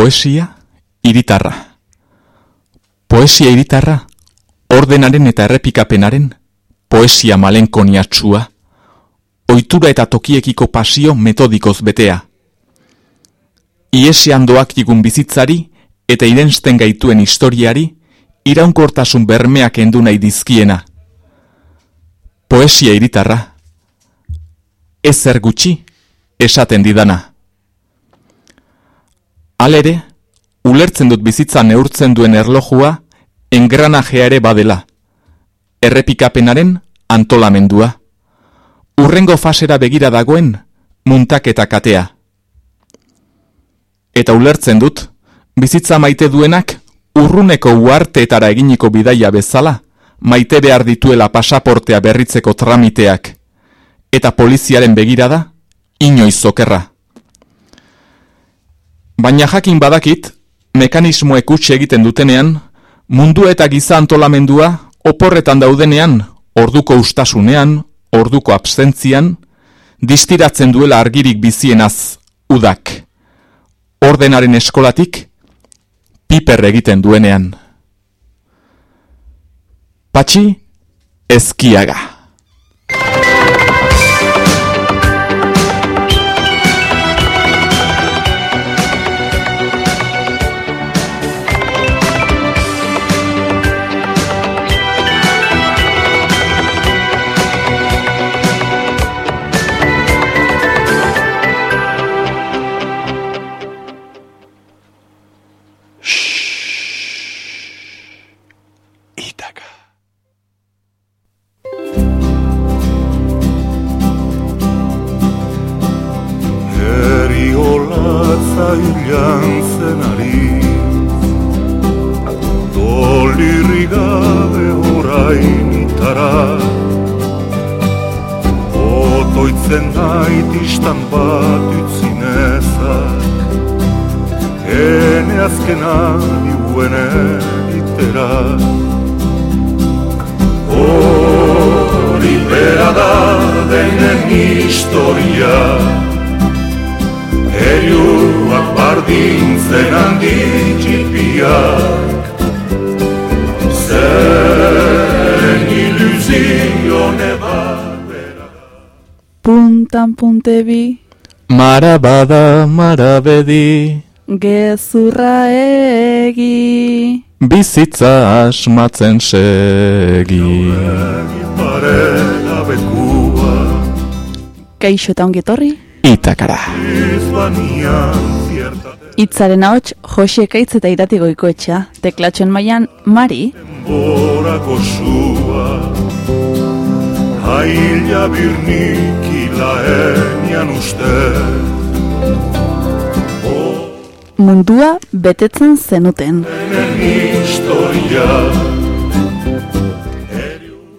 Poesia iritarra. Poesia iritarra, ordenaren eta errepikapenaren, poesia malenkoniatsua, oitura eta tokiekiko pasio metodikoz betea. Iesean doak digun bizitzari eta irensten gaituen historiari, iraunkortasun bermeak endu nahi dizkiena. Poesia iritarra. Ezer gutxi, esaten didana. Alere, ulertzen dut bizitza neurtzen duen erlojua, engranajea ere badela. Errepikapenaren antolamendua. Urrengo fasera begira dagoen, muntak eta katea. Eta ulertzen dut, bizitza maite duenak, urruneko uarteetara eginiko bidaia bezala, maite behar dituela pasaportea berritzeko tramiteak, eta poliziaren begirada, inoiz zokerra. Baina jakin badakit, mekanismo ekutxe egiten dutenean, mundu eta giza antolamendua oporretan daudenean, orduko ustasunean, orduko absentzian, distiratzen duela argirik bizienaz udak. Ordenaren eskolatik, piper egiten duenean. Patxi, ezkiaga. Puntebi Marabada marabedi. Gezurra egi. Bizitza asmatzen segi. Kaixo eta ongetorri Itakara. Itzaren ahots Jose Kaitz eta iratigoiko etxea Teklatxon maian Mari. Borako Aila birniki laenian uste Mundua betetzen zenuten.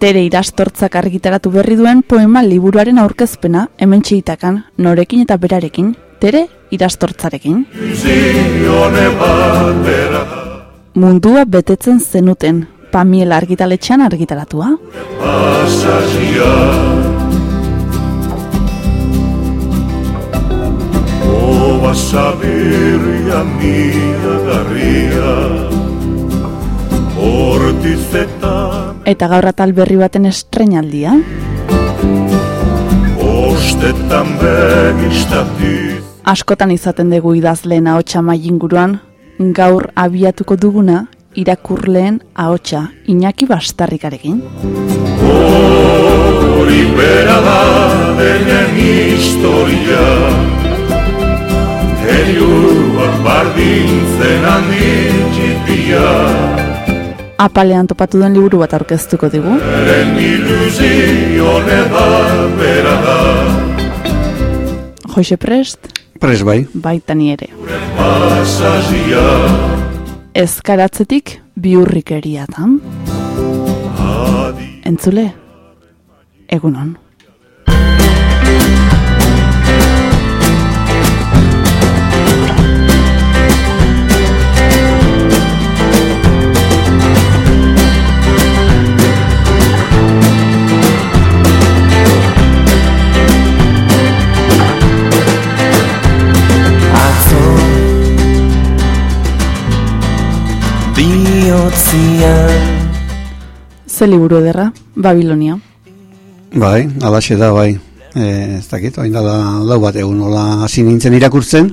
Tere irastortzak argitaratu berri duen poema liburuaren aurkezpena hemen txeitakan, norekin eta berarekin, tere irastortzarekin. Mundua betetzen zenuten, Pamiel argitaletxean argitaratua. Pasazia Oba sabirria mia garria Hortizetan Eta gaur atal berri baten estrenaldia. Ostetan begistatiz Askotan izaten dugu idazleen ahotsa inguruan, gaur abiatuko duguna irakurleen ahotsa Iñaki Bastarrikarekin. Hori bera da denen historia Heriuak bardintzen handitxipia Apalean topatu den liburu bat aurkeztuko digu. Eren ilusio neba bera da Joxe prest? Prest bai. Baita ni ere. Pasazia ezkaratzetik biurrikeriatan. Entzule, egunon. Atzo Ze liburu ederra, Babilonia. Bai, alaxe da, bai. E, ez dakit, hain dala lau bat egun nola hasi nintzen irakurtzen,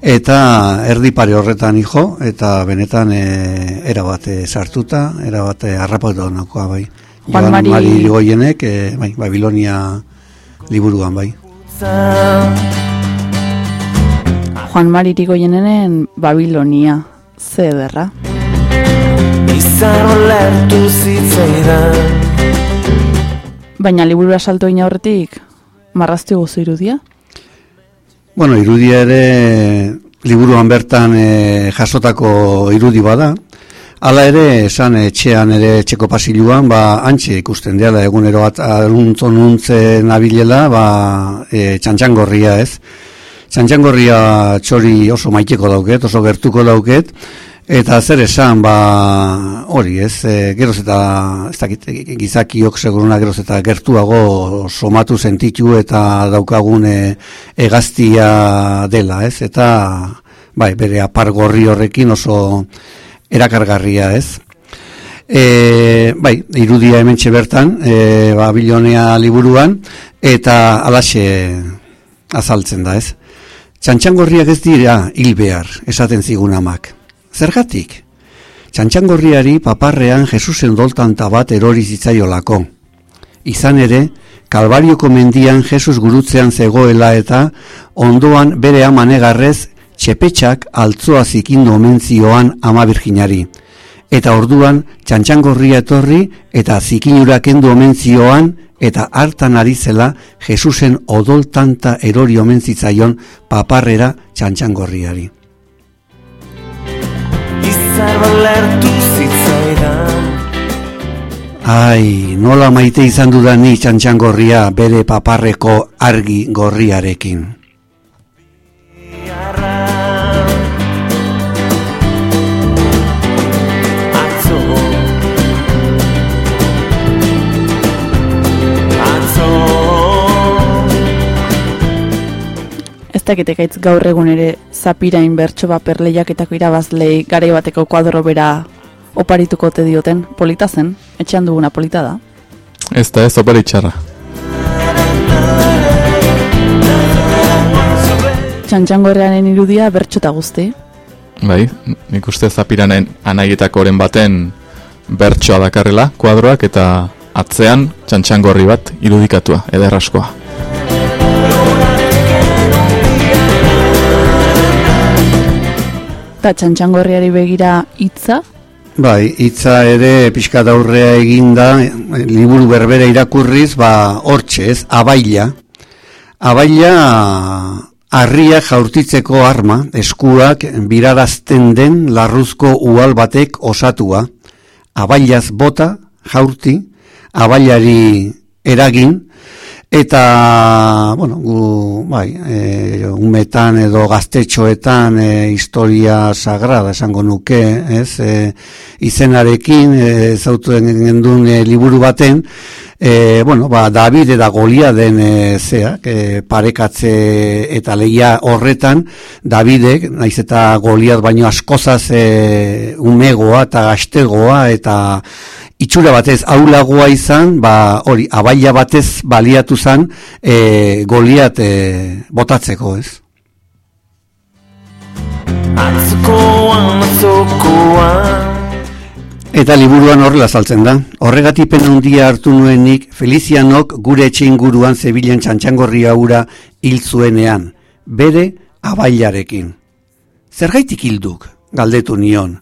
eta erdi pare horretan ijo, eta benetan e, erabate sartuta, erabate harrapatu nakoa, bai. Juan Mari... Mari goienek, e, bai, Babilonia liburuan, bai. Juan Mari Rigoyenenen Babilonia, ze ederra. Izan lertu zitzaidan Baina liburu salto ina horretik marraztu gozu irudia? Bueno, irudia ere liburuan bertan e, jasotako irudi bada. Hala ere, esan etxean ere etxeko pasiluan, ba, antxe ikusten dela egunero bat aluntzon nuntzen abilela, ba, e, txantxangorria ez. Txantxangorria txori oso maiteko dauket, oso gertuko dauket, Eta zer esan, ba, hori ez, e, geroz eta, ez dakit, gizakiok seguruna geroz eta gertuago somatu sentitu eta daukagune egaztia dela, ez, eta, bai, bere apargorri horrekin oso erakargarria, ez. E, bai, irudia hemen bertan, e, ba, bilonea liburuan, eta alaxe azaltzen da, ez. Txantxangorriak ez dira hil behar, esaten zigun amak. Zergatik? Txantxangorriari paparrean Jesusen doltanta bat erori zitzaiolako. Izan ere, Kalbarioko mendian Jesus gurutzean zegoela eta ondoan bere amanegarrez txepetxak altzoa zikindu omentzioan ama virginari. Eta orduan txantxangorria etorri eta zikinurak endu omentzioan eta hartan ari zela Jesusen odoltanta erori omentzitzaion paparrera txantxangorriari lertu zitzaidan Ai, nola maite izan dudan ni txantxangorria bere paparreko argi gorriarekin. Gaitz gaur egun ere zapirain bertso bat perleiaketako irabazlei gare bateko kuadro bera oparituko te dioten, polita zen, etxean duguna polita da. Ez da ez oparitxarra. Txantxangorrearen irudia bertso eta guzti. Bai, nik uste zapiranen anaietakoren baten bertsoa dakarrela kuadroak eta atzean txantxangorri bat irudikatua, ederraskoa. Eta txantxangorriari begira hitza? Bai, hitza ere pixka daurrea eginda, liburu berbera irakurriz, ba, hortxe ez, abaila. Abaila, harria jaurtitzeko arma, eskuak birarazten den larruzko ual batek osatua. Abailaz bota, jaurti, abailari eragin, Eta, bueno, gu, bai, e, umetan edo gaztetxoetan e, historia sagrada esango nuke, ez, e, izenarekin, e, zautu gendun e, liburu baten, e, bueno, ba, David eta Golia den e, zea, e, parekatze eta lehia horretan, Davidek, naiz eta Goliat baino askozaz e, umegoa eta gaztegoa eta itxura batez aulagoa izan, ba, hori, abaila batez baliatu zan e, goliat e, botatzeko, ez? Eta liburuan horrela saltzen da. Horregatipen handia hartu nuenik Felizianok gure etxe inguruan zebilen txantxangorria ura hil zuenean, bere abailarekin. Zergaitik hilduk, galdetu nion.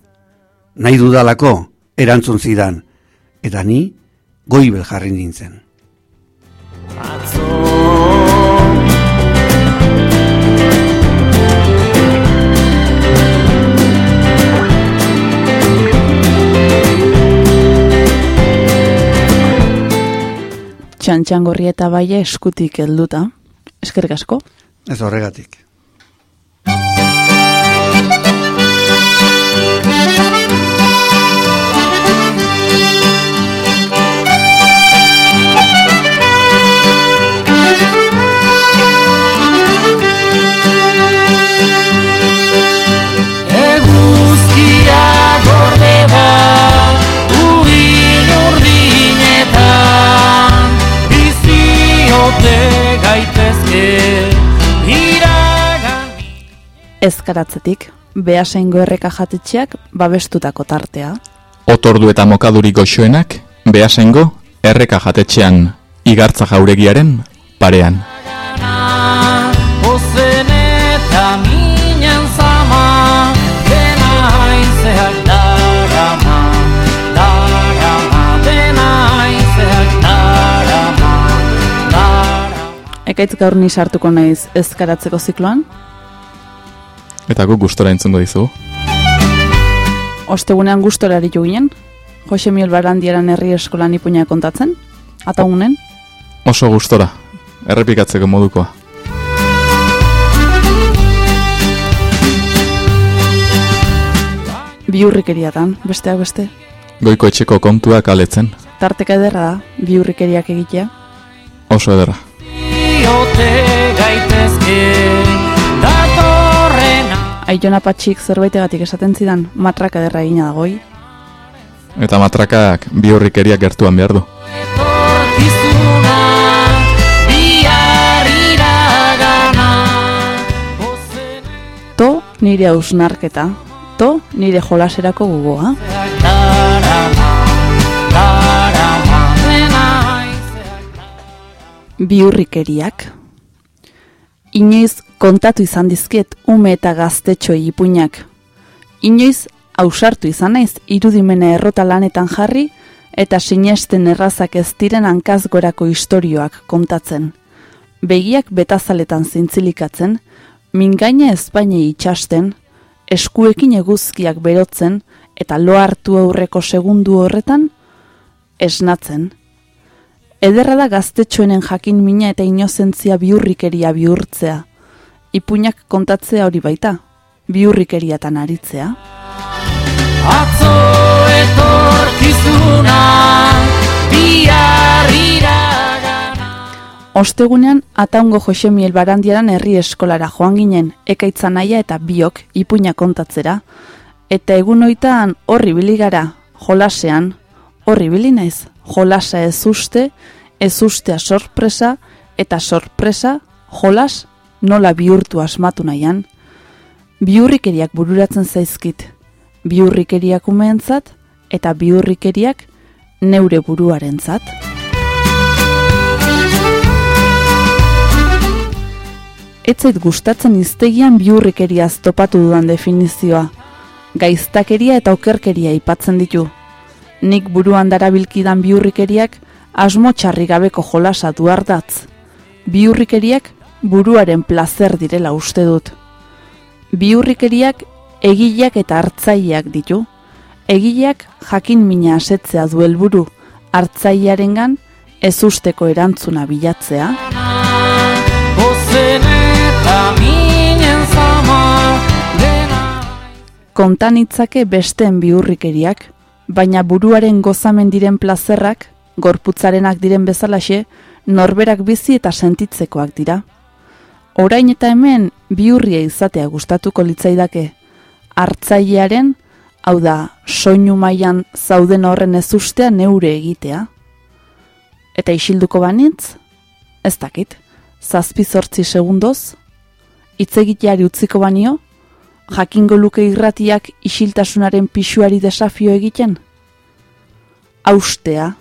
Nahi dudalako, erantzun zidan eta ni goibel jarri nintzen. Txantxangorri eta bai eskutik helduta. Eskerrik asko? Ez horregatik. akorde bat Urin urdinetan Biziote gaitezke Iragan Ezkaratzetik, behasengo erreka jatetxeak babestutako tartea. Otordu eta mokaduri goxoenak, behasengo erreka jatetxean, igartza jauregiaren parean. Ekaitz gaur ni sartuko naiz ezkaratzeko zikloan, Eta guk gustora entzungo dizu. ostegunean gustora aritu ginen, Jose Miel Barandiaran herri eskolan ipuina kontatzen, atagunen, Oso gustora, errepikatzeko modukoa. biurrikeriatan, besteak beste. Goiko etxeko kontuak aletzen, Tarteka ederra da, biurrikeriak egitea. oso ederra. Iote gaitezke Datorrena Aiton apatxik zerbaitegatik esaten zidan, matraka ederra egina dagoi. Eta matrakak bi horrikeriak gertuan behar du. To nire hausnarketa, to nire jolaserako gugoa. Biurrikeriak. Inoiz kontatu izan dizkiet ume eta gaztetxoi ipuinak. Inoiz ausartu izan naiz irudimena errota lanetan jarri eta sinesten errazak ez diren hankazgorako istorioak kontatzen. Begiak betazaletan zintzilikatzen, mingaina Espainei itxasten, eskuekin eguzkiak berotzen eta lo hartu aurreko segundu horretan esnatzen. Ederra da gaztetxoenen jakin mina eta inozentzia biurrikeria bihurtzea. Ipuinak kontatzea hori baita, biurrikeriatan aritzea. Atzo etorkizuna Bihar iragana Ostegunean, ataungo Jose Miel Barandiaran herri eskolara joan ginen, ekaitza naia eta biok ipuina kontatzera, eta egun horri biligara, jolasean, horri bili naiz, jolasa ez uste, ez ustea sorpresa, eta sorpresa, jolas, nola bihurtu asmatu nahian. Biurrikeriak bururatzen zaizkit, biurrikeriak umeentzat, eta biurrikeriak neure buruarentzat. Etzait gustatzen iztegian biurrikeriaz topatu dudan definizioa. Gaiztakeria eta okerkeria aipatzen ditu. Nik buruan darabilkidan biurrikeriak asmo txarri gabeko jolasa du ardatz. Biurrikeriak buruaren plazer direla uste dut. Biurrikeriak egileak eta hartzaileak ditu. Egileak jakin mina asetzea du helburu, hartzailearengan ez usteko erantzuna bilatzea. Ozen eta minen zama Dena kontan itzake besteen biurrikeriak, baina buruaren gozamen diren plazerrak, gorputzarenak diren bezalaxe, norberak bizi eta sentitzekoak dira. Orain eta hemen biurria izatea gustatuko litzaidake, hartzailearen, hau da, soinu mailan zauden horren ez ustea neure egitea. Eta isilduko banitz, ez dakit, zazpi zortzi segundoz, hitz egiteari utziko banio, jakingo luke irratiak isiltasunaren pisuari desafio egiten? Austea.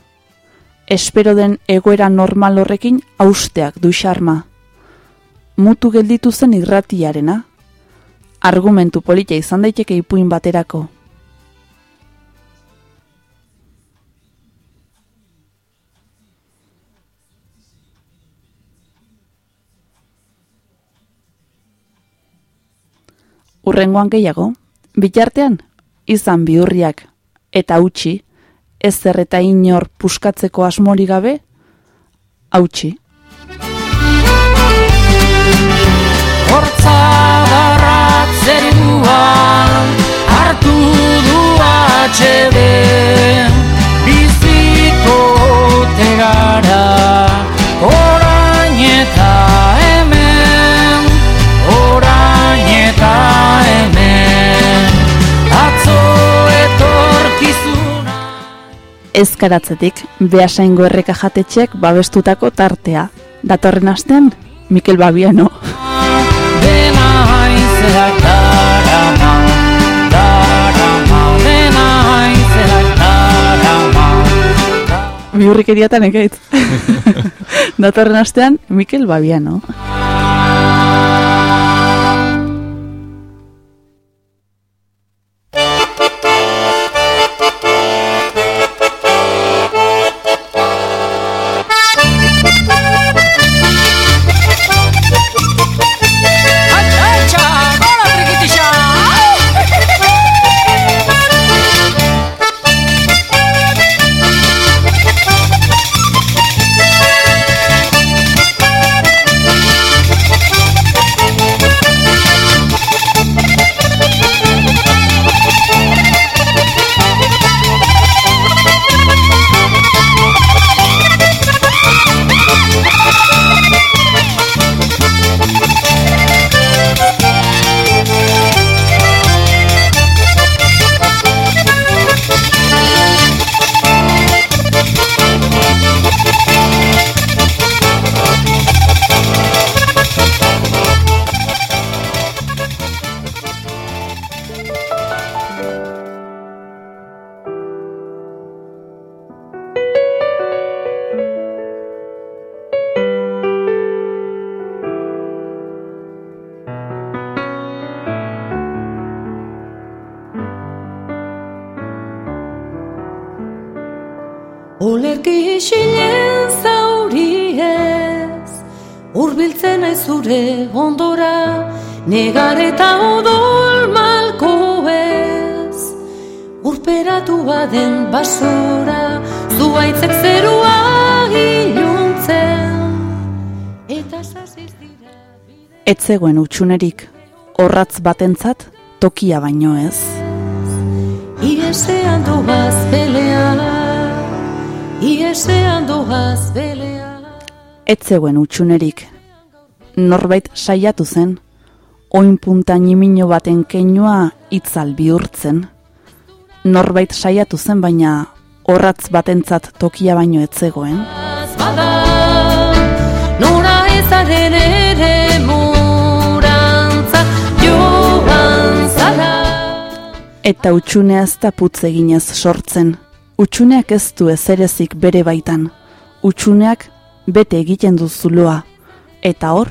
Espero den egoera normal horrekin austeak du xarma. Mutu gelditu zen irratiarena. Argumentu polita izan daiteke ipuin baterako. Urrengoan gehiago, bitartean, izan biurriak eta utzi, ezer eta inor puskatzeko asmori gabe, hautsi. Hortza darrak zeruan Hartu du atxede Biziko tegara Orain eta eta hemen atzo etorkizuna Ezkaratzetik behasaingo erreka jatetxek babestutako tartea. Datorren astean Mikel Babiano. Dena haizeak darama darama dena haizeak darama Biurrikeriatan ekaitz. Datorren astean Mikel Babiano. Negar eta odol malko ez. Urperatu baden basura, zuaitzek zerua iluntzen, eta sasiz dira. Etzegoen utxunerik, horratz batentzat tokia baino ez. Iesean doaz belea, iesean doaz belea. Etzegoen utxunerik, norbait saiatu zen, oin punta nimino baten keinua itzal bihurtzen. Norbait saiatu zen baina horratz batentzat tokia baino etzegoen. Bada, nora ezaren ere murantza joan zara. Eta utxunea ez da putz eginez sortzen. Utxuneak ez du ezerezik bere baitan. Utxuneak bete egiten du zuloa. Eta hor,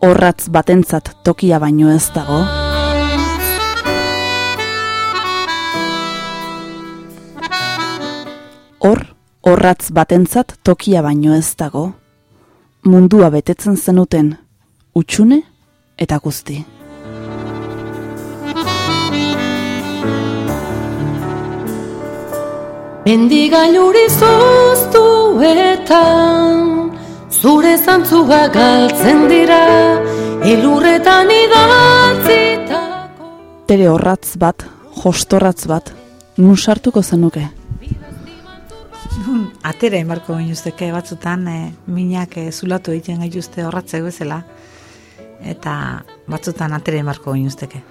horratz batentzat tokia baino ez dago. Hor, horratz batentzat tokia baino ez dago. Mundua betetzen zenuten, utxune eta guzti. Mendigailuri zuztuetan, zure zantzua galtzen dira, elurretan idatzitako. Tere horratz bat, jostorratz bat, nun sartuko zenuke? Atera inbarko gainuzteke batzutan e, minak e, zulatu egiten gaituzte horratzeko bezala eta batzutan atera inbarko gainuzteke.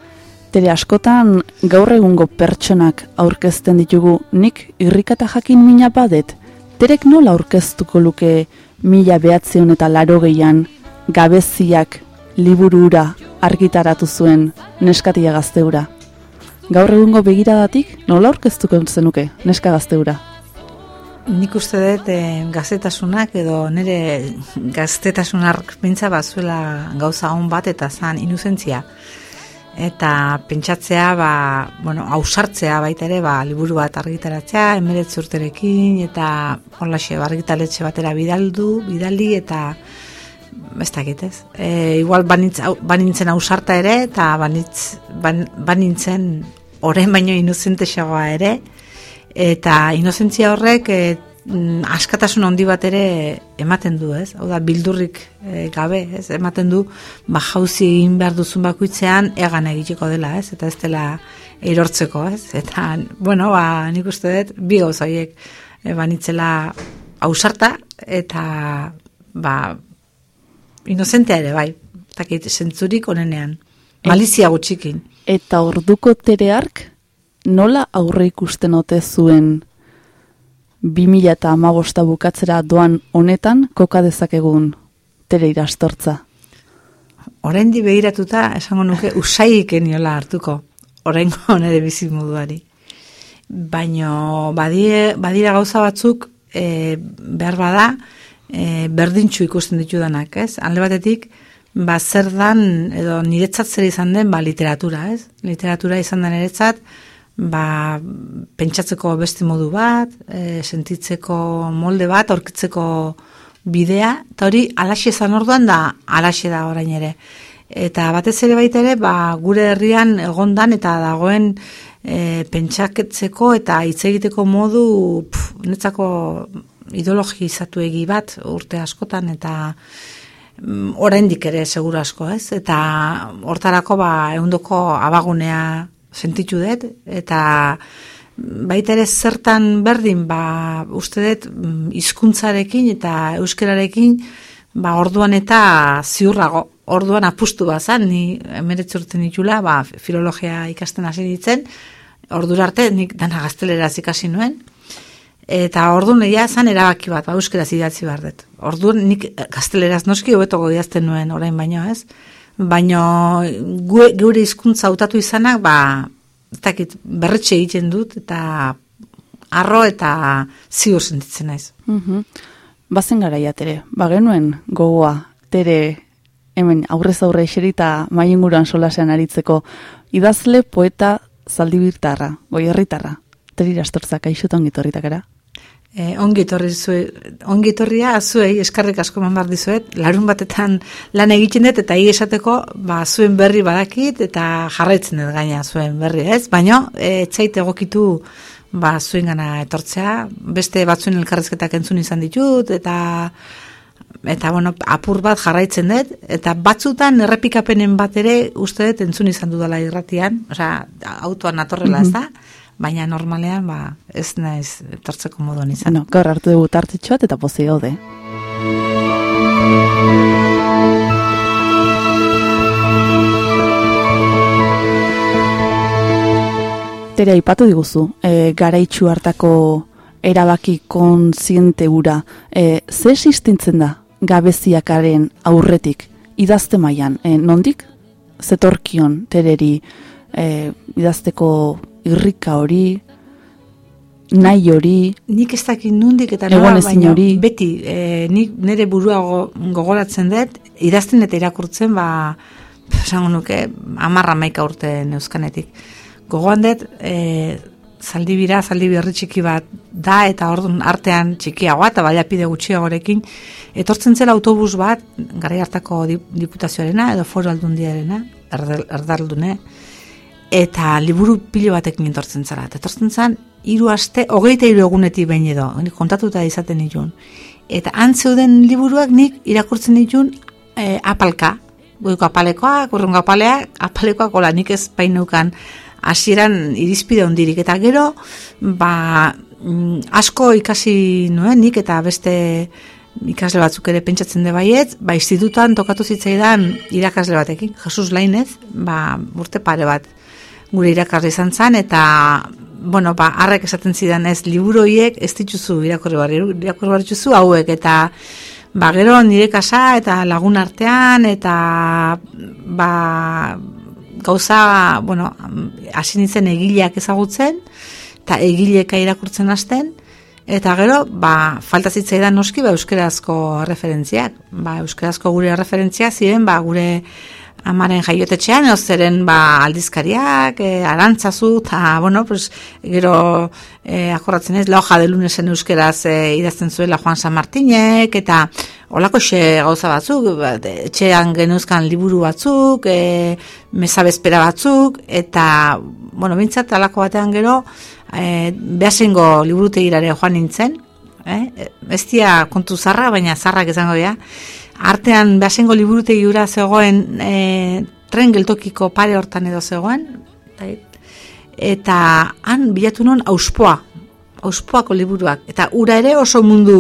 Tere askotan gaur egungo pertsonak aurkezten ditugu nik irrikata jakin mina badet, terek nola aurkeztuko luke mila behatzion eta laro gehian gabeziak liburura argitaratu zuen neskatia gazteura. Gaur egungo begiradatik nola aurkeztuko zenuke neska gazteura? Nik uste dut e, gazetasunak edo nire gaztetasunak pintza bazuela gauza hon bat eta zan inuzentzia. Eta pentsatzea, ba, bueno, ausartzea baita ere, ba, liburu bat argitaratzea, emeretz urterekin, eta horlaxe, argitaletxe batera bidaldu, bidali, eta ez dakit ez. E, igual banitz, banintzen ausarta ere, eta banitz, ban, banintzen orain baino inozentexagoa ere, eta inozentzia horrek e, askatasun handi bat ere ematen du, ez? Hau da, bildurrik e, gabe, ez? Ematen du, ba, jauzi egin behar duzun bakoitzean egan egiteko dela, ez? Eta ez dela erortzeko, ez? Eta, bueno, ba, nik uste dut, bi gauza horiek e, banitzela ausarta, eta, ba, inozentea ere, bai, takit, zentzurik onenean. Malizia gutxikin. Eta orduko tereark nola aurre ikusten ote zuen 2000 eta amabosta bukatzera doan honetan koka dezakegun tere irastortza. Oraindi begiratuta esango nuke usaik eniola hartuko oraingo nere bizi moduari. Baino badie, badira gauza batzuk e, behar bada e, berdintxu ikusten ditudanak, ez? Alde batetik, ba, zer dan, edo niretzat zer izan den, ba, literatura, ez? Literatura izan da niretzat, ba, pentsatzeko beste modu bat, e, sentitzeko molde bat, aurkitzeko bidea, eta hori alaxe zan orduan da, alaxe da orain ere. Eta batez ere baita ere, ba, gure herrian egondan eta dagoen e, pentsaketzeko eta hitz egiteko modu pf, netzako ideologizatu egi bat urte askotan eta mm, oraindik ere seguru asko, ez? Eta hortarako ba ehundoko abagunea sentitu dut eta baita ere zertan berdin ba uste dut mm, hizkuntzarekin eta euskararekin ba orduan eta ziurrago orduan apustu bazan ni 19 urte ba filologia ikasten hasi ditzen ordura arte nik dana gazteleraz ikasi nuen, eta orduan egia esan erabaki bat, ba, euskeraz idatzi behar dut. Orduan nik gazteleraz noski hobeto idazten nuen orain baino ez, baino gu, gure hizkuntza hautatu izanak, ba, dakit, berretxe egiten dut, eta arro eta ziur sentitzen naiz. Mm Bazen gara ere, ba genuen gogoa, tere hemen aurrez aurre eserita maien solasean aritzeko, idazle, poeta, zaldibirtarra, goi herritarra. Terira astortzak aixuta E, ongitorri zue, ongitorria zuei eskarrik asko man bar dizuet, larun batetan lan egiten dut eta hi esateko ba, zuen berri badakit eta jarraitzen dut gaina zuen berri, ez? Baina, e, etxait egokitu ba, zuen gana etortzea, beste batzuen elkarrezketak entzun izan ditut, eta eta bueno, apur bat jarraitzen dut, eta batzutan errepikapenen bat ere uste dut entzun izan dudala irratian, osea, autoan atorrela ez da, baina normalean ba, ez naiz tortzeko moduan izan. No, gaur hartu dugu tartitxoat eta pozi gaude. Tere, aipatu diguzu, e, garaitxu hartako erabaki kontziente ura, e, ze existintzen da gabeziakaren aurretik idazte mailan e, nondik zetorkion tereri e, idazteko irrika hori nahi hori nik ez dakit nondik eta nola baina hori. beti e, nik nire burua gogoratzen dut idazten eta irakurtzen ba esango nuke amarra maika urte neuzkanetik gogoan dut e, zaldibira, zaldibi herri txiki bat da, eta orduan artean txikiagoa, eta baliapide gutxiagorekin, etortzen zela autobus bat, gara hartako diputazioarena, edo foro aldundiarena, erdaldune, eta liburu pilo batekin etortzen. Eta etortzen zen, hiru aste, hogeita hiru egunetik behin edo, kontatuta izaten nituen. Eta antzeuden liburuak nik irakurtzen ditun e, apalka, goiko apalekoak, urrungo apaleak, apalekoak, hola, nik ez painukan, hasieran irizpide hondirik eta gero ba, mm, asko ikasi nuen nik eta beste ikasle batzuk ere pentsatzen de baiet, ba institutuan tokatu zitzaidan irakasle batekin, Jesus Lainez, ba urte pare bat gure irakasle izan zen eta bueno, ba, arrek esaten zidan ez liburu hiek ez dituzu irakurri barri, irakurri barri hauek eta ba, gero nire kasa eta lagun artean eta ba, gauza, bueno, hasi nintzen egileak ezagutzen, eta egileka irakurtzen hasten, eta gero, ba, falta zitzaidan noski, ba, euskerazko referentziak, ba, euskerazko gure referentzia ziren, ba, gure amaren jaiotetxean, zeren ba, aldizkariak, e, arantzazu, eta, bueno, pues, gero e, akorratzen ez, lauja de lunesen euskeraz e, idazten zuela Juan San Martinek, eta olako xe gauza batzuk, ba, etxean genuzkan liburu batzuk, e, mesa bezpera batzuk, eta, bueno, bintzat, alako batean gero, e, behasengo liburutegirare joan nintzen, eh? ez kontu zarra, baina zarrak izango dira, artean basengo liburutegi ura zegoen e, tren geltokiko pare hortan edo zegoen bai. eta han bilatu non auspoa auspoako liburuak. Eta ura ere oso mundu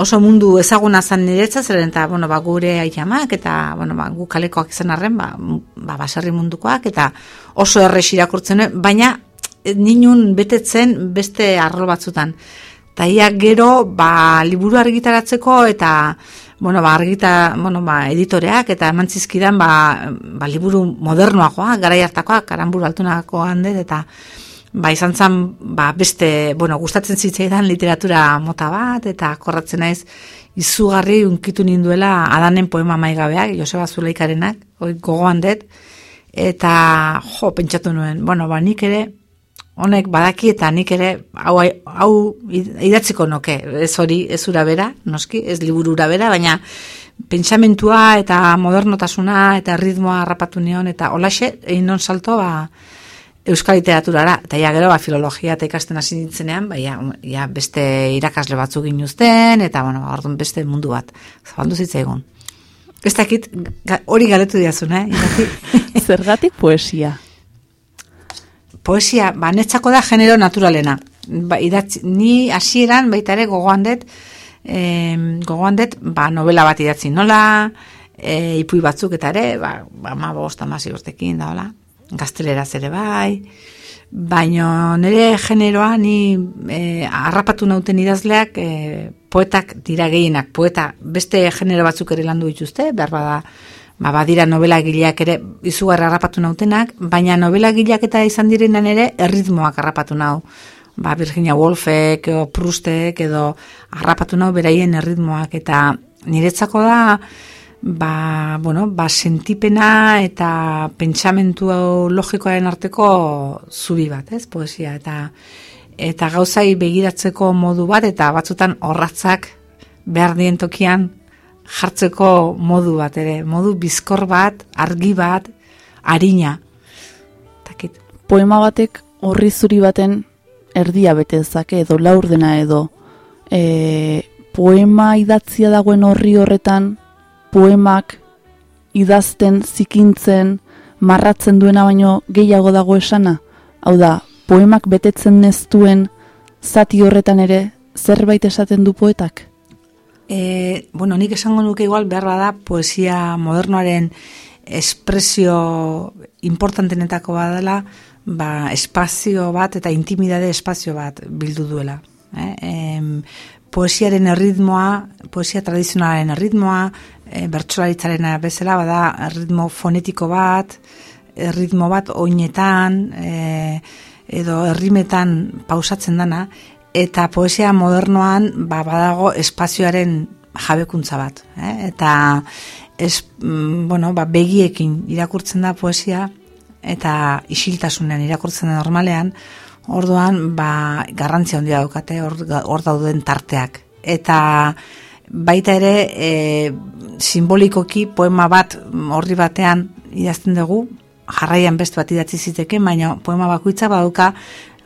oso mundu ezaguna zan niretza zeren eta bueno, ba, gure aiamak eta bueno, ba, gu kalekoak izan arren ba, ba, baserri mundukoak eta oso errex irakurtzen baina ninun betetzen beste arro batzutan eta gero ba, liburu argitaratzeko eta bueno, ba, argita, bueno, ba, editoreak eta emantzizkidan ba, ba, liburu modernoagoa, garai hartakoa, karamburu altunako handet, eta ba, izan zen, ba, beste, bueno, gustatzen zitzaidan literatura mota bat, eta korratzen naiz, izugarri unkitu ninduela adanen poema maigabeak, Joseba Zuleikarenak, hoi gogoan dut, eta, jo, pentsatu nuen, bueno, ba, nik ere, honek badaki eta nik ere, hau, hau idatziko noke, ez hori, ez ura bera, noski, ez liburu ura bera, baina, pentsamentua eta modernotasuna eta ritmoa harrapatu nion eta olaxe egin non salto ba, euskal literaturara. Eta ja gero ba, filologia eta ikasten hasi nintzenean ba, ja, ja, beste irakasle batzuk ginuzten eta bueno, ba, orduan beste mundu bat. Zabaldu zitzaigun. Ez dakit hori galetu diazun, eh? Zergatik poesia. Poesia, ba, netzako da genero naturalena. Ba, idatzi, ni hasieran baita ere gogoan dut, em, gogoan dut, ba, novela bat idatzi nola, e, ipui batzuk eta ere, ba, ba ma bost, amasi urtekin da, hola, gazteleraz ere bai, baino nire generoa ni e, harrapatu nauten idazleak e, poetak dira gehienak, poeta beste genero batzuk ere landu dituzte, behar bada, ba, badira novela gileak ere izugarri harrapatu nautenak, baina novela gileak eta izan direnan ere erritmoak harrapatu nau. Ba, Virginia Woolfek, edo Prustek, edo harrapatu nau beraien erritmoak, eta niretzako da, ba, bueno, ba, sentipena eta pentsamentu logikoaren arteko zubi bat, ez, poesia, eta eta gauzai begiratzeko modu bat, eta batzutan horratzak behar dien tokian jartzeko modu bat ere, modu bizkor bat, argi bat, harina. Takit. Poema batek horri zuri baten erdia bete dezake edo laurdena edo e, poema idatzia dagoen horri horretan poemak idazten, zikintzen, marratzen duena baino gehiago dago esana. Hau da, poemak betetzen ez duen zati horretan ere zerbait esaten du poetak? E, bueno, nik esango nuke igual behar da poesia modernoaren espresio importantenetako badala, ba, espazio bat eta intimidade espazio bat bildu duela. Eh? Em, poesiaren erritmoa, poesia tradizionalaren erritmoa, e, bertsolaritzaren bezala bada erritmo fonetiko bat, erritmo bat oinetan, e, edo errimetan pausatzen dana, eta poesia modernoan ba, badago espazioaren jabekuntza bat. Eh? Eta es, mm, bueno, ba, begiekin irakurtzen da poesia, eta isiltasunean irakurtzen da normalean, orduan ba, garrantzia handia daukate hor, hor dauden tarteak. Eta baita ere e, simbolikoki poema bat horri batean idazten dugu, jarraian beste bat idatzi ziteke, baina poema bakoitza badauka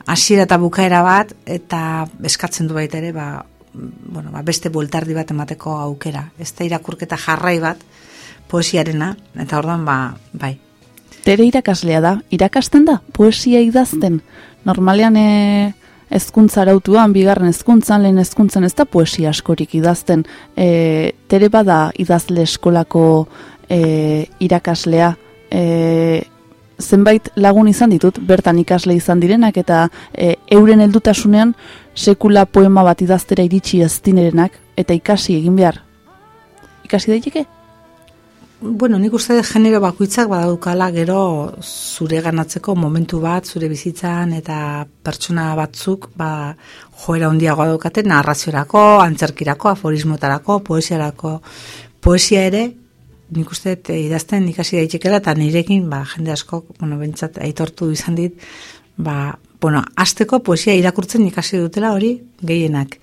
hasiera eta bukaera bat eta eskatzen du baita ere ba, bueno, ba, beste bueltardi bat emateko aukera. Ez da irakurketa jarrai bat poesiarena, eta orduan ba, bai. Tere irakaslea da, irakasten da, poesia idazten. Normalean e, ezkuntza arautuan, bigarren ezkuntzan, lehen ezkuntzan ez da poesia askorik idazten. E, tere bada idazle eskolako e, irakaslea. E, zenbait lagun izan ditut, bertan ikasle izan direnak, eta e, euren heldutasunean sekula poema bat idaztera iritsi ez dinerenak, eta ikasi egin behar. Ikasi daiteke? Bueno, nik uste genero bakoitzak badaukala gero zure ganatzeko momentu bat, zure bizitzan eta pertsona batzuk ba, joera handiagoa daukate narraziorako, antzerkirako, aforismotarako, poesiarako. Poesia ere, nik uste eh, idazten ikasi daitekela eta nirekin ba, jende asko, bueno, bentsat aitortu izan dit, ba, bueno, azteko poesia irakurtzen ikasi dutela hori gehienak.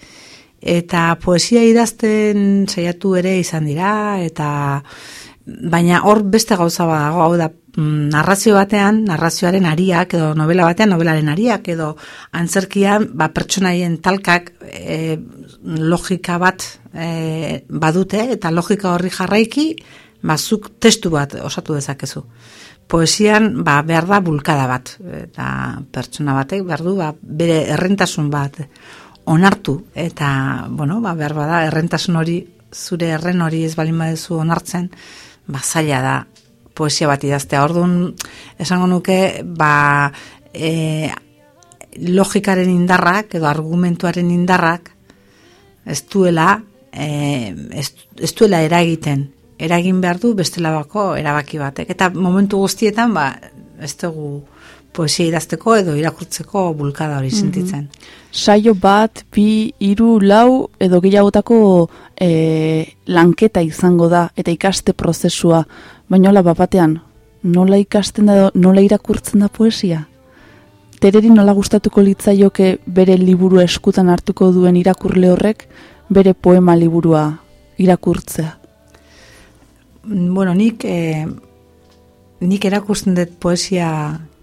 Eta poesia idazten saiatu ere izan dira, eta baina hor beste gauza badago, hau da, mm, narrazio batean, narrazioaren ariak, edo novela batean, novelaren ariak, edo antzerkian, ba, pertsonaien talkak e, logika bat e, badute, eta logika horri jarraiki, ba, zuk testu bat osatu dezakezu. Poesian, ba, behar da bulkada bat, eta pertsona batek behar du, ba, bere errentasun bat onartu, eta, bueno, ba, behar bada, errentasun hori, zure erren hori ez balin badezu onartzen, ba, zaila da poesia bat idaztea. Orduan, esango nuke, ba, e, logikaren indarrak, edo argumentuaren indarrak, ez duela, e, ez, ez duela eragiten. Eragin behar du bestela bako erabaki batek. Eta momentu guztietan, ba, ez dugu poesia idazteko edo irakurtzeko bulkada hori sentitzen. Saio bat, bi, hiru, lau edo gehiagotako e, lanketa izango da eta ikaste prozesua. Baina hola bapatean, nola ikasten da, nola irakurtzen da poesia? Tereri nola gustatuko litzaioke bere liburu eskutan hartuko duen irakurle horrek bere poema liburua irakurtzea. Bueno, nik, eh, nik erakusten dut poesia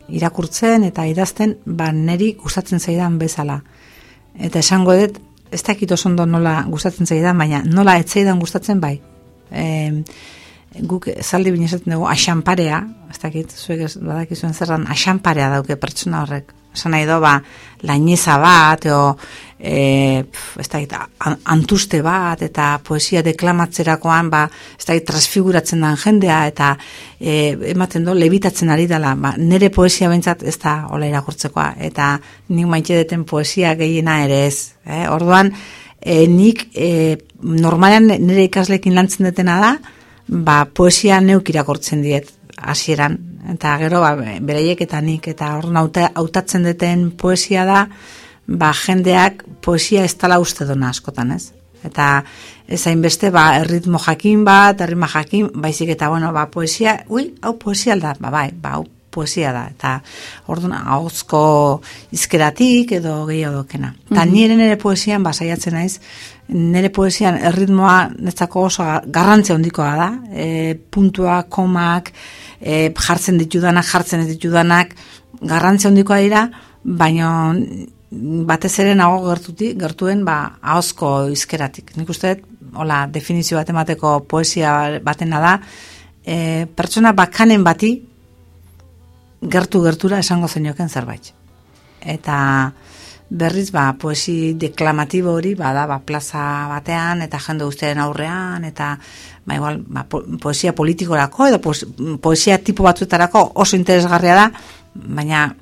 irakurtzen eta idazten, ba neri gustatzen zaidan bezala. Eta esango dut, ez dakit oso ondo nola gustatzen zaidan, baina nola etzaidan gustatzen bai. E, guk zaldi bine dugu asamparea, ez dakit, zuek ez badakizuen zerran, asamparea dauke pertsona horrek. Esan nahi do, ba, laineza bat, o, e, pf, ez an- antuste bat, eta poesia deklamatzerakoan, ba, ez dakit, transfiguratzen den jendea, eta e, ematen do, lebitatzen ari dela, ba, nere poesia bentsat ez da hola irakurtzekoa, eta nik maite deten poesia gehiena ere ez. Eh? Orduan, e, nik e, normalean nire ikaslekin lantzen detena da, ba, poesia neuk irakortzen diet hasieran eta gero ba, beraiek eta nik eta hauta- hautatzen deten poesia da ba, jendeak poesia ez tala uste dona askotan ez? Eta ez hainbeste ba, erritmo jakin bat, erritma jakin, baizik eta bueno, ba, poesia, ui, hau poesia da, ba, bai, ba, hau poesia da, eta orduan ahozko izkeratik edo gehiago dokena. Eta nire nire poesian, ba, saiatzen naiz, nire poesian erritmoa netzako oso garrantzia handikoa da, e, puntua, komak, e, jartzen ditudanak, jartzen ditudanak, garrantzia handikoa dira, baina batez ere nago gertuti, gertuen ba, ahozko izkeratik. Nik uste, hola, definizio bat emateko poesia batena da, e, pertsona bakanen bati gertu gertura esango zenioken zerbait. Eta berriz ba, poesi deklamatibo hori bada ba, plaza batean eta jende guztiaren aurrean eta ba, igual, ba, po, poesia politikorako edo poes- poesia tipo batzuetarako oso interesgarria da, baina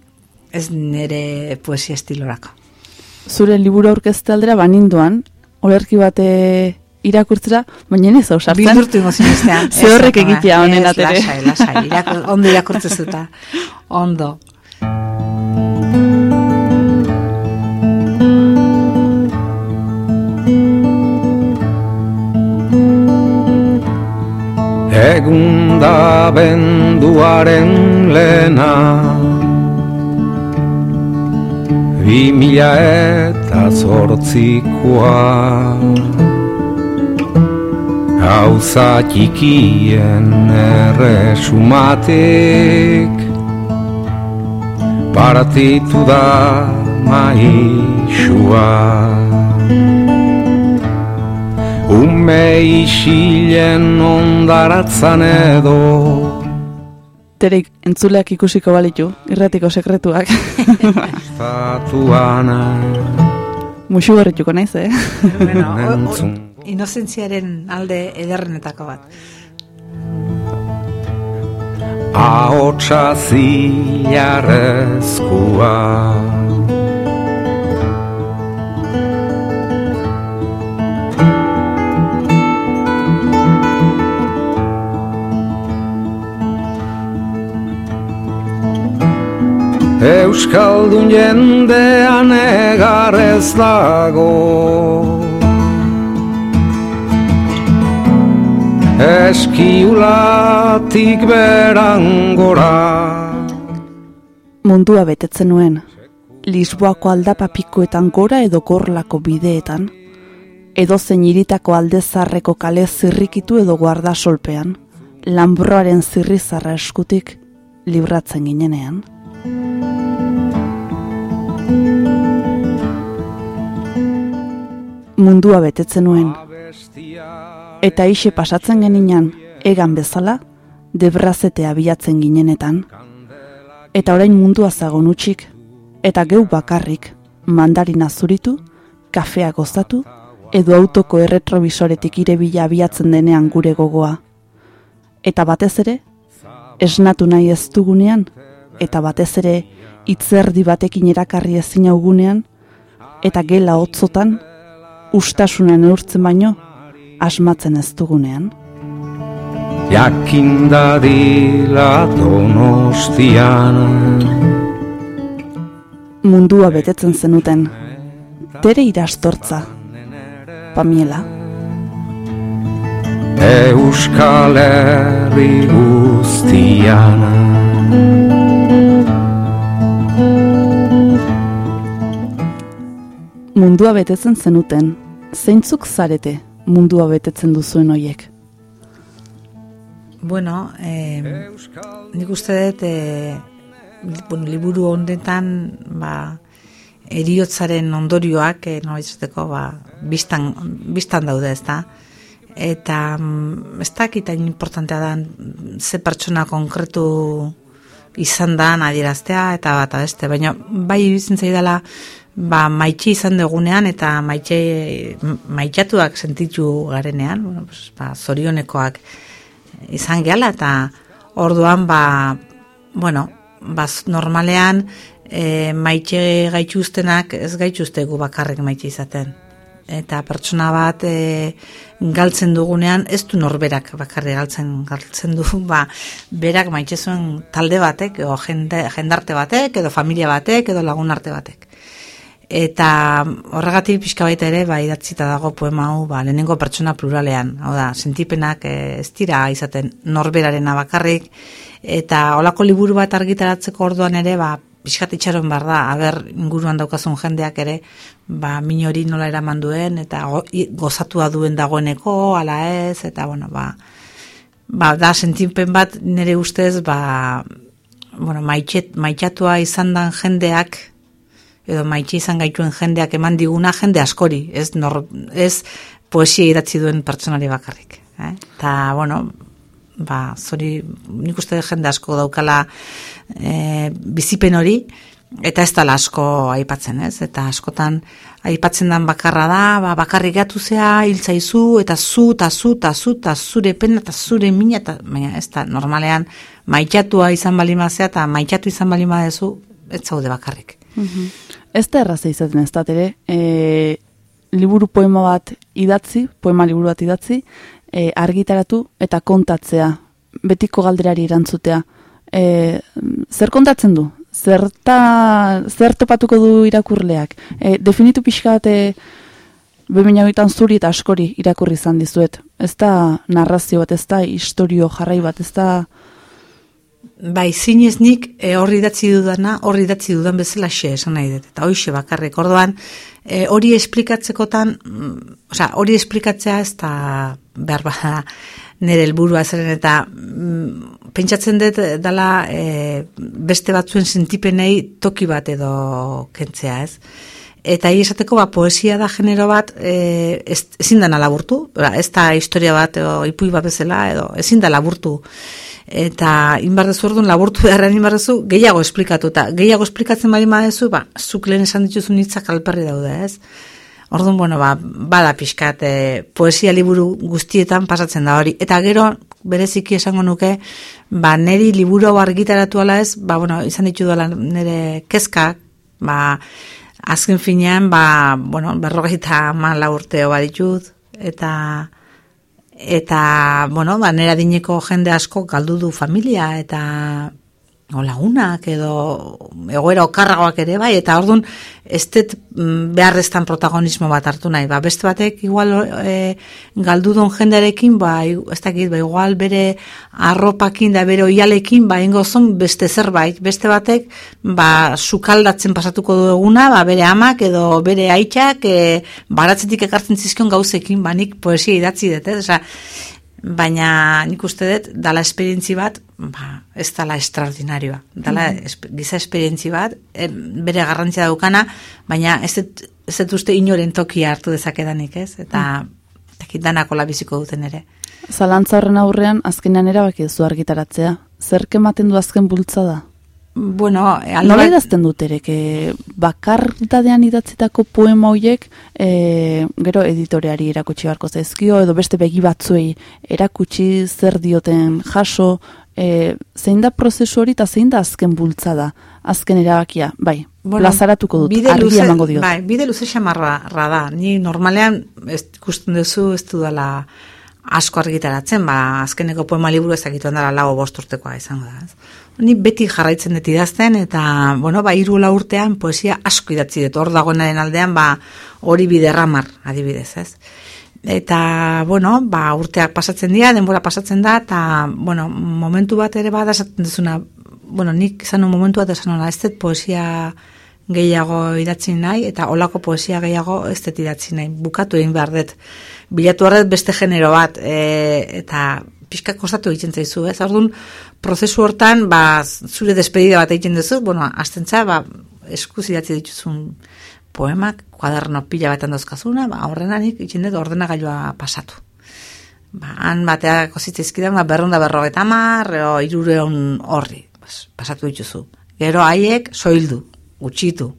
ez nire poesia estilorako. Zure liburu aurkezte aldera baninduan, olerki bate irakurtzera, baina ez ausartzen. Bildurtu ingo zinestean. Ze horrek egitea honen Ez, atere. Lasai, lasai, irakur, ondo irakurtzen zuta. Ondo. Egun da benduaren lena Bi mila eta zortzikoa Gauza txikien erresumatik. Partitu da maixua Ume isilen ondaratzan edo Terik entzuleak ikusiko balitu, irratiko sekretuak. Statuana Muxu gorrituko naiz, eh? Bueno, o- o- entzun inozentziaren alde ederrenetako bat. Ahotsa zilarrezkua Euskaldun jendean egar ez dago Eskiulatik berangora Mundua betetzen nuen. Lisboako aldapapikoetan gora edo gorlako bideetan. Edo zein iritako aldezarreko kale zirrikitu edo guarda solpean. Lambroaren zirrizarra eskutik libratzen ginenean. Mundua betetzen nuen. Eta ixe pasatzen geninan, egan bezala, debrazete abiatzen ginenetan. Eta orain mundua zagon utxik, eta geu bakarrik, mandarina zuritu, kafea gozatu, edo autoko erretrobisoretik irebila abiatzen denean gure gogoa. Eta batez ere, esnatu nahi ez dugunean, eta batez ere, itzerdi batekin erakarri ezin augunean, eta gela hotzotan, ustasunen neurtzen baino, asmatzen ez dugunean. Jakin dadila donostian Mundua betetzen zenuten. Tere irastortza. Pamiela. Euskal Herri guztiana Mundua betetzen zenuten. Zeintzuk zarete mundua betetzen duzuen hoiek? Bueno, eh, nik uste dut, eh, bueno, liburu honetan, ba, eriotzaren ondorioak, eh, no, izateko, ba, biztan, biztan daude, ez da? Eta mm, ez dakit hain importantea da ze pertsona konkretu izan da adieraztea eta bat beste, baina bai iruditzen zaidala ba, maitxe izan dugunean eta maitxe maitxatuak sentitu garenean, bueno, pues, ba, zorionekoak izan gehala eta orduan ba, bueno, ba, normalean e, maitxe gaituztenak ez gaituztegu bakarrik maitxe izaten. Eta pertsona bat e, galtzen dugunean ez du norberak bakarri galtzen galtzen du ba berak maite zuen talde batek edo jende, jendarte batek edo familia batek edo lagun arte batek eta horregatik pixka baita ere ba idatzita dago poema hau ba lehenengo pertsona pluralean. Hau da sentipenak e, ez dira izaten norberarena bakarrik. Eta olako liburu bat argitaratzeko orduan ere ba pixkat itxaron behar da, aber inguruan daukazun jendeak ere, ba, min hori nola eraman duen, eta go, gozatua duen dagoeneko, ala ez, eta bueno, ba, ba, da sentipen bat nire ustez, ba, bueno, maitxet, maitxatua izan dan jendeak, edo maitxe izan gaituen jendeak eman diguna jende askori, ez, nor, ez poesia idatzi duen pertsonari bakarrik. Eh? Ta, bueno, ba, zori, nik uste jende asko daukala e, bizipen hori, eta ez dala asko aipatzen, ez? Eta askotan aipatzen dan bakarra da, ba, bakarrik gatu zea, hiltzaizu, eta zu, eta zu, eta zu, eta zure pena, eta zure mina, eta, baina ez da, normalean, maitxatua izan balima zea, eta maitxatu izan balima dezu, ez zaude bakarrik. Ez da erraza izaten ez da, ere, e, liburu poema bat idatzi, poema liburu bat idatzi, e, argitaratu eta kontatzea, betiko galderari erantzutea. E, zer kontatzen du? Zerta, zer topatuko du irakurleak? E, definitu pixka bat, e, behin hauetan zuri eta askori irakurri izan dizuet. Ez da narrazio bat, ez da historio jarrai bat, ez da... Bai, zinez nik e, horri idatzi dudana, horri idatzi dudan bezala xe esan nahi dut. Eta hoxe bakarrik, orduan, e, hori esplikatzekotan, mm, osea, hori esplikatzea ez da behar bada nire helburua zeren eta mm, pentsatzen dut dala e, beste batzuen sentipenei toki bat edo kentzea, ez? Eta hi esateko ba, poesia da genero bat e, ez, ezin dana laburtu, Ba, ez da historia bat edo ipui bat bezala edo ezin da laburtu eta inbardezu orduan laburtu beharrean inbardezu gehiago esplikatu eta gehiago esplikatzen bali badezu, ba, zuk lehen esan dituzun hitzak alperri daude, ez? Orduan, bueno, ba, bada pixkat, e, poesia liburu guztietan pasatzen da hori. Eta gero, bereziki esango nuke, ba, neri liburu hau argitaratu ala ez, ba, bueno, izan ditu dela nire kezkak, ba, azken finean, ba, bueno, berrogeita mala urteo baditut, eta eta, bueno, ba, nera dineko jende asko galdu du familia, eta o lagunak edo egoera okarragoak ere bai, eta orduan ez dut mm, beharreztan protagonismo bat hartu nahi, ba, beste batek igual e, galdu don jendearekin, ba, ez dakit, ba, igual bere arropakin da bere oialekin, ba, ingo zon beste zerbait, beste batek, ba, sukaldatzen pasatuko du eguna, ba, bere amak edo bere aitzak, e, baratzetik ekartzen zizkion gauzekin, ba, nik poesia idatzi dut, ez? Osea, baina nik uste dut, dala esperientzi bat, ba, ez dala extraordinarioa. Dala esp- giza esperientzi bat, bere garrantzia daukana, baina ez dut, ez dut uste inoren tokia hartu dezakedanik, ez? Eta, mm. danako labiziko duten ere. Zalantza horren aurrean, azkenean erabaki duzu argitaratzea. Zer ematen du azken bultzada? Bueno, alde Nola idazten dut ere, que bakardadean idatzitako poema hoiek e, gero editoreari erakutsi beharko zaizkio, edo beste begi batzuei erakutsi zer dioten jaso, e, zein da prozesu hori eta zein da azken bultzada, azken erabakia, bai, plazaratuko dut, bide argi emango diot. Bai, bide luze xamarra ra da. Ni normalean ez ikusten duzu ez dudala asko argitaratzen, ba, azkeneko poema liburu ezakitu handara lau bost urtekoa izango da. ez. Ni beti jarraitzen dut idazten, eta, bueno, ba, iru lau urtean poesia asko idatzi dut, hor dagoenaren aldean, ba, hori biderramar, adibidez, ez. Eta, bueno, ba, urteak pasatzen dira, denbora pasatzen da, eta, bueno, momentu bat ere bada esaten duzuna, bueno, nik izan un momentu bat esan ez dut poesia gehiago idatzi nahi, eta olako poesia gehiago ez dut idatzi nahi, bukatu egin behar dut. Bilatu dut beste genero bat, e, eta pixka kostatu egiten zaizu, ez? Orduan, prozesu hortan, ba, zure despedida bat egiten duzu, bueno, aztentza, ba, eskuz idatzi dituzun poemak, kuaderno pila batan dauzkazuna, ba, horrenanik egiten dut ordenagailua pasatu. Ba, han bateak ozitzaizkidan, ba, berrunda berrogeta mar, o irureun horri, pasatu dituzu. Gero haiek soildu, gutxitu.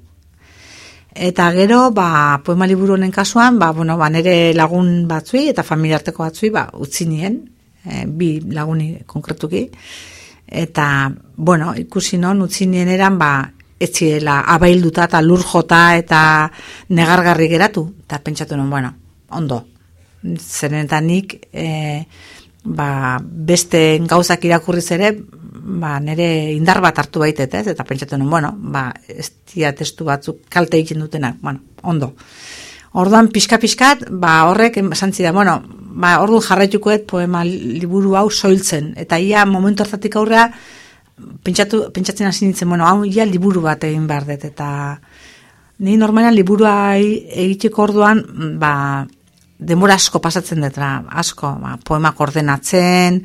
Eta gero, ba, poema liburu honen kasuan, ba, bueno, ba, nere lagun batzui eta familiarteko batzui, ba, utzi nien, e, bi laguni konkretuki. Eta, bueno, ikusi non, utzi nien eran, ba, etziela abailduta eta lur jota eta negargarri geratu. Eta pentsatu non, bueno, ondo. Zeren eta nik, e, ba, beste gauzak irakurriz ere, ba, nire indar bat hartu baitet, ez? Eta pentsatu nun, bueno, ba, ez dia testu batzuk kalte egiten dutenak, bueno, ondo. Orduan pixka-pixkat, ba, horrek esan da, bueno, ba, orduan jarraitukoet poema liburu hau soiltzen. Eta ia momentu hartatik aurrea, pentsatu, pentsatzen hasi nintzen, bueno, hau ia liburu bat egin behar dut, eta ni normalan liburua egiteko orduan, ba, denbora asko pasatzen detra, asko, ba, poemak ordenatzen,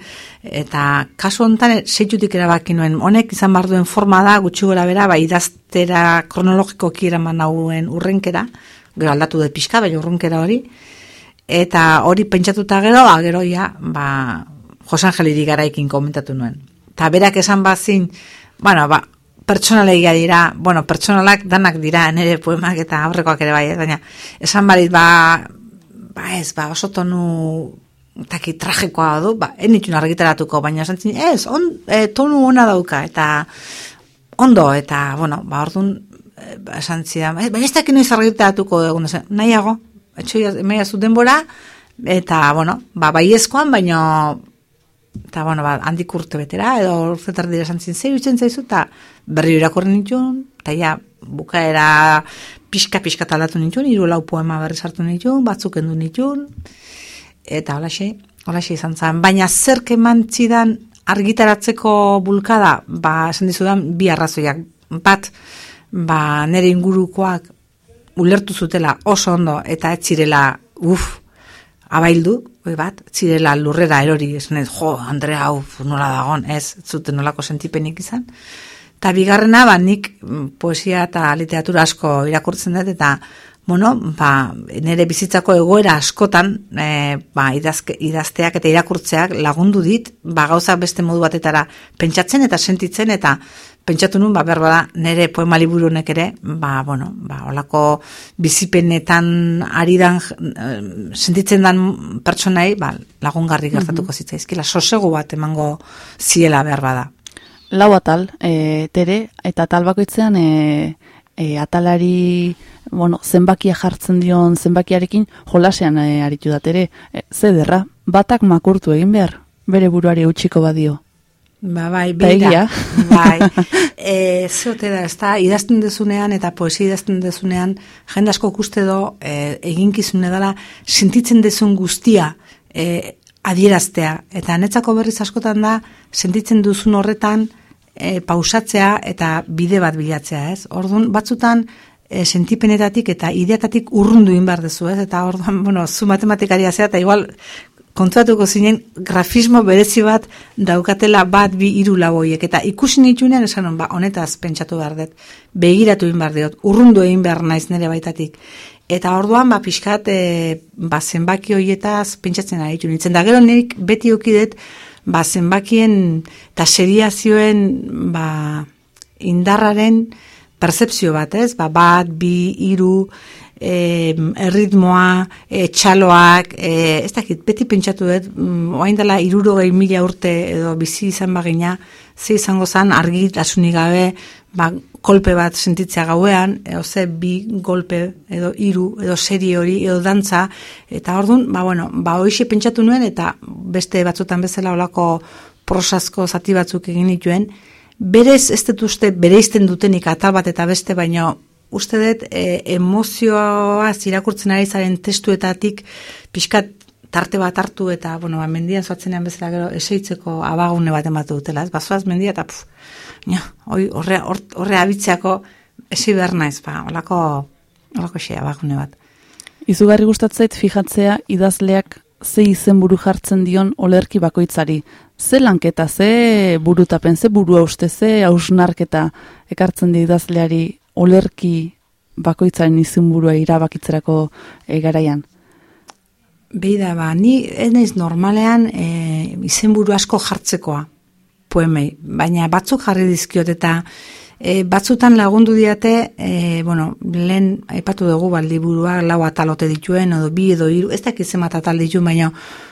eta kasu honetan seitutik erabaki nuen, honek izan behar duen forma da, gutxi gora bera, ba, idaztera kronologiko eraman nauen urrenkera, gero aldatu dut pixka, baina urrenkera hori, eta hori pentsatuta gero, ba, gero ja, ba, Jos Angeliri garaikin komentatu nuen. Ta berak esan bazin, bueno, ba, pertsonalegia dira, bueno, pertsonalak danak dira, nire poemak eta aurrekoak ere bai, ez, baina, esan barit, ba, ba ez, ba, oso tonu taki tragikoa du, ba, enitun argitaratuko, baina esan zin, ez, on, e, tonu ona dauka, eta ondo, eta, bueno, ba, orduan, e, ba, esan zidan, e, baina ez dakit noiz argitaratuko dugun, esan, nahiago, etxo, maia zu denbora, eta, bueno, ba, baiezkoan, baina, eta, bueno, ba, handik urte betera, edo urtetar dira esan zin, zei utzen zaizu, eta berri irakurri nituen, eta ja, bukaera pixka-pixka talatu nituen, hiru lau poema berri sartu nituen, batzuk endu nituen, eta holaxe, holaxe izan zen. Baina zer keman txidan argitaratzeko bulkada, ba, esan dizudan, bi arrazoiak. Bat, ba, nire ingurukoak ulertu zutela oso ondo, eta ez zirela, uf, abaildu, oi bat, zirela lurrera erori, esan ez, jo, Andrea, uf, nola dagon, ez zuten nolako sentipenik izan. Eta bigarrena, ba, nik mm, poesia eta literatura asko irakurtzen dut, eta, bueno, ba, nire bizitzako egoera askotan, e, ba, idazke, idazteak eta irakurtzeak lagundu dit, ba, gauza beste modu batetara pentsatzen eta sentitzen, eta pentsatu nun, ba, berbada, nire poema liburu honek ere, ba, bueno, ba, olako bizipenetan aridan e, sentitzen dan pertsonai, ba, lagungarri gertatuko zitzaizkila, sosegu bat emango ziela behar bada lau atal, e, tere, eta atal bakoitzean e, e, atalari bueno, zenbakia jartzen dion zenbakiarekin jolasean e, aritu da tere. E, zederra, batak makurtu egin behar, bere buruari utxiko badio. Ba, bai, bera. Bai, e, zeote da, ez da, idazten dezunean eta poesia idazten dezunean, jende asko kuste do, e, eginkizune dela, sentitzen dezun guztia, e, adieraztea. Eta netzako berriz askotan da, sentitzen duzun horretan, e, pausatzea eta bide bat bilatzea, ez? Orduan, batzutan, e, sentipenetatik eta ideatatik urrundu inbar dezu, ez? Eta orduan, bueno, zu matematikaria zea, eta igual, kontuatuko zinen, grafismo berezi bat daukatela bat bi iru laboiek, eta ikusi nitunean esan ba, honetaz pentsatu behar dut, begiratu inbar diot, urrundu egin behar naiz nire baitatik. Eta orduan, ba, pixkat, e, ba, zenbaki hoietaz pentsatzen ari nintzen. Da, gero nik beti okidet, ba, zenbakien eta seriazioen ba, indarraren percepzio bat, ez? Ba, bat, bi, iru, e, erritmoa, e, txaloak, e, ez dakit, beti pentsatu dut, mm, oain dela irurogei mila urte edo bizi izan bagina, ze izango zan argitasunik gabe, ba, kolpe bat sentitzea gauean, edo ze bi golpe, edo hiru edo serie hori, edo dantza, eta ordun ba, bueno, ba, hoxe pentsatu nuen, eta beste batzutan bezala olako prosazko zati batzuk egin dituen, berez ez dut uste bereizten dutenik atal bat eta beste, baino uste dut e, emozioa zirakurtzen ari zaren testuetatik pixkat tarte bat hartu eta, bueno, ba, mendian zoatzenean bezala gero eseitzeko abagune bat ematu dutela, ez? Bazoaz mendia eta, puf, hoi, horre, horre abitzeako esi behar naiz, ba, olako, olako xe, abagune bat. Izugarri gustatzait fijatzea idazleak ze izenburu jartzen dion olerki bakoitzari. Ze lanketa, ze burutapen, ze burua uste, ze hausnarketa ekartzen di idazleari olerki bakoitzaren izenburua irabakitzerako e, garaian. Beida, ba, ni ez naiz normalean e, izenburu asko jartzekoa poemei, baina batzuk jarri dizkiot eta e, batzutan lagundu diate, e, bueno, lehen aipatu dugu baldiburua lau atalote dituen, edo bi edo hiru, ez dakit zemat atal ditu, baina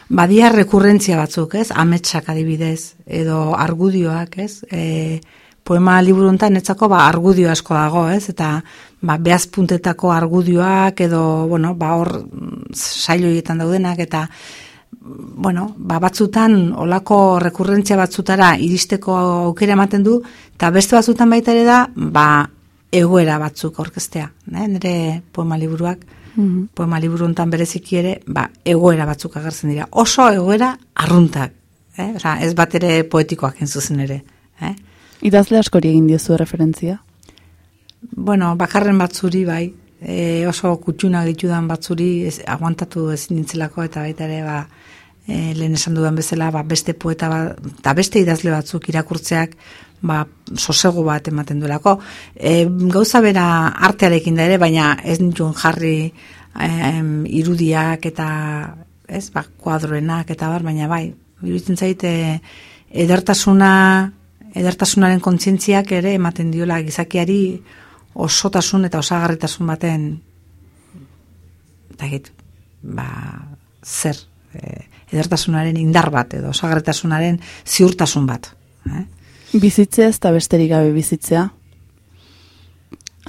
badia rekurrentzia batzuk, ez? Ametsak adibidez, edo argudioak, ez? E, poema liburu honetan netzako ba, argudio asko dago, ez? Eta ba, behaz puntetako argudioak edo, bueno, ba, hor mm, sailoietan daudenak eta bueno, ba, batzutan olako rekurrentzia batzutara iristeko aukera ematen du eta beste batzutan baita ere da ba, egoera batzuk orkestea, ne? nire poema liburuak Mhm. poema liburu honetan bereziki ere, ba, egoera batzuk agertzen dira. Oso egoera arruntak, eh? Osa, ez bat ere poetikoak entzuzen ere. Eh? Idazle askori egin diozu referentzia. Bueno, bakarren batzuri bai, e, oso kutxuna ditudan batzuri ez, aguantatu ezin nintzelako eta baita ere ba, e, lehen esan dudan bezala ba, beste poeta bat, eta beste idazle batzuk irakurtzeak ba, sosegu bat ematen duelako. E, gauza bera artearekin da ere, baina ez nituen jarri em, irudiak eta ez, ba, kuadroenak eta bar, baina bai, iruditzen zaite edertasuna edertasunaren kontzientziak ere ematen diola gizakiari osotasun eta osagarritasun baten eta egit, ba, zer, e, edertasunaren indar bat edo osagarritasunaren ziurtasun bat. Eh? Bizitzea ez da besterik gabe bizitzea.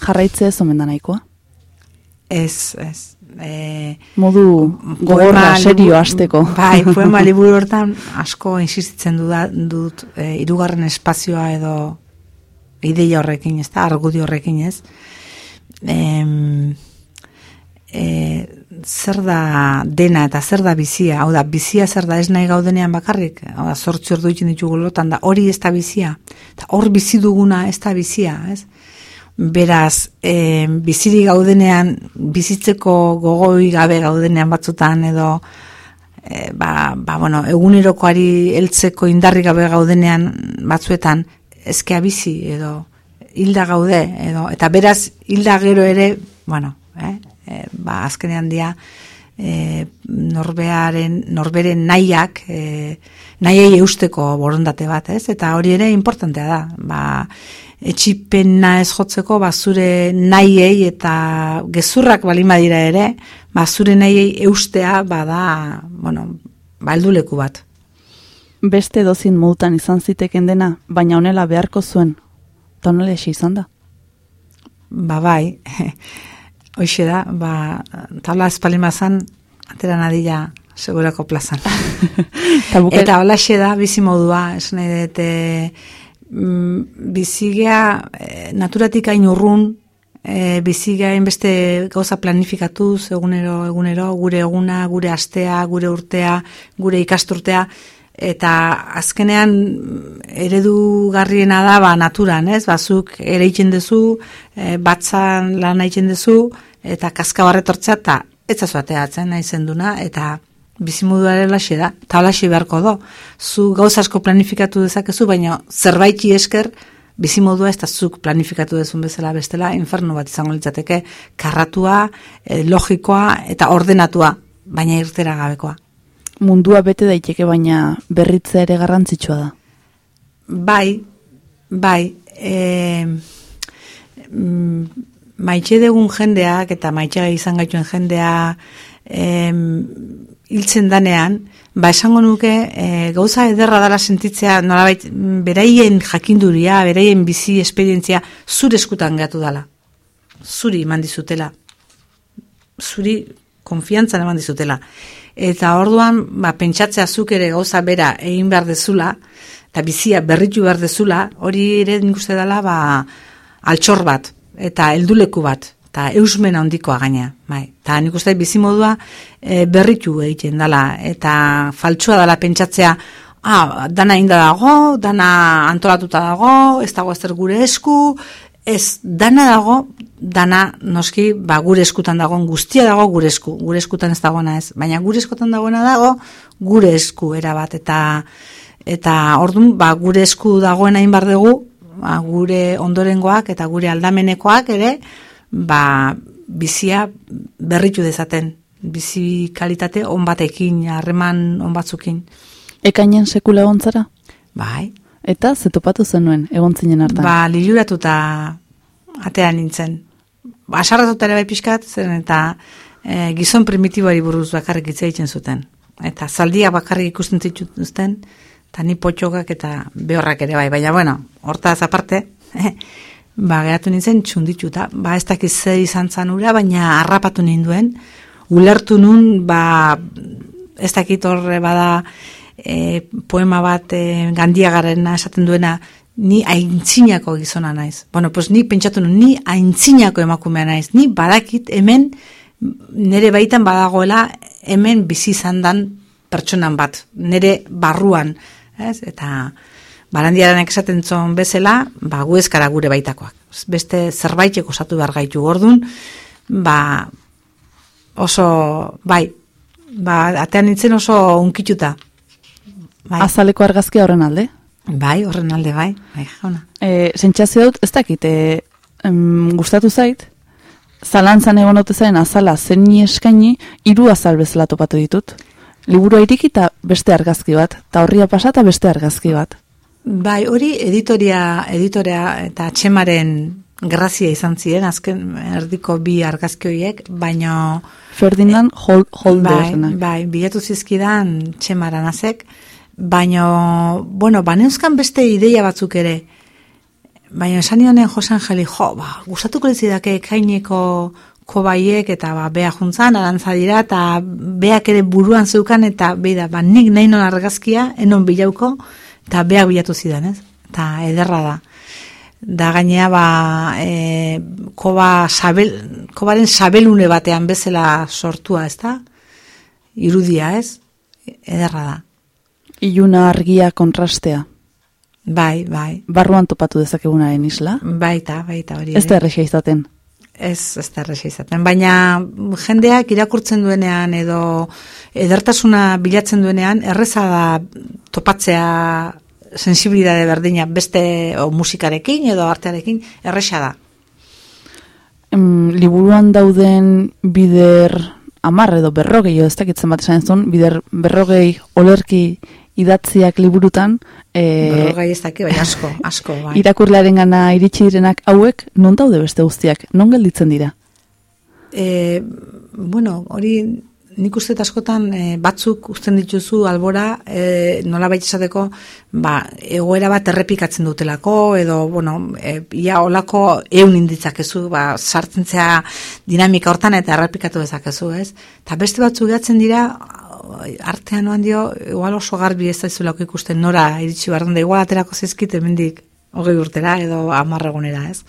Jarraitzea ez omen da nahikoa. Ez, ez. E, Modu gogorra, serio hasteko. Bai, poema liburu hortan asko insistitzen duda, dut e, irugarren espazioa edo ideia horrekin, ez da, argudio horrekin, ez? Em, e, zer da dena eta zer da bizia, hau da, bizia zer da ez nahi gaudenean bakarrik, hau da, zortzi ordu egiten ditugu lotan da, hori ez da bizia, eta hor bizi duguna ez da bizia, ez? Beraz, e, biziri gaudenean, bizitzeko gogoi gabe gaudenean batzutan edo, e, ba, ba, bueno, egunerokoari heltzeko indarri gabe gaudenean batzuetan, ezkea bizi edo hilda gaude, edo, eta beraz, hilda gero ere, bueno, eh, e, ba, azkenean dia, e, norbearen, norberen nahiak, e, nahiei eusteko borondate bat, ez? Eta hori ere importantea da, ba, etxipena ez jotzeko, ba, zure nahiei eta gezurrak balima dira ere, ba, zure nahiei eustea, bada, bueno, ba, helduleku bat. Beste dozin modutan izan ziteken dena, baina honela beharko zuen. Honela esi izan da. Ba, bai, hoxe da, ba, tabla espalimazan, atera nadila segurako plazan. Eta holaxe da, bizimodua, esan nahi dut, e, mm, bizigea e, naturatik hain urrun, e, bizigea beste gauza planifikatuz, egunero, egunero, gure eguna, gure astea, gure urtea, gure ikasturtea, eta azkenean mm, eredugarriena da ba naturan, ez? Bazuk ere egiten duzu, e, batzan lan egiten duzu eta kaskabarretortzea eta ez zazu ateatzen nahi zenduna eta bizimoduaren laxe da, eta laxe beharko do. Zu gauza asko planifikatu dezakezu, baina zerbaiti esker bizimodua ez da zuk planifikatu dezun bezala bestela inferno bat izango litzateke karratua, eh, logikoa eta ordenatua, baina irtera gabekoa. Mundua bete daiteke baina berritzea ere garrantzitsua da. Bai, bai, e, maitxe dugun jendeak eta maitxe izan gaituen jendea em, hiltzen danean, ba esango nuke e, gauza ederra dala sentitzea nolabait beraien jakinduria, beraien bizi esperientzia zure eskutan gatu dala. Zuri eman dizutela. Zuri konfiantzan eman dizutela. Eta orduan, ba, pentsatzea zuk ere gauza bera egin behar dezula, eta bizia berritu behar dezula, hori ere nik uste dela, ba, altxor bat, eta helduleku bat, eta eusmen handikoa gaina. Bai. Eta nik uste bizimodua e, berritu egiten dela, eta faltsua dela pentsatzea, ah, dana inda dago, dana antolatuta dago, ez dago ezer gure esku, ez dana dago, dana noski ba, gure eskutan dagoen guztia dago gure esku, gure eskutan ez dagoena ez, baina gure eskutan dagoena dago gure esku erabat, eta eta ordun ba, gure esku dagoena inbar dugu, ba, gure ondorengoak eta gure aldamenekoak ere, ba, bizia berritu dezaten, bizi kalitate on batekin, harreman on batzukin. Ekainen sekula egontzara? Bai, Eta zetopatu zenuen, egon zinen hartan. ba, liluratuta atean nintzen. Ba, asarratuta ere bai pixkat, zen eta e, gizon primitiboari buruz bakarrik hitz egiten zuten. Eta zaldia bakarrik ikusten zituzten, eta ni potxokak eta behorrak ere bai. Baina, bueno, hortaz aparte, ba, geratu nintzen txundituta. Ba, ez dakiz zer izan zan ura, baina harrapatu ninduen. Ulertu nun, ba, ez dakit horre bada e, poema bat e, gandiagarrena esaten duena, ni aintzinako gizona naiz. Bueno, pues ni pentsatu nun, ni aintzinako emakumea naiz. Ni badakit hemen nire baitan badagoela hemen bizi izan dan pertsonan bat, nire barruan, ez? Eta barandiaranek esaten zon bezala, ba gu eskara gure baitakoak. Beste zerbaiteko osatu behar gaitu gordun, ba oso, bai, ba, atean nintzen oso unkituta. Bai, Azaleko argazkia horren alde? bai horren alde, bai, bai, jauna. E, sentsazio dut, ez dakit, e, em, gustatu zait, zalantzan egon ote zaren azala zeni eskaini, hiru azal bezala topatu ditut. Liburua iriki eta beste argazki bat, eta horria pasa eta beste argazki bat. Bai, hori editoria, editorea eta txemaren grazia izan ziren, azken erdiko bi argazki horiek, baina Ferdinand Hol Holder. bai, bai, bilatu zizkidan txemaran azek, baina, bueno, baneuzkan beste ideia batzuk ere, baina esan nionen Jose Angeli, jo, ba, gustatuko lezidake kaineko kobaiek eta ba, bea juntzan, arantza dira, eta beak ere buruan zeukan, eta beida, ba, nik nahi non argazkia, enon bilauko, eta beak bilatu zidan, ez? Eta ederra da. Da gainea, ba, e, koba sabel, kobaren sabelune batean bezala sortua, ez da? Irudia, ez? Ederra da. Iluna argia kontrastea. Bai, bai. Barruan topatu dezakegunaren isla. Baita, baita hori. Ez da erresa izaten. Ez, ez da erresa izaten. Baina jendeak irakurtzen duenean edo edertasuna bilatzen duenean, erreza da topatzea sensibilidade berdina beste o musikarekin edo artearekin, erresa da. Em, liburuan dauden bider amar edo berrogei, edo ez dakitzen bat esan zuen, bider berrogei olerki idatziak liburutan, e, Berrogei ez daki, bai, asko, asko, bai. irakurlearen gana iritsi direnak hauek, non daude beste guztiak, non gelditzen dira? E, bueno, hori nik uste askotan e, batzuk uzten dituzu albora e, nola esateko ba, egoera bat errepikatzen dutelako edo, bueno, e, ia olako eun inditzakezu, ba, sartzen dinamika hortan eta errepikatu dezakezu, ez? Eta beste batzuk gehatzen dira artean noan dio, igual oso garbi ez daizulako ikusten nora iritsi behar da, igual aterako zizkit hemendik hogei urtera edo amarregunera, ez?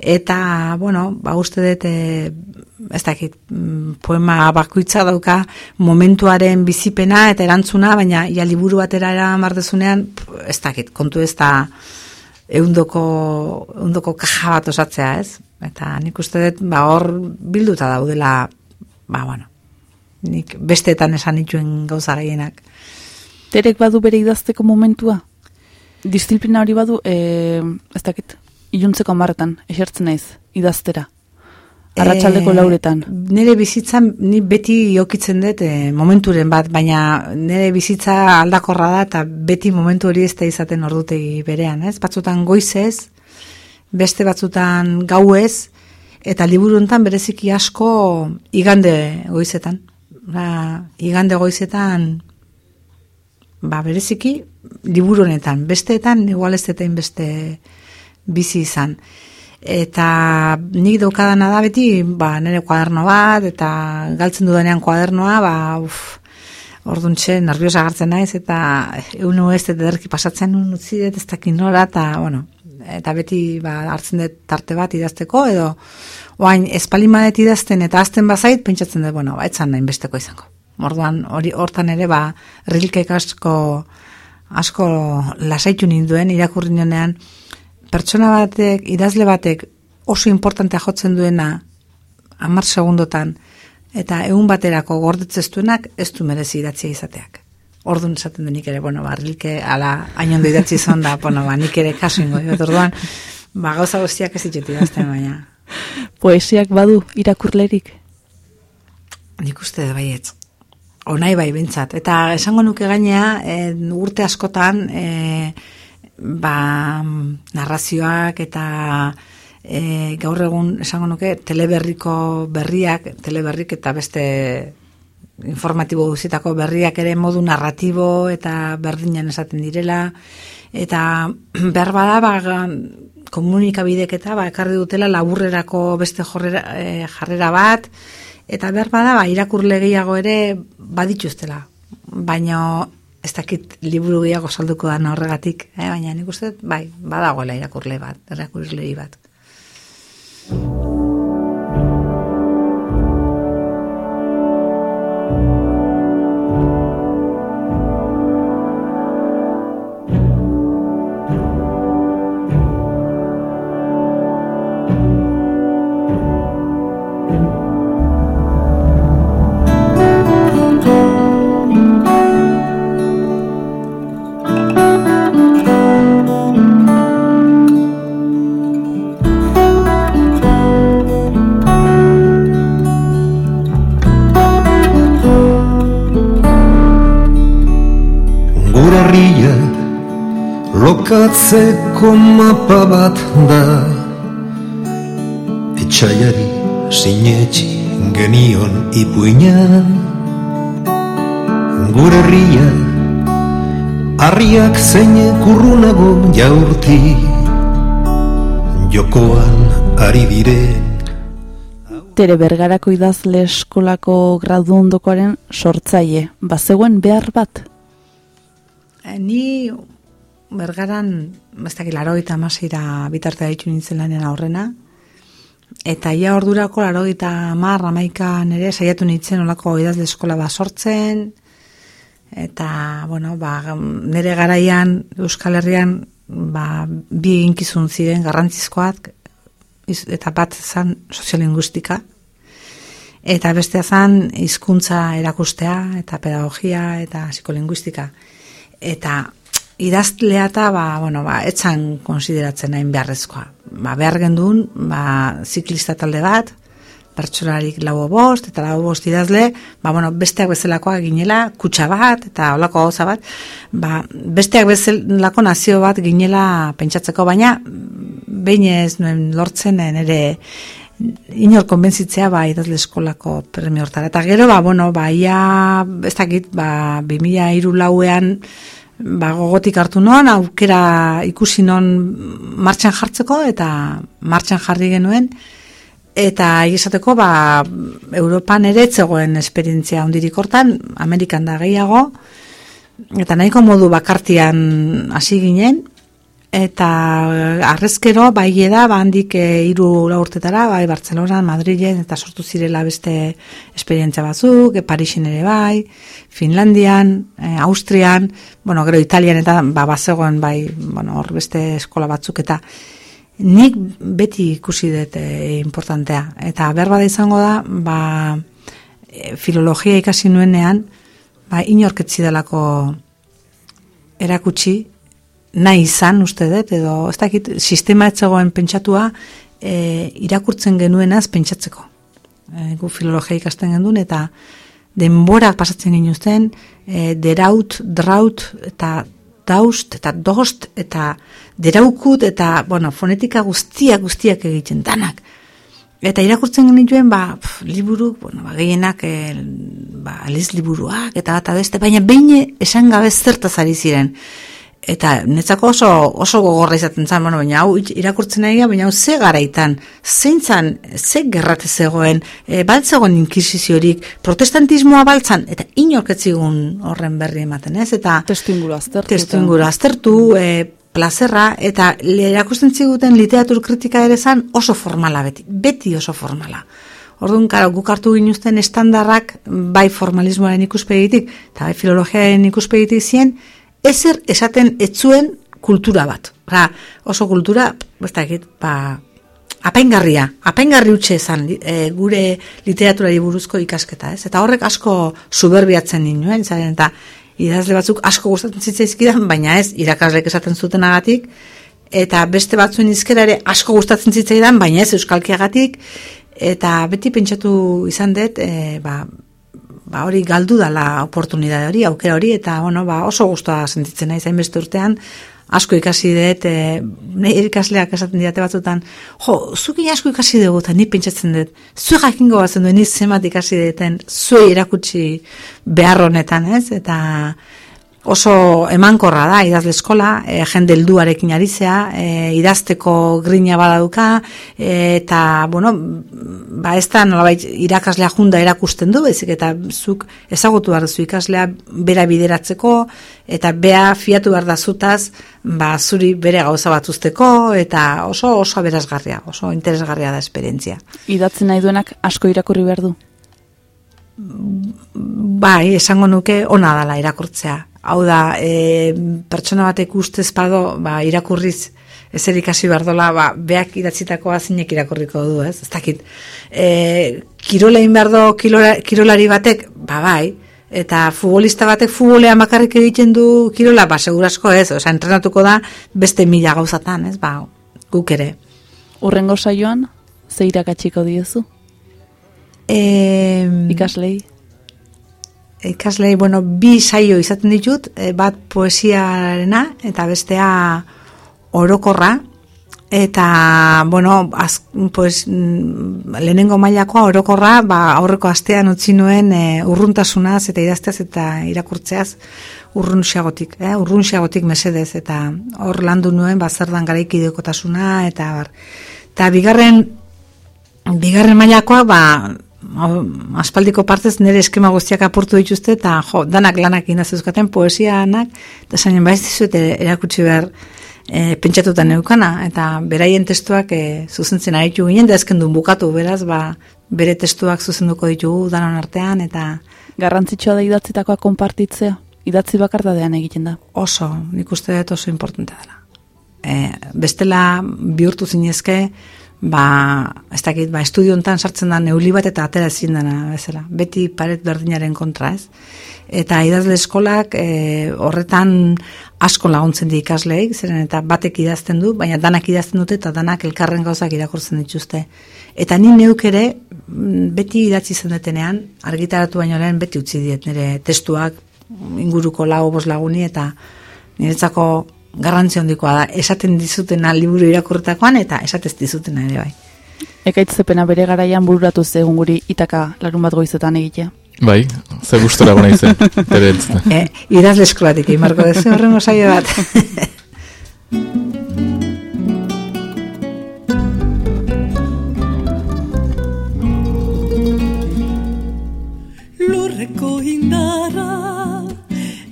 Eta, bueno, ba, uste dut, e, ez dakit, mm, poema bakoitza dauka momentuaren bizipena eta erantzuna, baina ja liburu batera eramar dezunean, pf, ez dakit, kontu ez da eundoko, eundoko kaja bat osatzea, ez? Eta nik uste dut, ba, hor bilduta daudela, ba, bueno, nik besteetan esan nituen gauza gehienak. Terek badu bere idazteko momentua? Disziplina hori badu, e, ez dakit, iluntzeko amarretan, esertzen naiz, idaztera. Arratxaldeko Eh, lauretan. Nire bizitzan, ni beti jokitzen dut eh, momenturen bat, baina nire bizitza aldakorra da eta beti momentu hori ez da izaten ordutegi berean, ez? Batzutan goizez, beste batzutan gauez, Eta liburu bereziki asko igande goizetan. Ba, igande goizetan ba, bereziki liburu honetan. Besteetan, igual ez detain beste bizi izan. Eta nik daukadana da beti, ba, nire kuaderno bat, eta galtzen dudanean kuadernoa, ba, uf, orduntxe, nerviosa gartzen naiz, eta eunu ez, eta derki pasatzen un utzi ez dakin nora, eta, bueno, eta beti ba, hartzen dut tarte bat idazteko, edo, oain, espalin badet idazten, eta azten bazait, pentsatzen dut, bueno, ba, etzan nahin besteko izango. Orduan, hori hortan ere, ba, rilkek asko, asko lasaitu ninduen, irakurri nionean, pertsona batek, idazle batek, oso importantea jotzen duena, amar segundotan, eta egun baterako gordetzeztuenak ez du merezi idatzia izateak. Orduan esaten du nik ere, bueno, ba, rilke, ala, hainondo idatzi izan da, bueno, ba, nik ere kasu ingo, dut, orduan, ba, gauza guztiak ez ditut idazten, baina. Poesiak badu irakurlerik. Nik uste dut baietz. Onai bai bintzat. Eta esango nuke gainea, e, urte askotan, e, ba, narrazioak eta e, gaur egun esango nuke teleberriko berriak, teleberrik eta beste informatibo guzitako berriak ere modu narratibo eta berdinan esaten direla eta behar bada ba, komunikabidek eta ba, ekarri dutela laburrerako beste jorrera, e, jarrera bat eta behar bada ba, irakurle gehiago ere badituztela baina ez dakit liburu gehiago salduko da horregatik, eh? baina nik uste, bai, badagoela irakurle bat, irakurle bat. Lokatzeko mapa bat da. Etxaiari sinetxi genion ipuina Gure herria Arriak zeine kurrunago jaurti Jokoan ari diren Tere bergarako idazle eskolako gradu ondokoaren sortzaile. Bazegoen behar bat? Ni bergaran, ez dakit, laro eta masira bitartea ditu nintzen lanen aurrena, eta ia ordurako laro eta mar, amaikan ere, saiatu nintzen olako idazle eskola bat sortzen, eta, bueno, ba, nire garaian Euskal Herrian, ba, bi eginkizun ziren garrantzizkoak, iz- eta bat zan soziolinguistika, eta bestea zan hizkuntza erakustea, eta pedagogia, eta psikolinguistika. Eta idazlea eta, ba, bueno, ba, etzan konsideratzen nahin beharrezkoa. Ba, behar gendun, ba, ziklista talde bat, pertsolarik lau bost, eta lau bost idazle, ba, bueno, besteak bezalakoa ginela, kutsa bat, eta olako gauza bat, ba, besteak bezalako nazio bat ginela pentsatzeko, baina behin ez nuen lortzen eh, nire inor konbentzitzea ba idazle eskolako premio hortara. Eta gero, ba, bueno, ba, ia, ez dakit, ba, 2000 iru lauean, ba, gogotik hartu noan, aukera ikusi non martxan jartzeko, eta martxan jarri genuen, eta egizateko, ba, Europan ere ez zegoen esperientzia hundirik hortan, Amerikan da gehiago, eta nahiko modu bakartian hasi ginen, eta arrezkero bai da ba handik e, hiru lau urtetara bai Bartzelonan, Madrilen eta sortu zirela beste esperientzia batzuk, e, Parisen ere bai, Finlandian, e, Austrian, bueno, gero Italian eta ba bazegoen bai, bueno, hor beste eskola batzuk eta nik beti ikusi dut e, importantea eta berba da izango da ba e, filologia ikasi nuenean ba inorketzi delako erakutsi nahi izan uste dut, edo ez dakit, sistema etzegoen pentsatua e, irakurtzen genuenaz pentsatzeko. E, gu filologia ikasten gendun, eta denborak pasatzen ginuzten, e, deraut, draut, eta daust, eta dost, eta deraukut, eta, bueno, fonetika guztiak guztiak egiten, danak. Eta irakurtzen genituen, ba, pf, liburu, bueno, ba, gehienak, e, ba, aliz liburuak, eta bat beste, baina behin esan gabe zertaz ari ziren. Eta netzako oso, oso gogorra izaten zen, bueno, baina hau irakurtzen nahi, baina hau ze garaitan, zein zan, ze gerrate zegoen, e, baltzegoen inkisiziorik, protestantismoa baltzan, eta inorketzigun horren berri ematen, ez? Eta Testu inguru aztertu. testu inguru aztertu, e, plazerra, eta erakusten ziguten literatur kritika ere zan oso formala beti, beti oso formala. Orduan, karo, guk hartu ginuzten estandarrak bai formalismoaren ikuspegitik, eta bai filologiaren ikuspegitik zien, ezer esaten etzuen kultura bat. Ba, oso kultura, ez dakit, ba, apaingarria, apaingarri utxe ezan e, gure literaturari buruzko ikasketa, ez? Eta horrek asko suberbiatzen ninoen, zaren, eta idazle batzuk asko gustatzen zitzaizkidan, baina ez, irakaslek esaten zutenagatik, eta beste batzuen izkera ere asko gustatzen zitzaidan, baina ez euskalkiagatik, eta beti pentsatu izan dut, e, ba, ba hori galdu dala oportunidade hori, aukera hori, eta bueno, ba, oso gustoa sentitzen naiz hainbeste urtean, asko ikasi dut, e, nire ikasleak esaten didate batzutan, jo, zuki asko ikasi dugu, eta ni pentsatzen dut, zue jakingo batzen duen, ni zemat ikasi duten, zue irakutsi behar honetan, ez? Eta oso emankorra da idazle eskola, e, jende helduarekin arizea, e, idazteko grina badauka, e, eta, bueno, ba ez da nolabait irakaslea junda erakusten du, bezik eta zuk ezagutu behar duzu ikaslea bera bideratzeko, eta bea fiatu behar da zutaz, ba zuri bere gauza bat usteko, eta oso oso berazgarria, oso interesgarria da esperientzia. Idatzen nahi duenak asko irakurri behar du. Bai, esango nuke ona dala irakurtzea. Hau da, e, pertsona batek ustez pado, ba, irakurriz ezer ikasi behar dola, ba, beak idatzitakoa zinek irakurriko du, ez? Ez dakit, e, kirolein behar kirolari batek, ba, bai, eta futbolista batek futbolean bakarrik egiten du kirola, ba, segurasko ez, oza, entrenatuko da beste mila gauzatan, ez, ba, guk ere. Urrengo saioan, ze irakatxiko diezu, E, ikaslei? Ikaslei, bueno, bi saio izaten ditut, e, bat poesiarena eta bestea orokorra, eta, bueno, az, pues, mm, lehenengo mailakoa orokorra, ba, aurreko astean utzi nuen e, urruntasunaz eta idazteaz eta irakurtzeaz urrunxiagotik, eh? urrunxiagotik mesedez, eta hor landu nuen, ba, zer dan garaikidekotasuna, eta bar. Eta bigarren, bigarren mailakoa, ba, aspaldiko partez nire eskema guztiak apurtu dituzte, eta jo, danak lanak inazuzkaten poesianak, eta zainen baiz dizuet erakutsi behar e, pentsatuta neukana, eta beraien testuak e, zuzentzen aritu ginen, da ezken duen bukatu, beraz, ba, bere testuak zuzenduko ditugu danon artean, eta Garrantzitsua da idatzitakoa konpartitzea. Idatzi bakardadean egiten da. oso, nik uste dut oso importantea dela. E, bestela bihurtu zinezke, ba, ez dakit, ba, estudio hontan sartzen da neuli bat eta atera ezin dena bezala. Beti paret berdinaren kontra, ez? Eta idazle eskolak e, horretan asko laguntzen di ikasleik, zeren eta batek idazten du, baina danak idazten dute eta danak elkarren gauzak irakurtzen dituzte. Eta ni neuk ere, mm, beti idatzi zen detenean, argitaratu baino lehen beti utzi diet nire testuak inguruko lau bos laguni eta niretzako garrantzi handikoa da, esaten dizutena liburu irakurretakoan eta esatez dizutena ere bai. Ekaitzepena bere garaian bururatu zegun guri itaka larun bat goizetan egitea. Bai, ze gustora gona izen, tere entzuna. E, idazle eskolatik, imarko dezu horrengo saio bat. Lurreko indarra,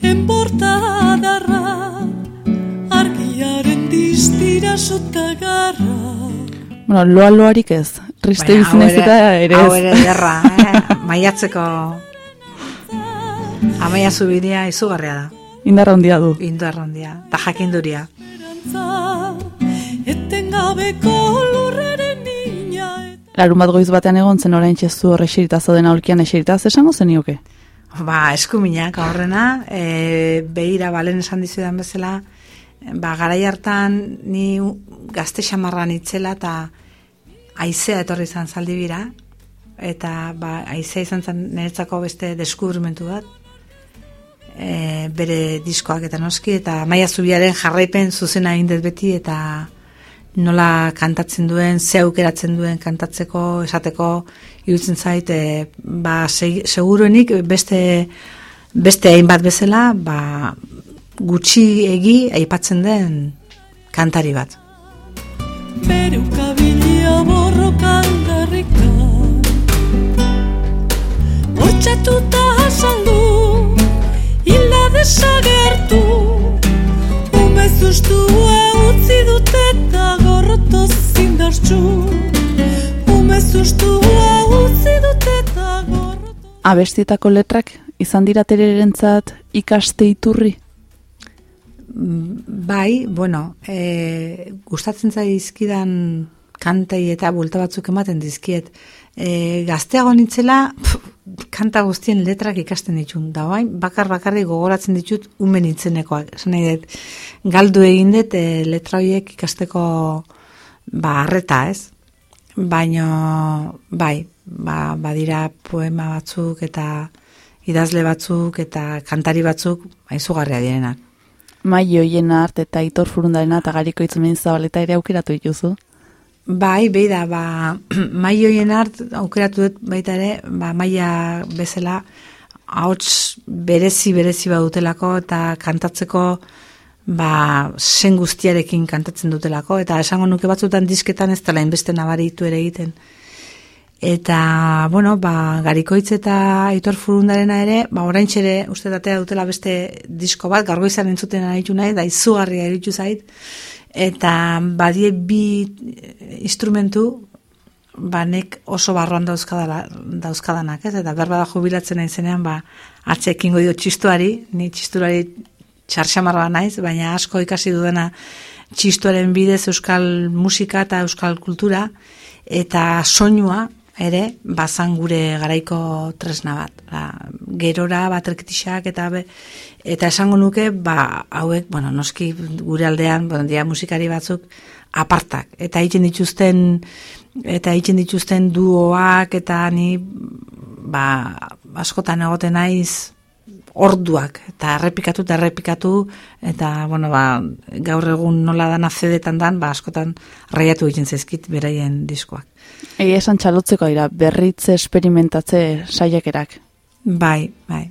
enbortadarra, distira sotagarra. Bueno, loa loarik ez. Triste hau bizinez ere- eta ere Hau ez. ere derra, eh? maiatzeko amaia zubiria izugarria da, Indarra handia du. indarra handia, eta jakinduria. Etengabeko lurraren nina Larun bat goiz batean egon zen orain txezu horre eserita zauden aulkian eserita, ze esango zenioke? Ba, eskuminak horrena, e, behira balen esan dizudan bezala, ba, garai hartan ni gazte xamarran itzela eta aizea etorri izan zaldi bira, eta ba, aizea izan zen niretzako beste deskubrimentu bat, e, bere diskoak eta noski, eta maia zubiaren jarraipen zuzena egin beti, eta nola kantatzen duen, ze aukeratzen duen kantatzeko, esateko, irutzen zait, e, ba, seg- seguruenik beste, beste hainbat bezala, ba, gutxi egi aipatzen den kantari bat. Bere ukabilia borrokan darrikan Bortxatuta azaldu Hilda desagertu Umez ustua utzi dut eta gorroto zindartxu Umez ustua utzi dut eta gorroto Abestietako letrak izan dira tererentzat ikaste iturri? Bai, bueno, e, gustatzen zaizkidan kantei eta bulta batzuk ematen dizkiet. E, gazteago nintzela, pf, kanta guztien letrak ikasten ditun. Da bain, bakar bakarrik gogoratzen ditut umen nintzenekoak. Esan nahi dut, galdu egin dut e, letra horiek ikasteko ba, harreta, ez? Baina, bai, ba, badira poema batzuk eta idazle batzuk eta kantari batzuk aizugarria direnak. Maio hiena art eta Aitor Furundarena eta Gariko Itzumen Zabaleta ere aukeratu dituzu. Bai, behi da, ba, maioien hart aukeratu dut baita ere, ba, maia bezala, ahots berezi berezi badutelako eta kantatzeko ba, sen guztiarekin kantatzen dutelako, eta esango nuke batzutan disketan ez dela inbeste nabaritu ere egiten. Eta, bueno, ba, garikoitz eta aitor furundarena ere, ba, orain txere uste datea dutela beste disko bat, gargoizan entzuten aritu nahi, da izugarria eritu zait, eta badie bi instrumentu, ba, nek oso barroan dauzkadala, dauzkadanak, ez? Eta berba da jubilatzen nahi zenean, ba, atxe ekingo dio txistuari, ni txistuari txarxamarra naiz, baina asko ikasi dudana txistuaren bidez euskal musika eta euskal kultura, eta soinua, ere, bazan gure garaiko tresna bat. Ba, gerora, baterketixak, eta be, eta esango nuke, ba, hauek, bueno, noski gure aldean, bueno, dia musikari batzuk, apartak. Eta egiten dituzten, eta egiten dituzten duoak, eta ni, ba, askotan egoten naiz, orduak, eta errepikatu eta errepikatu, eta, bueno, ba, gaur egun nola dan azedetan dan, ba, askotan raiatu egiten zezkit beraien diskoak. Egia esan txalotzeko dira, berritze esperimentatze saiakerak. Bai, bai.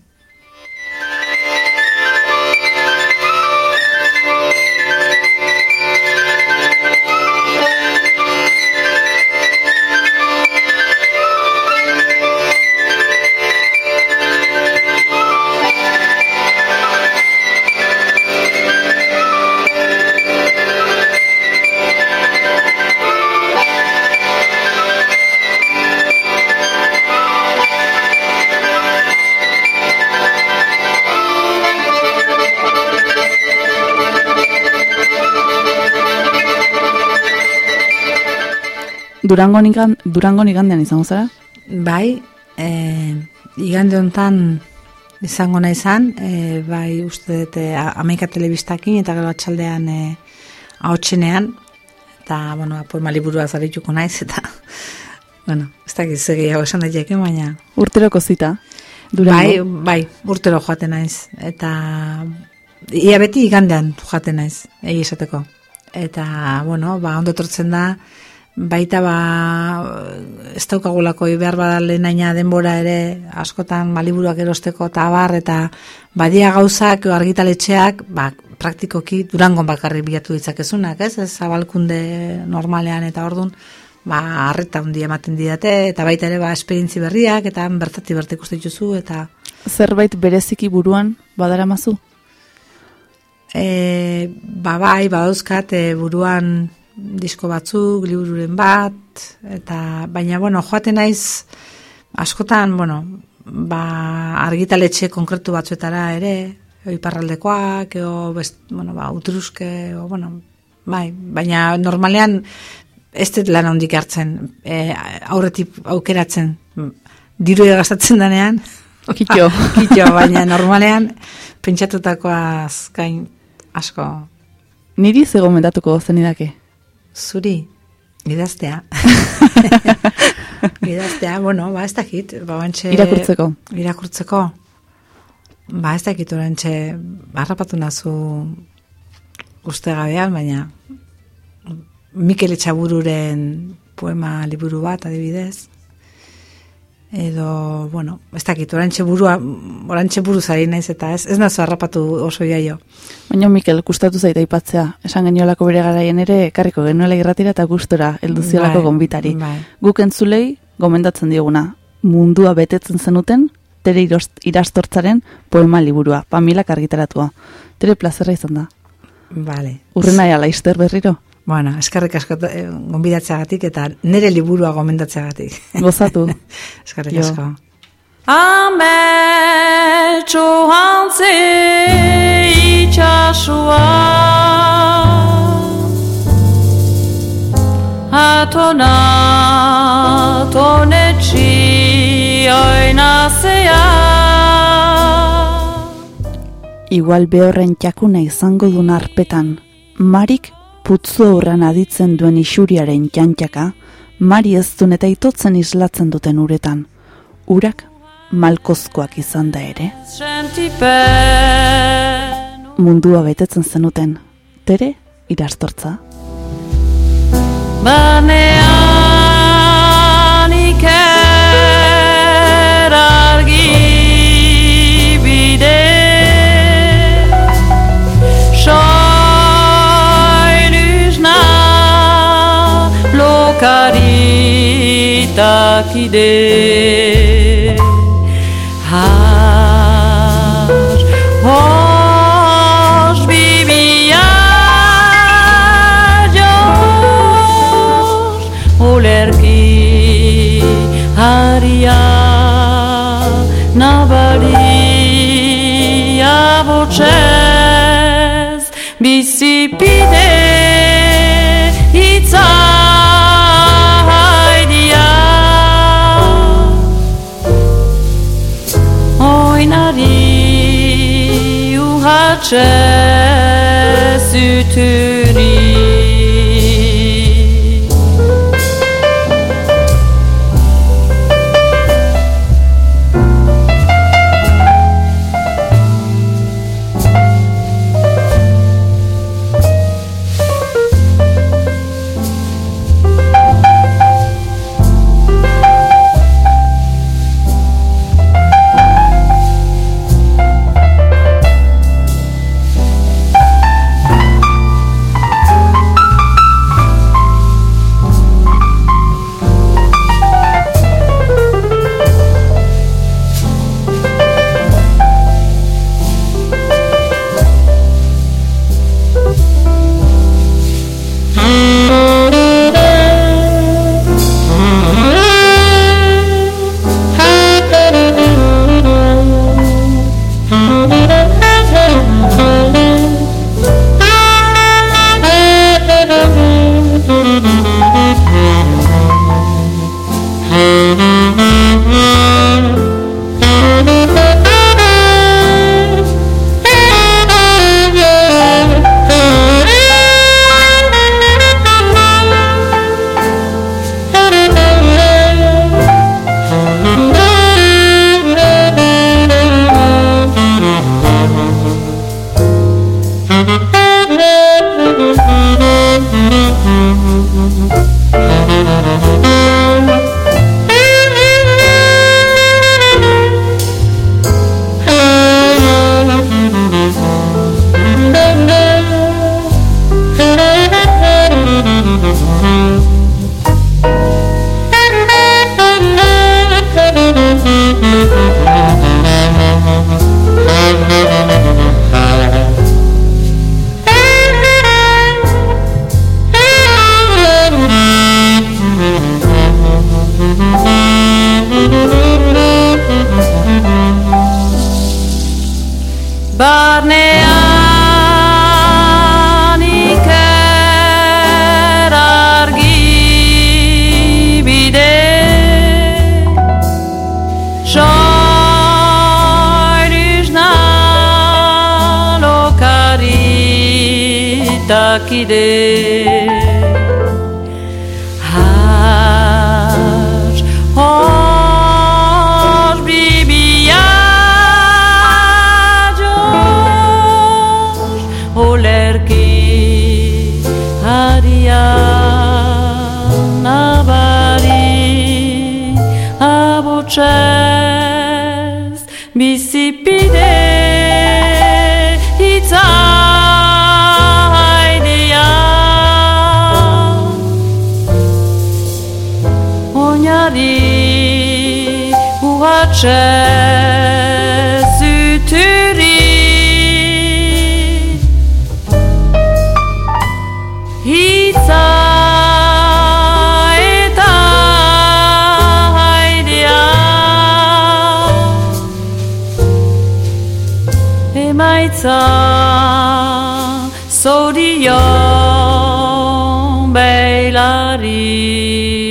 Durango nigan, Durango nigandean izango zara? Bai, e, igande hontan izango nahi izan, e, bai uste dut e, amaika telebistakin eta gero atxaldean e, ahotsenean, eta, bueno, poema liburua zarituko naiz, eta, bueno, ez dakit gehiago esan daiteke, baina... Urteroko zita? Bai, Durango? bai, urtero joaten naiz, eta ia beti igandean joaten naiz, egi esateko. Eta, bueno, ba, ondo etortzen da, baita ba, ez daukagulako behar bada lehenaina denbora ere, askotan maliburuak erosteko eta abar, eta badia gauzak, argitaletxeak, ba, praktikoki durangon bakarri bilatu ditzakezunak, ez? Ez zabalkunde normalean eta ordun ba, harreta hundi ematen didate, eta baita ere, ba, esperientzi berriak, eta bertati bertek uste dituzu, eta Zerbait bereziki buruan badaramazu? E, ba bai, badauzkat e, buruan disko batzuk, libururen bat, eta baina, bueno, joaten naiz askotan, bueno, ba, argitaletxe konkretu batzuetara ere, iparraldekoak, o best, bueno, ba, utruske, o, bueno, bai, baina normalean ez dut lan handik hartzen, e, aurretik aukeratzen, diru gastatzen denean, Kitxo. Kitxo, baina normalean pentsatutakoaz gain asko Niri ze gomendatuko zenidake? Zuri idaztea. idaztea, bueno, ba ez dakit, ba bantxe Irakurtzeko. Irakurtzeko. Ba ez dakit orantxe harrapatu nazu uste gabean, baina Mikel Etxabururen poema liburu bat, adibidez. Edo, bueno, ez dakit, orantxe burua, orantxe buru zari naiz eta ez, ez nazo harrapatu oso jaio. Baina Mikel, gustatu zaita aipatzea. Esan geniolako bere garaien ere, ekarriko genuela irratira eta gustora heldu ziolako Bai, gonbitari. bai. Guk entzulei, gomendatzen dioguna, mundua betetzen zenuten, tere irost, irastortzaren poema liburua, pamilak argitaratua. Tere plazerra izan da. Vale. Urrena ea laizter berriro. Bueno, eskerrik asko eh, gonbidatzeagatik eta nere liburua gomendatzeagatik. Gozatu. eskerrik Jo. asko. Ametxo hantze itxasua Atona tonetxi oinazea Igual behorren txakuna izango duen arpetan, Marik putzu aurran aditzen duen isuriaren jantxaka, Mari ez eta itotzen islatzen duten uretan. Urak malkozkoak izan da ere. Mundua betetzen zenuten, tere irastortza. Barnean 滝で」marchais sur Maria.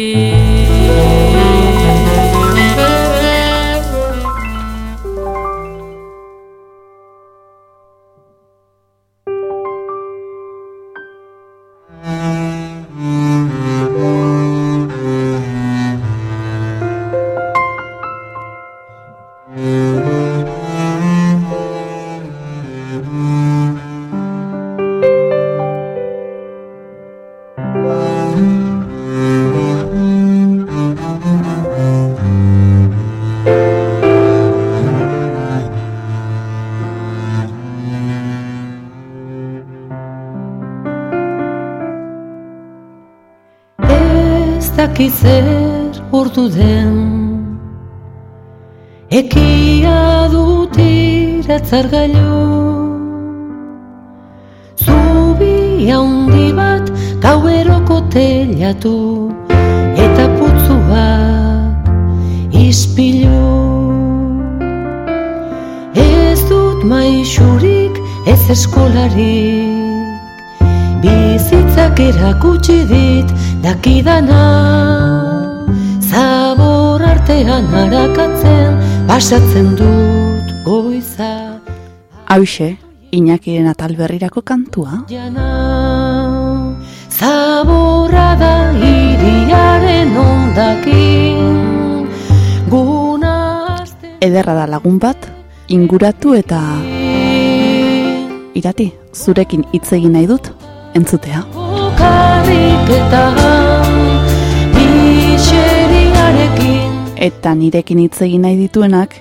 Pasatzen dut goiza Hauxe, Iñakiren atal berrirako kantua. Zaborra da iriaren ondakin Guna Ederra da lagun bat, inguratu eta irati, zurekin hitz egin nahi dut, entzutea. Karriketan Miseriarekin Eta nirekin hitz egin nahi dituenak,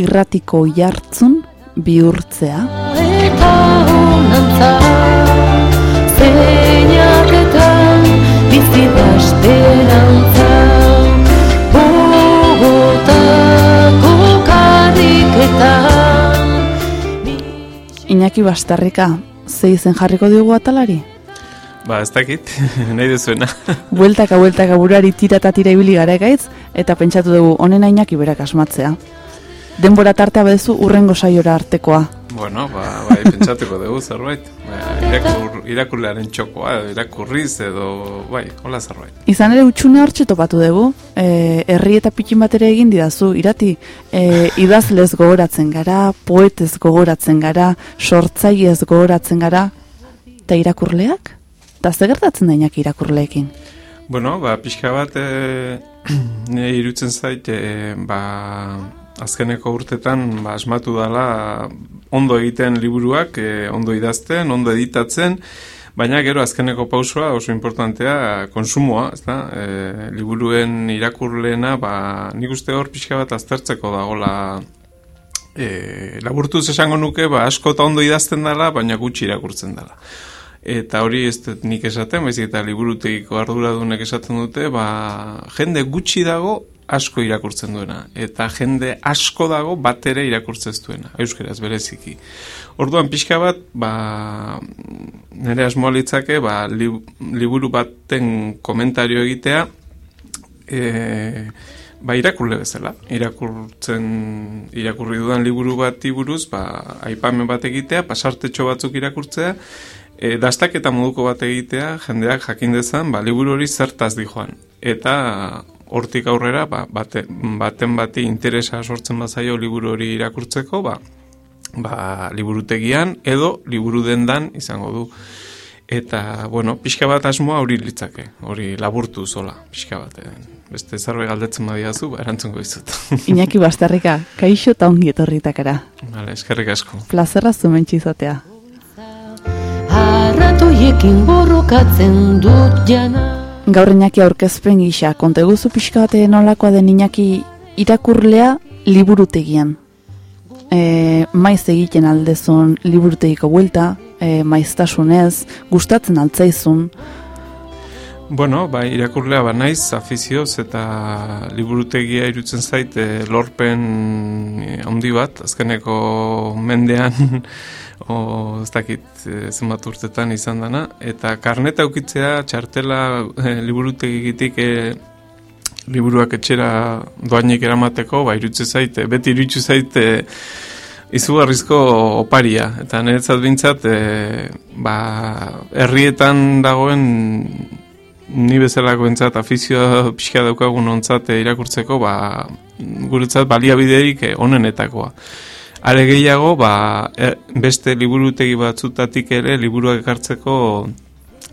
irratiko jartzun bihurtzea. eta honantza Zeinaketan bizi da esperantza Bogotako karriketan Iñaki Bastarrika, ze izen jarriko diogu atalari? Ba, ez dakit, nahi duzuena. Bueltaka, bueltaka burari tira eta tira ibili gara egaitz, eta pentsatu dugu onena Iñaki berak asmatzea. Denbora tartea badezu urrengo saiora artekoa. bueno, ba, bai, pentsatuko dugu zerbait. Ba, irakur, irakurlearen txokoa, irakurriz, edo, bai, hola zerbait. Izan ere utxune hortxe topatu dugu, e, herri eta pikin bat ere egin didazu, irati, e, idazlez gogoratzen gara, poetez gogoratzen gara, sortzaiez gogoratzen gara, eta irakurleak? Eta ze gertatzen da Iñaki irakurleekin? Bueno, ba, pixka bat, e, nire irutzen zait, e, ba, azkeneko urtetan, ba, asmatu dela ondo egiten liburuak, e, ondo idazten, ondo editatzen, baina gero azkeneko pausua oso importantea konsumoa, ez da? E, liburuen irakurleena, ba, nik uste hor pixka bat aztertzeko dagola e, laburtuz esango nuke, ba, asko eta ondo idazten dela, baina gutxi irakurtzen dela. Eta hori ez nik esaten, baizik eta liburutegiko arduradunek esaten dute, ba, jende gutxi dago asko irakurtzen duena. Eta jende asko dago bat ere irakurtzen duena, euskeraz bereziki. Orduan pixka bat, ba, nire asmoa litzake, ba, li, liburu baten komentario egitea, e, ba, irakurle bezala. Irakurtzen, irakurri dudan liburu bat buruz, ba, aipamen bat egitea, pasartetxo batzuk irakurtzea, e, dastaketa moduko bat egitea, jendeak jakin dezan, ba, liburu hori zertaz di joan. Eta hortik aurrera, ba, bate, baten bati interesa sortzen bazaio liburu hori irakurtzeko, ba, ba, liburutegian edo liburu dendan izango du. Eta, bueno, pixka bat asmoa hori litzake, hori laburtu zola, pixka bat. eh. Beste zerbait galdetzen badiazu, ba, erantzungo izut. Iñaki Bastarrika, kaixo eta ongi etorritakara. Vale, eskerrik asko. Plazerra zumentxe izatea. Arratoiekin borrokatzen dut jana Gaur Iñaki aurkezpen gisa, konteguzu pixka bate nolakoa den Iñaki irakurlea liburutegian. E, maiz egiten aldezun liburutegiko buelta, e, maiztasunez, gustatzen altzaizun, Bueno, bai, irakurlea ba naiz afizioz eta liburutegia irutzen zait e, lorpen eh, handi bat, azkeneko mendean o ez dakit e, zenbat urtetan izan dana eta karneta ukitzea txartela e, liburutegitik e, liburuak etxera doainik eramateko, ba irutzen zait, e, beti irutzen zait e, izugarrizko oparia, eta niretzat bintzat, e, ba, herrietan dagoen ni bezalako entzat afizioa pixka daukagun ontzat eh, irakurtzeko, ba, guretzat baliabiderik eh, onenetakoa. Are gehiago, ba, e, beste liburutegi batzutatik ere liburuak ekartzeko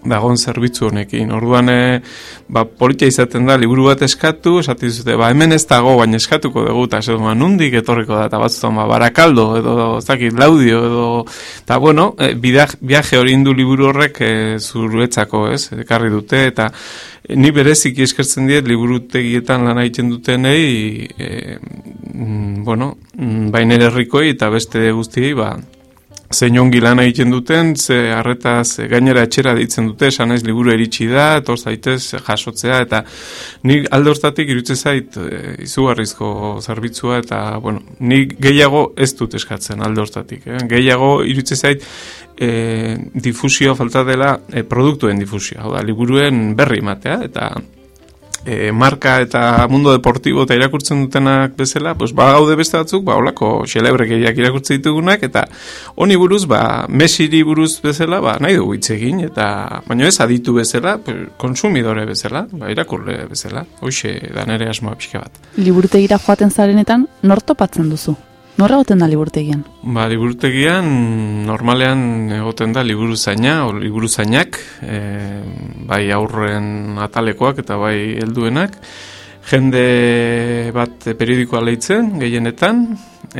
dagon zerbitzu honekin. Orduan, e, ba, politia izaten da, liburu bat eskatu, esatu dizute, ba, hemen ez dago, baina eskatuko dugu, eta ez ba, nundik etorriko da, eta batzutan, ba, barakaldo, edo, zakit, laudio, edo, eta, bueno, e, viaje hori indu liburu horrek e, zuruetzako, ez, ekarri dute, eta e, ni berezik eskertzen diet, liburutegietan lan egiten dutenei, e, mm, bueno, mm, bainere herrikoi eta beste guztiei, ba, zein ongi lan egiten duten, ze harretaz gainera etxera ditzen dute, sanaiz liburu eritsi da, etor zaitez jasotzea, eta ni alde hortatik irutze zait e, izugarrizko zerbitzua, eta bueno, ni gehiago ez dut eskatzen alde hortatik. Eh? Gehiago irutze zait e, difusio falta dela e, produktuen difusio, hau da, liburuen berri matea, eta e, marka eta mundo deportibo eta irakurtzen dutenak bezala, pues ba gaude beste batzuk, ba holako xelebre gehiak irakurtzen ditugunak eta honi buruz, ba Messiri buruz bezala, ba nahi dugu hitz egin eta baino ez aditu bezala, pues, konsumidore bezala, ba irakurle bezala. Hoxe da nere asmoa pixka bat. Liburutegira joaten zarenetan nortopatzen duzu? Norra goten da liburutegian? Ba, liburutegian normalean egoten da liburu zaina, o liburu zainak, e, bai aurren atalekoak eta bai helduenak, jende bat periodikoa lehitzen, gehienetan,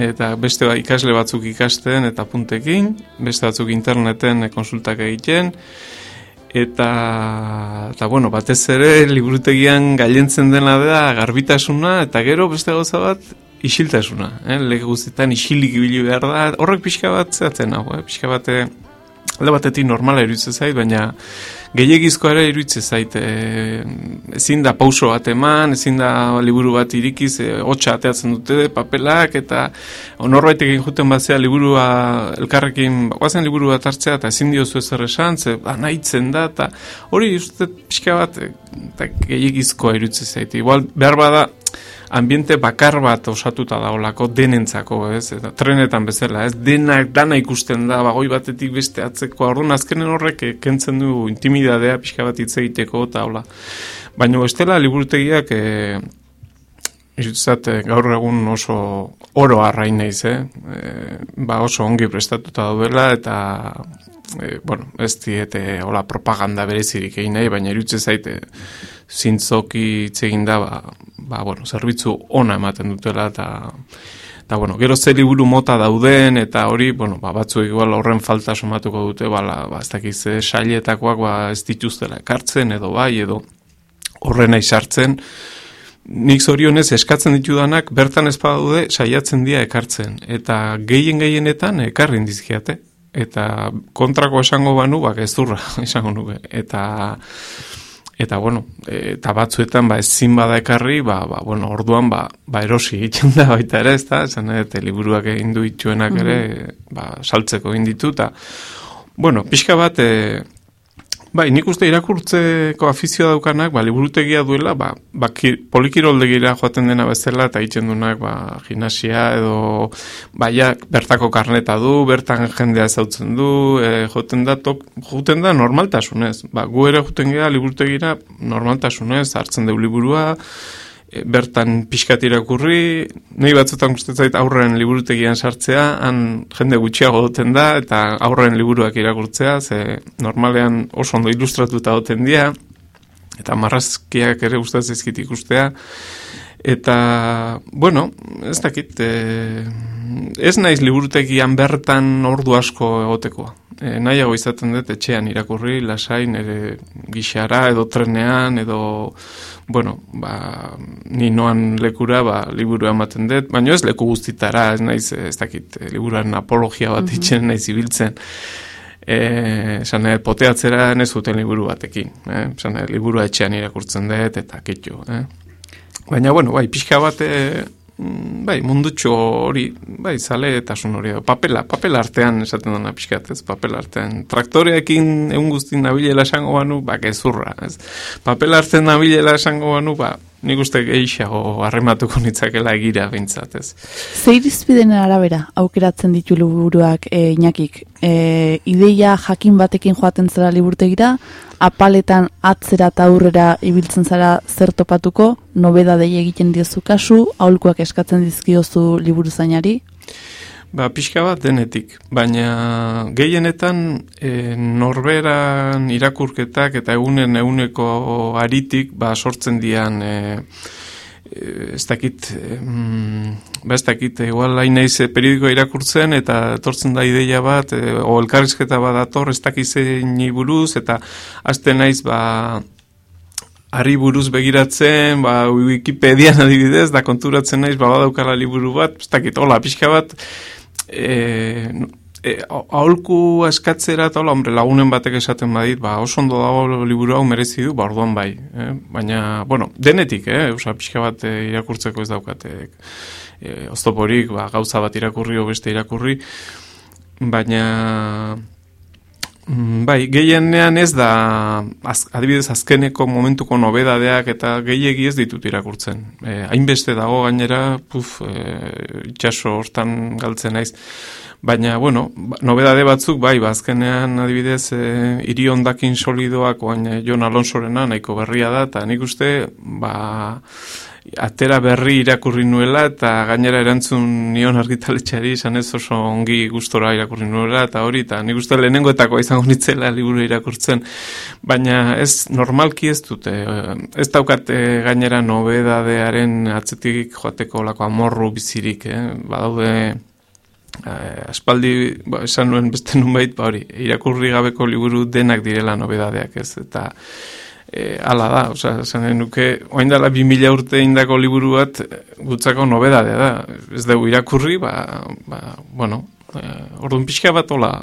eta beste ba, ikasle batzuk ikasten eta puntekin, beste batzuk interneten konsultak egiten, eta, eta bueno, batez ere liburutegian gailentzen dena da garbitasuna, eta gero beste gauza bat, isiltasuna, eh? lege guztietan isilik ibili behar da, horrek pixka bat zehatzen hau, eh? pixka bat alde batetik normala iruditzen zait, baina gehiagizko ere iruditzen zait, eh, ezin da pauso bat eman, ezin da liburu bat irikiz, e, hotxa ateatzen dute papelak, eta norbait egin juten batzea liburua elkarrekin, guazen liburu bat hartzea, eta ezin diozu ezer esan, ze, nahitzen da, eta hori uste pixka bat, eta gehiagizkoa iruditzen zait, igual behar bada, ambiente bakar bat osatuta daolako denentzako, ez? Eta trenetan bezala, ez? Denak dana ikusten da, bagoi batetik beste atzeko, orduan azkenen horrek kentzen du intimidadea pixka bat hitz egiteko eta hola. Baina estela liburutegiak e, gaur egun oso oro arrain naiz, eh? E, ba oso ongi prestatuta daudela eta e, bueno, ez diete hola propaganda berezirik egin nahi, baina irutze zaite zintzoki itzegin da, ba, ba, bueno, zerbitzu ona ematen dutela, eta, eta bueno, gero ze liburu mota dauden, eta hori, bueno, ba, batzu igual horren falta somatuko dute, bala, ba, ez dakiz, sailetakoak ba, ez dituztela ekartzen, edo bai, edo horrena izartzen, nik zorionez eskatzen ditudanak bertan ez badaude saiatzen dira ekartzen, eta gehien gehienetan ekarrin dizkiate, eta kontrako esango banu, bak ez durra esango nuke, eta eta bueno, eta batzuetan ba ezin bada ekarri, ba, ba, bueno, orduan ba, ba erosi egiten da baita ere, ezta? Esan eta liburuak egin du itxuenak ere, mm ba, saltzeko egin ditu ta bueno, pixka bat e, Bai, nik uste irakurtzeko afizioa daukanak, ba, liburutegia duela, ba, ba polikiroldegira joaten dena bezala, eta egiten dunak, ba, gimnasia edo, baia, bertako karneta du, bertan jendea ezautzen du, e, joten da, tok, joten da normaltasunez. Ba, gu ere joten gara liburutegira normaltasunez, hartzen du liburua, E, bertan pixkat irakurri, nahi batzutan guztetzait aurren liburutegian sartzea, han jende gutxiago duten da, eta aurren liburuak irakurtzea, ze normalean oso ondo ilustratuta duten dira, eta marrazkiak ere gustatzen ezkit ikustea, Eta, bueno, ez dakit, e, ez naiz liburutegian bertan ordu asko egoteko. E, nahiago izaten dut etxean irakurri, lasain, ere gixara, edo trenean, edo, bueno, ba, ni noan lekura, ba, liburu ematen dut, baina ez leku guztitara, ez naiz, ez dakit, liburuaren apologia bat mm -hmm. naiz ibiltzen. Eh, esan poteatzera ez zuten liburu batekin, eh? esan liburu etxean irakurtzen dut, eta kitxo, eh? Baina, bueno, bai, pixka bat, e, bai, mundutxo hori, bai, zale eta sun hori, papela, papel artean esaten dena pixka ez, papel artean. Traktoreekin egun guztin nabilela esango banu, ba, gezurra, ez. Papel artean nabilela esango banu, ba, nik uste gehiago harrematuko nitzakela egira bintzat, ez. Zeir izpiden arabera, aukeratzen ditu liburuak e, inakik? E, ideia jakin batekin joaten zara liburtegira, apaletan atzera eta aurrera ibiltzen zara zer topatuko, nobeda dei egiten diozu kasu, aholkuak eskatzen dizkiozu liburu zainari? Ba, pixka bat denetik, baina gehienetan e, norberan irakurketak eta egunen eguneko aritik ba, sortzen dian e, ez dakit ba ez dakit igual hain naiz periodiko irakurtzen eta etortzen da ideia bat e, o elkarrizketa bat dator ez dakit buruz eta haste naiz ba Ari buruz begiratzen, ba, Wikipedian adibidez, da konturatzen naiz, ba, badaukala liburu bat, ez dakit, hola, pixka bat, e, e, aholku eskatzera eta hola, hombre, lagunen batek esaten badit, ba, oso ondo dago liburu hau merezi du, ba, orduan bai. Eh? Baina, bueno, denetik, eh? Osa, pixka bat e, irakurtzeko ez daukate. E, oztoporik, ba, gauza bat irakurri, o beste irakurri. Baina, mm, bai, gehienean ez da, az, adibidez, azkeneko momentuko nobedadeak eta gehiegi ez ditut irakurtzen. E, hainbeste dago gainera, puf, e, itxaso hortan galtzen naiz. Baina, bueno, ba, nobedade batzuk, bai, bazkenean ba, adibidez, e, iri ondakin solidoak, oain Jon Alonsorena nahiko berria da, eta nik uste, ba, atera berri irakurri nuela, eta gainera erantzun nion argitaletxeari, izan ez oso ongi gustora irakurri nuela, eta hori, eta nik uste lehenengoetako izango nitzela liburu irakurtzen, baina ez normalki ez dute, e, ez daukate gainera nobedadearen atzetik joateko lako amorru bizirik, eh? badaude, eh, aspaldi ba, esan nuen beste nunbait ba hori irakurri gabeko liburu denak direla nobedadeak ez? Eta eh, ala da osea esan nuke orain dela 2000 urte indako liburu bat gutzako nobedadea da. Ez dugu irakurri ba, ba bueno eh, orduan pixka bat ola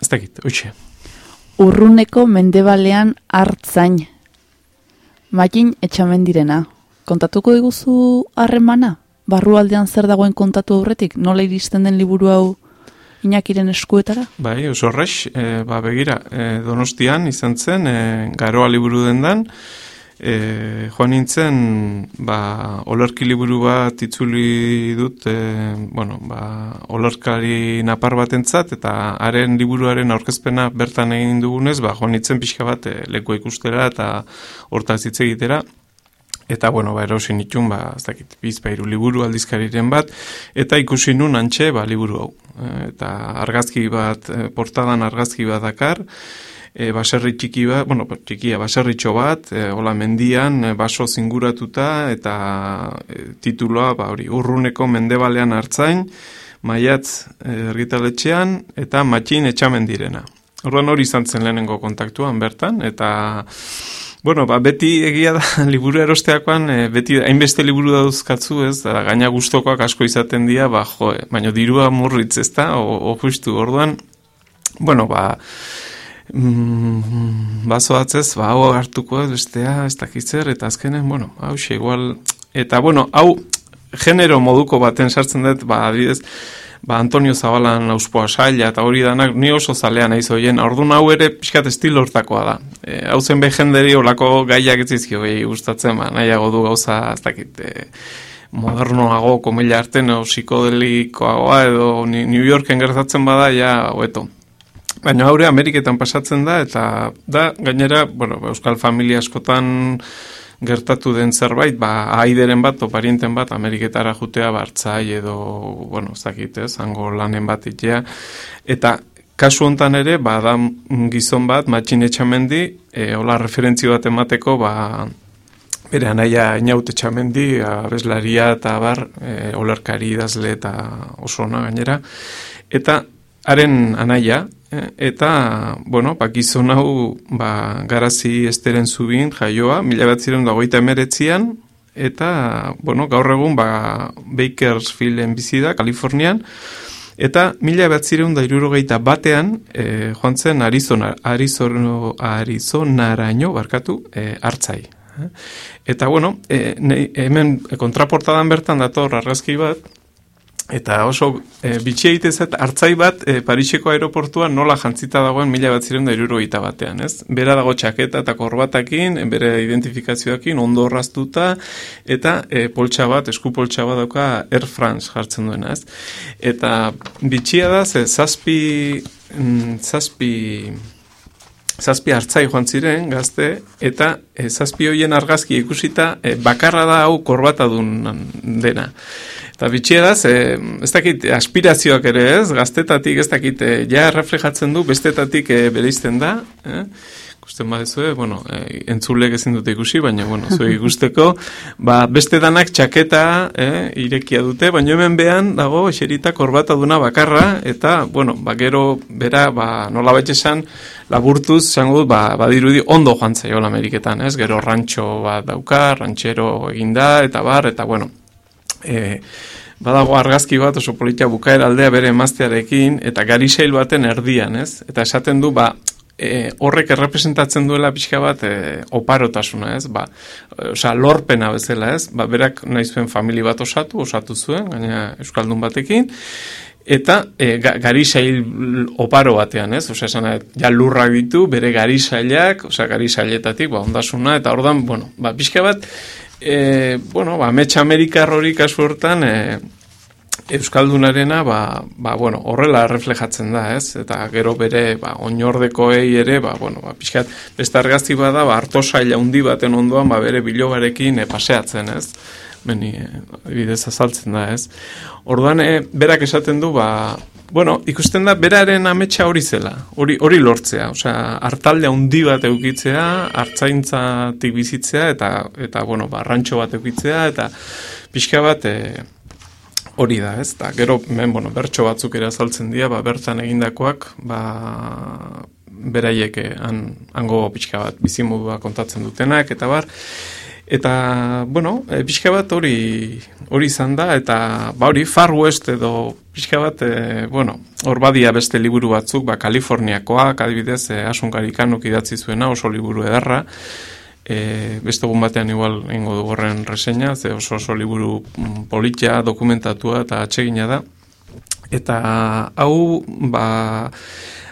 ez dakit oitxe Urruneko mendebalean hartzain. Makin etxamendirena. Kontatuko diguzu harremana barrualdean zer dagoen kontatu aurretik, nola iristen den liburu hau inakiren eskuetara? Bai, oso horrex, e, ba, begira, e, donostian izan zen, e, garoa liburu dendan, e, joan nintzen, ba, olerki liburu bat itzuli dut, e, bueno, ba, olerkari napar bat entzat, eta haren liburuaren aurkezpena bertan egin dugunez, ba, joan nintzen pixka bat e, leku ikustera eta hortaz hitz egitera, eta bueno, ba, erosin itxun, ba, ez dakit, bizpairu liburu aldizkariren bat, eta ikusi nun antxe, ba, liburu hau. E, eta argazki bat, e, portadan argazki bat dakar, e, baserri txiki bat, bueno, txikia, baserritxo bat, e, hola mendian, e, baso zinguratuta, eta e, tituloa, ba, hori, urruneko mendebalean hartzain, maiatz ergitaletxean, eta matxin etxamen direna. Horren hori izan zen lehenengo kontaktuan bertan, eta Bueno, ba, beti egia da, liburu erosteakoan, e, beti hainbeste liburu dauzkatzu, ez, da, gaina gustokoak asko izaten dira, ba, jo, e, baina dirua murritz, ez da, o, justu, orduan, bueno, ba, mm, bazo atzez, ba, hau hartuko bestea, ez dakitzer, eta azkenen, bueno, hau igual, eta, bueno, hau, genero moduko baten sartzen dut, ba, adibidez, ba, Antonio Zabalan auspoa saila eta hori danak ni oso zalea naiz hoien. Ordun hau ere pixkat estil hortakoa da. E, hau zen jenderi olako gaiak ez izkio gehi gustatzen, ba, nahiago du gauza, ez dakit, e, modernoago, komila arten, o psikodelikoagoa edo New Yorken gertatzen bada, ja, hoeto. Baina haure Ameriketan pasatzen da, eta da, gainera, bueno, Euskal Familia askotan, gertatu den zerbait, ba, aideren bat, oparienten bat, Ameriketara jutea bartzai edo, bueno, zakit ez, hango lanen bat itea, eta kasu hontan ere, ba, da gizon bat, matxin etxamendi, e, hola referentzio bat emateko, ba, bere anaia inaute txamendi, abeslaria eta bar, e, olerkari idazle eta oso ona gainera, eta haren anaia, eta, bueno, gizon hau, ba, garazi esteren zubin, jaioa, mila bat ziren dagoita emeretzian, eta, bueno, gaur egun, ba, Bakersfielden bizi da, Kalifornian, Eta mila bat zireun da irurogeita batean, e, joan zen Arizona, Arizona, Arizonaraino, barkatu, e, hartzai. Eta bueno, e, hemen kontraportadan bertan dator argazki bat, Eta oso e, bitxia itezat hartzai bat e, Pariseko aeroportuan nola jantzita dagoen mila bat ziren da irurogeita batean, ez? Bera dago txaketa eta korbatakin, bere identifikazioakin ondo horraztuta, eta e, poltsa bat, esku poltsa bat dauka Air France jartzen duena, ez? Eta bitxia da, ze zazpi, mm, zazpi, zazpi hartzai joan ziren gazte, eta e, zazpi hoien argazki ikusita e, bakarra da hau korbatadun dena. Eta bitxia da, ez dakit aspirazioak ere ez, gaztetatik ez dakit eh, ja reflejatzen du, bestetatik e, bereizten da, eh? Gusten badezu, bueno, e, entzulek ezin dute ikusi, baina, bueno, zue ikusteko, ba, beste danak txaketa eh, irekia dute, baina hemen behan dago eserita korbata duna bakarra, eta, bueno, ba, gero, bera, ba, nola esan, laburtuz, zango dut, ba, badirudi ondo joan zaio Ameriketan, ez? Gero rantxo bat dauka, rantxero eginda, eta bar, eta, bueno, e, badago argazki bat oso politia bukaera aldea bere emaztearekin eta garisail baten erdian, ez? Eta esaten du, ba, e, horrek errepresentatzen duela pixka bat e, oparotasuna, ez? Ba, osea, lorpena bezala, ez? Ba, berak nahi zuen famili bat osatu, osatu zuen, gaina Euskaldun batekin, eta e, garisail oparo batean, ez? Osea, esan, ja lurrak ditu, bere garisailak, osea, garisailetatik, ba, ondasuna, eta ordan, bueno, ba, pixka bat, e, bueno, ba, metxa amerikar hori kasu hortan, e, Euskaldunarena, ba, ba, bueno, horrela reflejatzen da, ez? Eta gero bere, ba, oinordekoei ere, ba, bueno, ba, pixkat, beste argazti bada, ba, harto saila hundi baten ondoan, ba, bere bilogarekin e, paseatzen, ez? Beni, e, bidez azaltzen da, ez? Orduan, e, berak esaten du, ba, Bueno, ikusten da beraren ametsa hori zela, hori hori lortzea, osea, hartalde handi bat eukitzea, hartzaintzatik bizitzea eta eta bueno, barrantxo bat eukitzea eta pixka bat e, hori da, ez? Ta gero hemen bueno, bertso batzuk ere azaltzen dira, ba bertan egindakoak, ba beraiek eh, han hango pixka bat bizimodua kontatzen dutenak eta bar Eta, bueno, e, pixka bat hori hori izan da, eta ba hori Far West edo pixka bat, e, bueno, hor badia beste liburu batzuk, ba, Kaliforniakoak, adibidez, e, asunkarikanuk idatzi zuena, oso liburu edarra, e, beste egun batean igual ingo du horren reseña, ze oso oso liburu mm, politia, dokumentatua eta atsegina da. Eta hau, ba,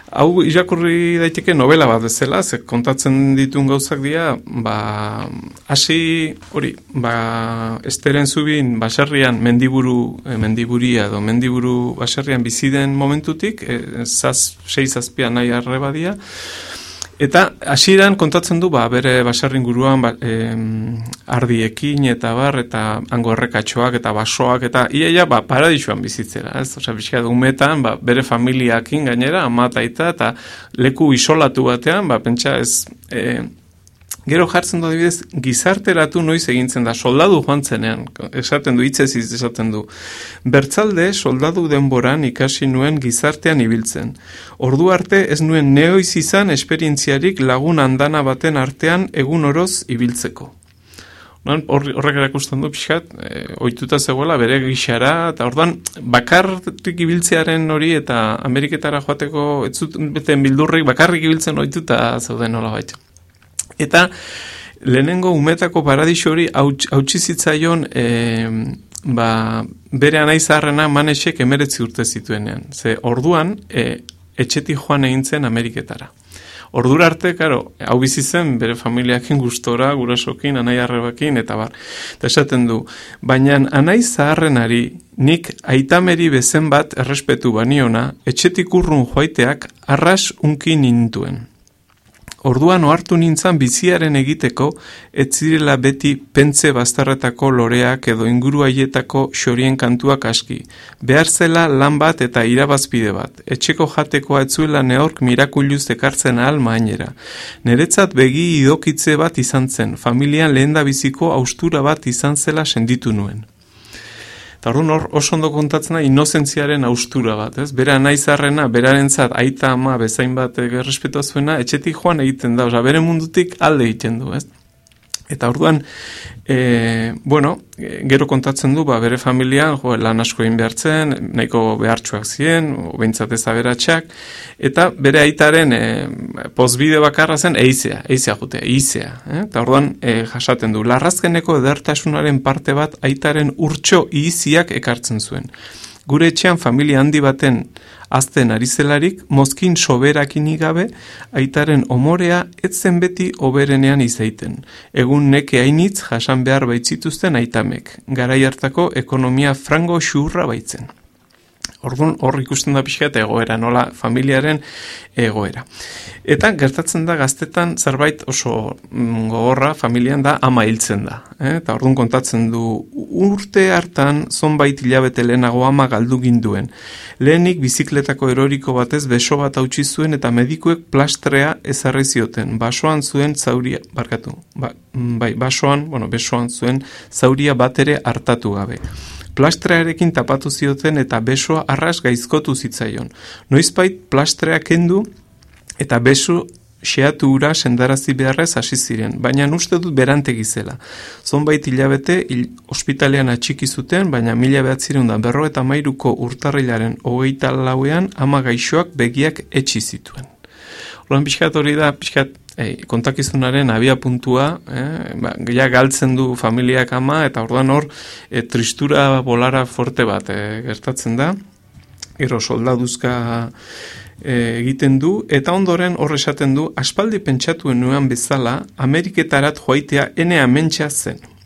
Hau irakurri daiteke novela bat bezala, ze kontatzen ditun gauzak dira, ba, hasi hori, ba, esteren zubin baserrian mendiburu, e, mendiburia edo mendiburu baserrian biziden momentutik, e, zaz, sei zazpian nahi arrebadia, Eta hasieran kontatzen du ba, bere baserrin guruan ba, ardiekin eta bar eta hango errekatxoak eta basoak eta iaia ba, paradisuan bizitzera. Ez? Osea, bizka umetan ba, bere familiakin gainera amataita eta leku isolatu batean ba, pentsa ez e, Gero jartzen du adibidez, gizarteratu noiz egintzen da, soldadu joan zenean, esaten du, hitzez esaten du. Bertzalde, soldadu denboran ikasi nuen gizartean ibiltzen. Ordu arte ez nuen neoiz izan esperientziarik lagun andana baten artean egun oroz ibiltzeko. Horrek erakusten du pixkat, e, oituta zegoela bere gixara, eta orduan bakarrik ibiltzearen hori eta Ameriketara joateko ez zuten bildurrik bakarrik ibiltzen oituta zeuden nola baita. Eta lehenengo umetako paradiso hori hautsi zitzaion e, ba, bere anai zaharrena manesek emeretzi urte zituenean. Ze orduan e, etxeti joan egin zen Ameriketara. Ordura arte, karo, hau bizi zen bere familiakin gustora, gurasokin, anai arrebakin, eta bar. Eta esaten du, baina anai zaharrenari nik aitameri bezen bat errespetu baniona, etxetik urrun joaiteak arras unkin nintuen. Orduan ohartu nintzan biziaren egiteko, ez zirela beti pentze bastarretako loreak edo inguru haietako xorien kantuak aski. Behar zela lan bat eta irabazpide bat. Etxeko jatekoa etzuela neork mirakuluz ekartzen ahal mainera. Neretzat begi idokitze bat izan zen, familian lehen biziko austura bat izan zela senditu nuen. Eta orduan hor oso ondo kontatzen da inozentziaren austura bat, ez? Bera naizarrena, berarentzat aita ama bezain bat errespetua zuena, etxetik joan egiten da, osea, bere mundutik alde egiten du, ez? Eta orduan, e, bueno, gero kontatzen du, ba, bere familian, jo, lan asko egin behartzen, nahiko behartsuak ziren, behintzat ez aberatxak, eta bere aitaren e, pozbide bakarra zen eizea, eizea jute, eizea. Eh? Eta orduan, e, jasaten du, larrazkeneko edertasunaren parte bat aitaren urtso iziak ekartzen zuen. Gure etxean familia handi baten azten ari zelarik, mozkin soberakin gabe, aitaren omorea etzen beti oberenean izaiten. Egun neke hainitz jasan behar baitzituzten aitamek, garai hartako ekonomia frango xurra baitzen. Orduan hor ikusten da pixka eta egoera, nola familiaren egoera. Eta gertatzen da gaztetan zerbait oso mm, gogorra familian da ama hiltzen da. Eh? Eta orduan kontatzen du urte hartan zonbait hilabete lehenago ama galdu ginduen. Lehenik bizikletako eroriko batez beso bat hautsi zuen eta medikuek plastrea ezarri zioten. Basoan zuen zauria, barkatu, ba, mm, bai, basoan, bueno, besoan zuen zauria bat ere hartatu gabe plastrearekin tapatu zioten eta besoa arras gaizkotu zitzaion. Noizbait plastrea kendu eta beso xeatu ura sendarazi beharrez hasi ziren, baina uste dut berantegi zela. Zonbait hilabete hil, ospitalean atxiki zuten, baina mila behatzireun da berro eta mairuko urtarrilaren hogeita lauean ama gaixoak begiak etxi zituen. Horan pixkat hori da, pixkat e, kontakizunaren abia puntua, eh, ba, galtzen du familiak ama, eta orduan hor, e, tristura bolara forte bat e, gertatzen da, ero soldaduzka e, egiten du, eta ondoren hor esaten du, aspaldi pentsatuen nuen bezala, Ameriketarat joaitea ene amentsa zen.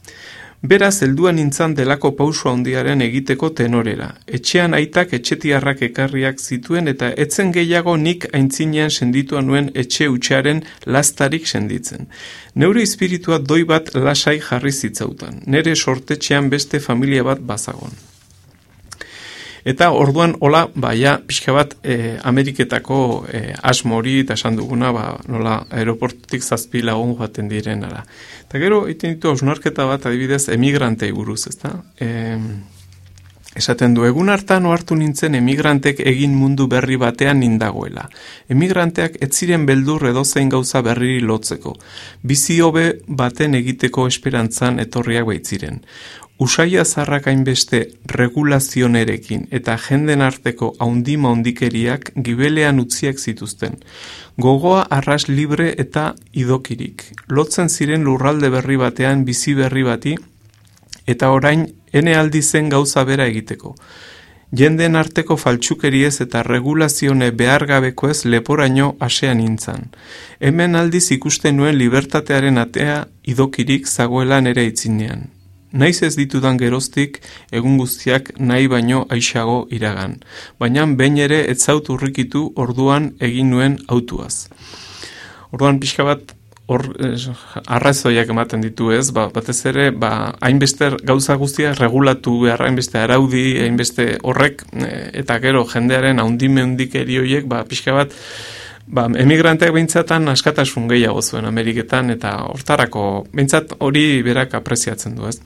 Beraz, helduan nintzan delako pauso handiaren egiteko tenorera. Etxean aitak etxetiarrak ekarriak zituen eta etzen gehiago nik aintzinean senditua nuen etxe utxearen lastarik senditzen. Neure espiritua doi bat lasai jarri zitzautan. Nere sortetxean beste familia bat bazagon. Eta orduan hola, ba, ja, pixka bat e, Ameriketako e, asmori eta esan duguna, ba, nola, aeroportutik zazpi lagun joaten direnara. Eta gero, iten ditu hausnarketa bat adibidez emigrantei buruz, ezta? E, esaten du, egun hartan ohartu nintzen emigrantek egin mundu berri batean nindagoela. Emigranteak ez ziren beldur edozein gauza berriri lotzeko. Bizi hobe baten egiteko esperantzan etorriak baitziren. Usaia zarrak hainbeste regulazionerekin eta jenden arteko haundima ondikeriak gibelean utziak zituzten. Gogoa arras libre eta idokirik. Lotzen ziren lurralde berri batean bizi berri bati eta orain ene aldi zen gauza bera egiteko. Jenden arteko faltsukeriez eta regulazione behargabeko ez leporaino asean nintzan. Hemen aldiz ikusten nuen libertatearen atea idokirik zagoelan ere itzinean. Naiz ez ditudan geroztik egun guztiak nahi baino aixago iragan, baina behin ere ez zaut urrikitu orduan egin nuen autuaz. Orduan pixka bat hor arrazoiak ematen ditu ez, ba, batez ere ba, hainbeste gauza guztia regulatu behar, hainbeste araudi, hainbeste horrek, e, eta gero jendearen haundime hundik erioiek, ba, pixka bat, Ba, emigranteak behintzatan askatasun gehiago zuen Ameriketan eta hortarako behintzat hori berak apreziatzen du, ez?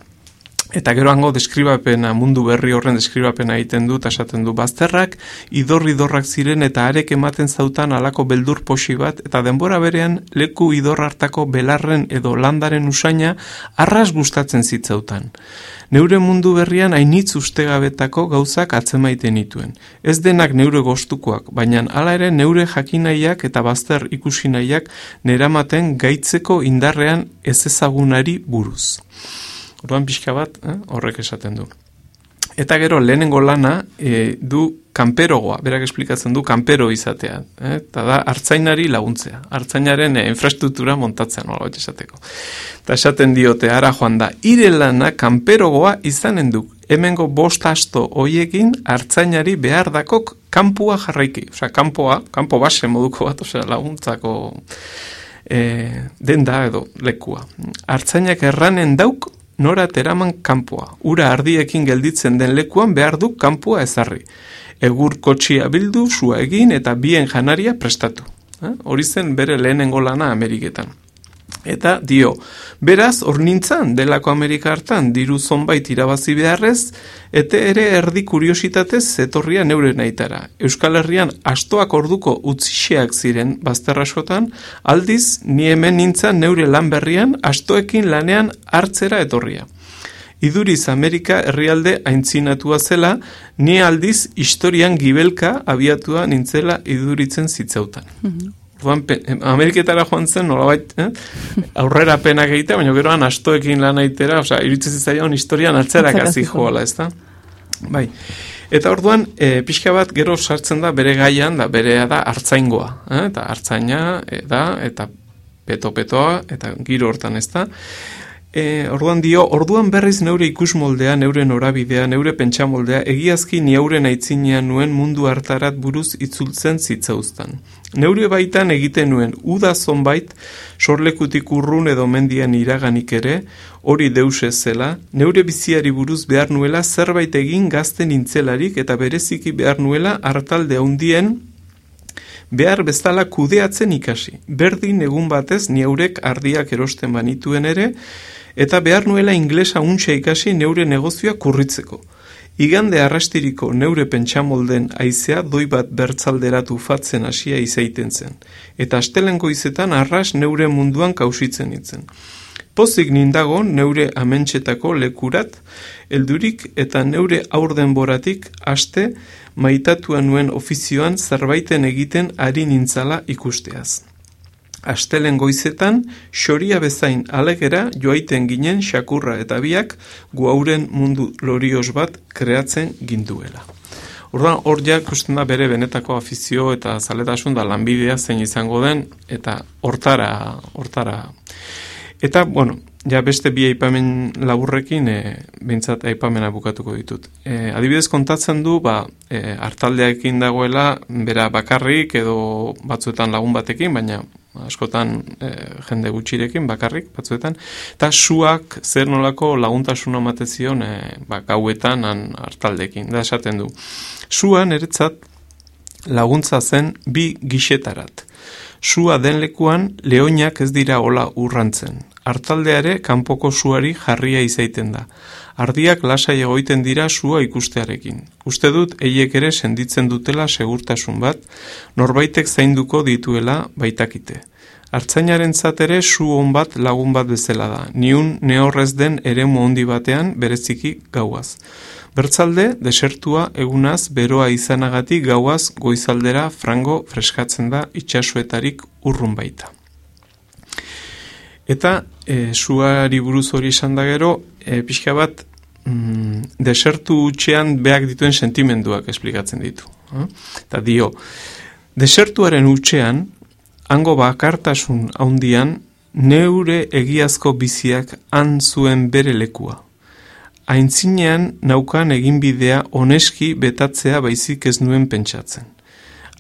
Eta gero hango deskribapena, mundu berri horren deskribapena egiten du, esaten du bazterrak, idorri idorrak ziren eta arek ematen zautan alako beldur posi bat, eta denbora berean leku idor hartako belarren edo landaren usaina arras gustatzen zitzautan. Neure mundu berrian hainitz ustegabetako gauzak atzemaiten nituen. Ez denak neure gostukoak, baina hala ere neure jakinaiak eta bazter ikusinaiak neramaten gaitzeko indarrean ez ezagunari buruz. Orduan pixka bat, eh, horrek esaten du. Eta gero, lehenengo lana e, du kanperogoa, berak esplikatzen du kanpero izatea. Eh? Eta da, hartzainari laguntzea. Hartzainaren e, infrastruktura montatzea, nola esateko. Eta esaten diote, ara joan da, ire lana kanperogoa izanen du. Hemengo bost asto hoiekin hartzainari behar dakok kanpua jarraiki. Osea, kanpoa, kanpo base moduko bat, osea, laguntzako e, denda edo lekua. Artzainak erranen dauk nora teraman kanpoa. Ura ardiekin gelditzen den lekuan behar du kanpoa ezarri. Egur kotxia bildu, sua egin eta bien janaria prestatu. Eh? Hori zen bere lehenengo lana Ameriketan. Eta dio, beraz, hor nintzan, delako Amerika hartan, diru zonbait irabazi beharrez, eta ere erdi kuriositatez zetorria neure naitara. Euskal Herrian astoak orduko utzixeak ziren bazterrasotan, aldiz, ni hemen nintzan neure lan berrian, astoekin lanean hartzera etorria. Iduriz Amerika herrialde aintzinatua zela, ni aldiz historian gibelka abiatua nintzela iduritzen zitzautan. Orduan, pe- em, Ameriketara joan zen, nolabait, eh? aurrera penak egitea, baina geroan astoekin lan aitera, osea, iritsi zitzaion historian atzerak zihoan. joala, ezta? Bai. Eta orduan, e, pixka bat gero sartzen da bere gaian, da berea da hartzaingoa, eh? eta hartzaina e, da, eta peto-petoa, eta giro hortan ez da. E, orduan dio, orduan berriz neure ikusmoldea, neure norabidea, neure pentsamoldea, egiazki ni hauren aitzinean nuen mundu hartarat buruz itzultzen zitzauztan. Neure baitan egiten nuen, uda zonbait, sorlekutik urrun edo mendian iraganik ere, hori deus ez zela, neure biziari buruz behar nuela zerbait egin gazten intzelarik eta bereziki behar nuela hartalde handien behar bezala kudeatzen ikasi. Berdin egun batez neurek ardiak erosten banituen ere, eta behar nuela inglesa untxa ikasi neure negozioa kurritzeko. Igande arrastiriko neure pentsamolden aizea doi bat bertzalderatu fatzen hasia izaiten zen, eta astelen goizetan arras neure munduan kausitzen itzen. Pozik nindago neure amentsetako lekurat, heldurik eta neure aurdenboratik aste maitatua nuen ofizioan zerbaiten egiten ari nintzala ikusteaz. Astelen goizetan, xoria bezain alegera joaiten ginen xakurra eta biak guauren mundu lorios bat kreatzen ginduela. Orduan, hor ja ikusten da bere benetako afizio eta zaletasun da lanbidea zein izango den, eta hortara, hortara. Eta, bueno, ja beste bi aipamen laburrekin, e, behintzat aipamena bukatuko ditut. E, adibidez kontatzen du, ba, e, hartaldeakin dagoela, bera bakarrik edo batzuetan lagun batekin, baina askotan e, jende gutxirekin bakarrik batzuetan. Eta suak zer nolako laguntasuna ematen zion e, ba, gauetan han hartaldekin da esaten du sua niretzat laguntza zen bi gixetarat sua den lekuan leoinak ez dira hola urrantzen hartaldeare kanpoko suari jarria izaiten da ardiak lasai egoiten dira sua ikustearekin. Uste dut, eiek ere senditzen dutela segurtasun bat, norbaitek zainduko dituela baitakite. Artzainaren ere su on bat lagun bat bezala da, niun neorrez den eremu handi batean bereziki gauaz. Bertzalde, desertua egunaz beroa izanagatik gauaz goizaldera frango freskatzen da itxasuetarik urrun baita. Eta e, suari buruz hori esan da gero, e, pixka bat mm, desertu utxean beak dituen sentimenduak esplikatzen ditu. eh? Eta dio, desertuaren utxean, hango bakartasun haundian, neure egiazko biziak han zuen bere lekua. Aintzinean naukan eginbidea oneski betatzea baizik ez nuen pentsatzen.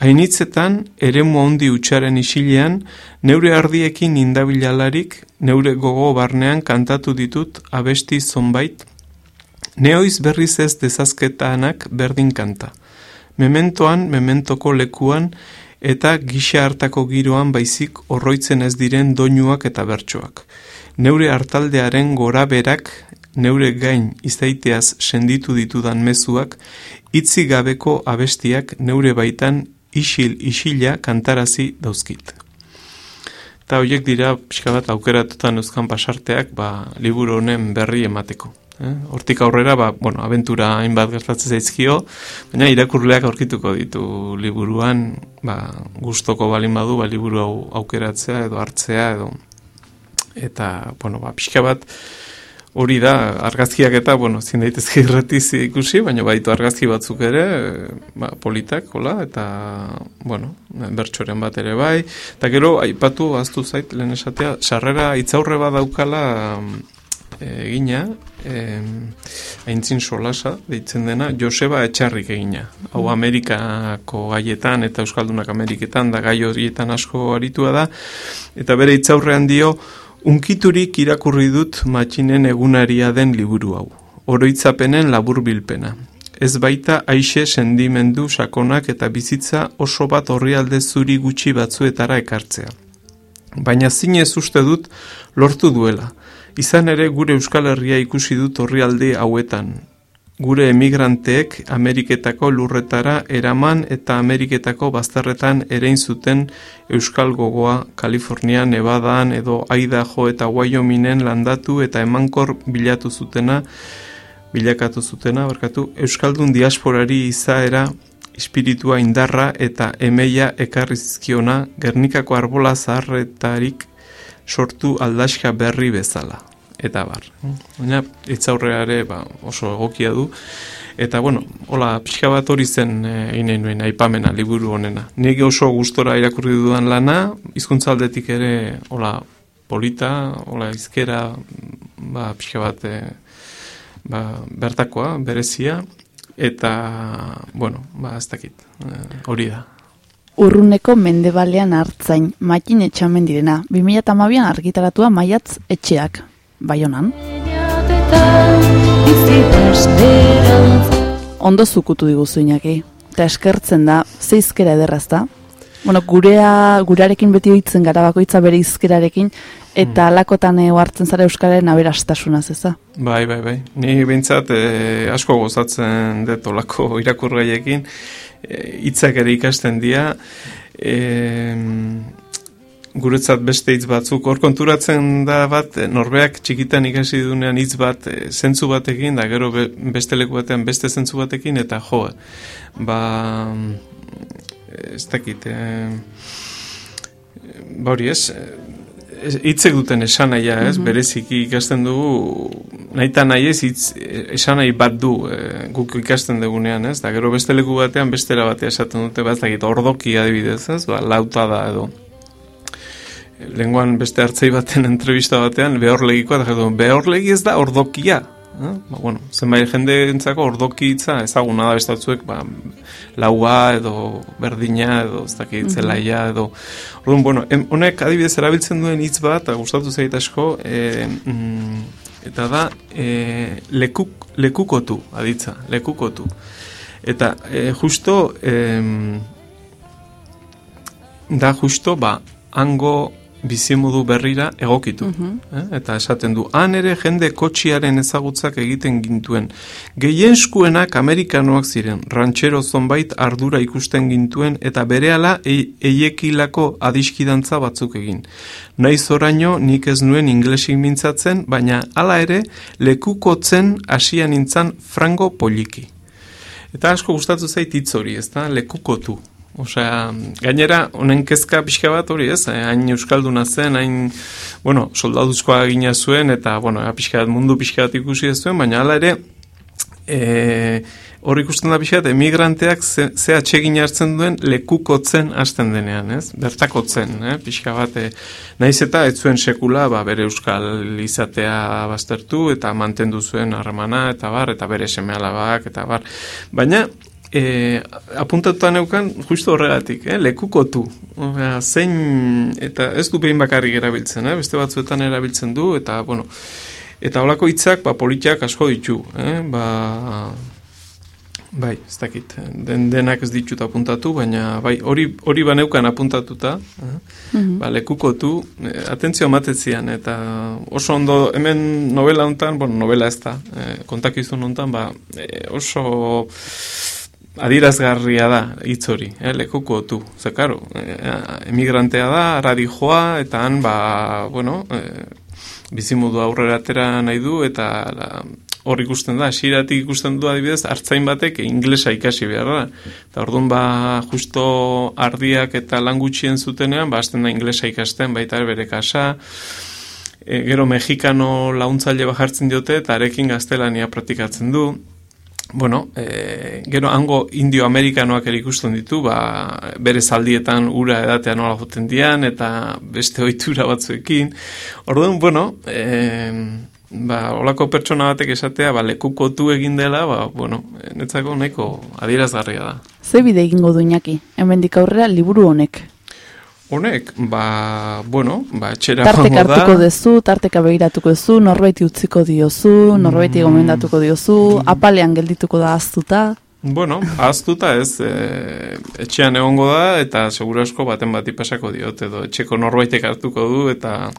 Hainitzetan, eremu handi utxaren isilean, neure ardiekin indabilalarik, neure gogo barnean kantatu ditut abesti zonbait, neoiz berriz ez dezazketanak berdin kanta. Mementoan, mementoko lekuan, eta gisa hartako giroan baizik orroitzen ez diren doinuak eta bertsoak. Neure hartaldearen gora berak, neure gain izaiteaz senditu ditudan mezuak, itzi gabeko abestiak neure baitan isil isila kantarazi dauzkit. Eta horiek dira pixka bat aukeratutan euskan pasarteak ba, liburu honen berri emateko. Eh? Hortik aurrera, ba, bueno, aventura hainbat gertatzen zaizkio, baina irakurleak aurkituko ditu liburuan, ba, gustoko balin badu, ba, liburu hau aukeratzea edo hartzea edo eta, bueno, ba, pixka bat hori da, argazkiak eta, bueno, zin daitezke irratiz ikusi, baina baitu argazki batzuk ere, ba, politak, hola, eta, bueno, bertsoren bat ere bai, eta gero, aipatu, aztu zait, lehen esatea, sarrera itzaurre bat daukala, eh, egina, eh, aintzin solasa, deitzen dena, Joseba Etxarrik egina. Hau Amerikako gaietan eta Euskaldunak Ameriketan da gai horietan asko aritua da, eta bere itzaurrean dio, unkiturik irakurri dut matxinen egunaria den liburu hau. Oroitzapenen labur bilpena. Ez baita aixe sendimendu sakonak eta bizitza oso bat horrialde zuri gutxi batzuetara ekartzea. Baina zinez uste dut lortu duela. Izan ere gure Euskal Herria ikusi dut orrialde hauetan. Gure emigranteek Ameriketako lurretara eraman eta Ameriketako bazterretan erein zuten Euskal Gogoa, Kalifornia, Nevadaan edo Idaho eta Wyomingen landatu eta emankor bilatu zutena, bilakatu zutena, barkatu, Euskaldun diasporari izaera, espiritua indarra eta emeia ekarrizkiona Gernikako arbola zaharretarik sortu aldaska berri bezala. Eta bar. Baina, itzaurreare ba, oso egokia du. Eta, bueno, hola, pixka bat hori zen egin nuen aipamena, liburu honena. Nik oso gustora irakurri dudan lana, hizkuntza aldetik ere, hola, polita, hola, izkera, ba, pixka bat, eh, ba, bertakoa, berezia, eta, bueno, ba, ez dakit, eh, hori da. Urruneko mendebalean hartzain, makin etxamen direna, 2008an argitaratua maiatz etxeak, baionan. Ondo zukutu diguzu inaki, eta eskertzen da, zeizkera ederrazta. Bueno, gurea, gurearekin beti oitzen gara bakoitza bere izkerarekin, eta alakotan mm. hartzen zara Euskararen aberastasunaz, eza? Bai, bai, bai. Ni bintzat eh, asko gozatzen dut olako irakurgaiekin, hitzak ere ikasten dira, e, guretzat beste hitz batzuk, hor konturatzen da bat, norbeak txikitan ikasi dunean hitz bat, e, zentzu batekin, da gero be, beste leku batean beste zentzu batekin, eta jo, ba, ez dakit, e, ba hori ez, hitzek duten esanaia, ez? Mm Bereziki ikasten dugu naita nahi ez hitz esanai bat du e, guk ikasten dugunean, ez? Da gero beste leku batean bestera batea esaten dute, bat dakit ordoki adibidez, ez? Ba, lauta da edo. Lenguan beste hartzei baten entrevista batean behorlegikoa da behorlegi ez da ordokia, Eh? Ba, bueno, zenbait jende entzako ordoki hitza ezaguna da bestatzuek ba, laua edo berdina edo ez dakit zelaia edo. Orduan, bueno, honek adibidez erabiltzen duen hitz bat gustatu zait asko e, mm, eta da e, lekuk, lekukotu aditza, lekukotu. Eta e, justo e, da justo ba hango bizimudu berrira egokitu. eh? Eta esaten du, han ere jende kotxiaren ezagutzak egiten gintuen. Gehienskuenak amerikanoak ziren, rantxero zonbait ardura ikusten gintuen eta berehala e eiekilako adiskidantza batzuk egin. Naiz oraino nik ez nuen inglesik mintzatzen, baina hala ere lekukotzen hasian nintzan frango poliki. Eta asko gustatu zait hitz hori, ezta? Lekukotu. Osea, gainera, honen kezka pixka bat hori ez, eh, hain euskalduna zen, hain, bueno, soldaduzkoa gina zuen, eta, bueno, pixka bat mundu pixka bat ikusi ez zuen, baina hala ere, e, hor ikusten da pixka bat, emigranteak ze, ze atsegin hartzen duen lekukotzen hasten denean, ez? Bertakotzen, eh? pixka bat, e, naiz eta ez zuen sekula, ba, bere euskal izatea baztertu, eta mantendu zuen harremana, eta bar, eta bere semealabak, eta bar. Baina, e, apuntatuta neukan justu horregatik, eh? lekukotu. Osea, zein, eta ez du behin bakarrik erabiltzen, eh? beste batzuetan erabiltzen du, eta, bueno, eta holako hitzak ba, politiak asko ditu. Eh? Ba, bai, ez dakit, den, denak ez ditut apuntatu, baina bai, hori, hori baneukan apuntatuta, eh? ba, lekukotu, eh, atentzio amatetzian, eta oso ondo, hemen novela hontan, bueno, novela ez da, eh, kontakizun hontan, ba, eh, oso adirazgarria da hitz hori, eh, lekuko tu. Ze claro, eh, emigrantea da, aradi joa eta han ba, bueno, eh, bizimudu aurrera atera nahi du eta la, hor ikusten da, esiratik ikusten du adibidez, hartzain batek inglesa ikasi behar da. Eta orduan ba, justo ardiak eta langutxien zutenean, ba, azten da inglesa ikasten, baita bere kasa, e, gero mexikano launtzaile bajartzen diote, eta arekin gaztelania praktikatzen du, Bueno, e, gero hango indio-amerikanoak ere ikusten ditu, ba, bere zaldietan ura edatea nola joten dian, eta beste ohitura batzuekin. Orduan, bueno, e, ba, olako pertsona batek esatea, ba, lekukotu egin dela, ba, bueno, netzako nahiko adierazgarria da. Ze bide egingo du Iñaki? Hemendik aurrera liburu honek. Honek, ba, bueno, ba, etxera Tartek joango da. hartuko dezu, tarteka begiratuko duzu, norbaiti utziko diozu, norbaiti gomendatuko diozu, apalean geldituko da aztuta. Bueno, ahaztuta ez, e, etxean egongo da, eta seguro asko baten bati pasako diot, edo etxeko norbaitek hartuko du, eta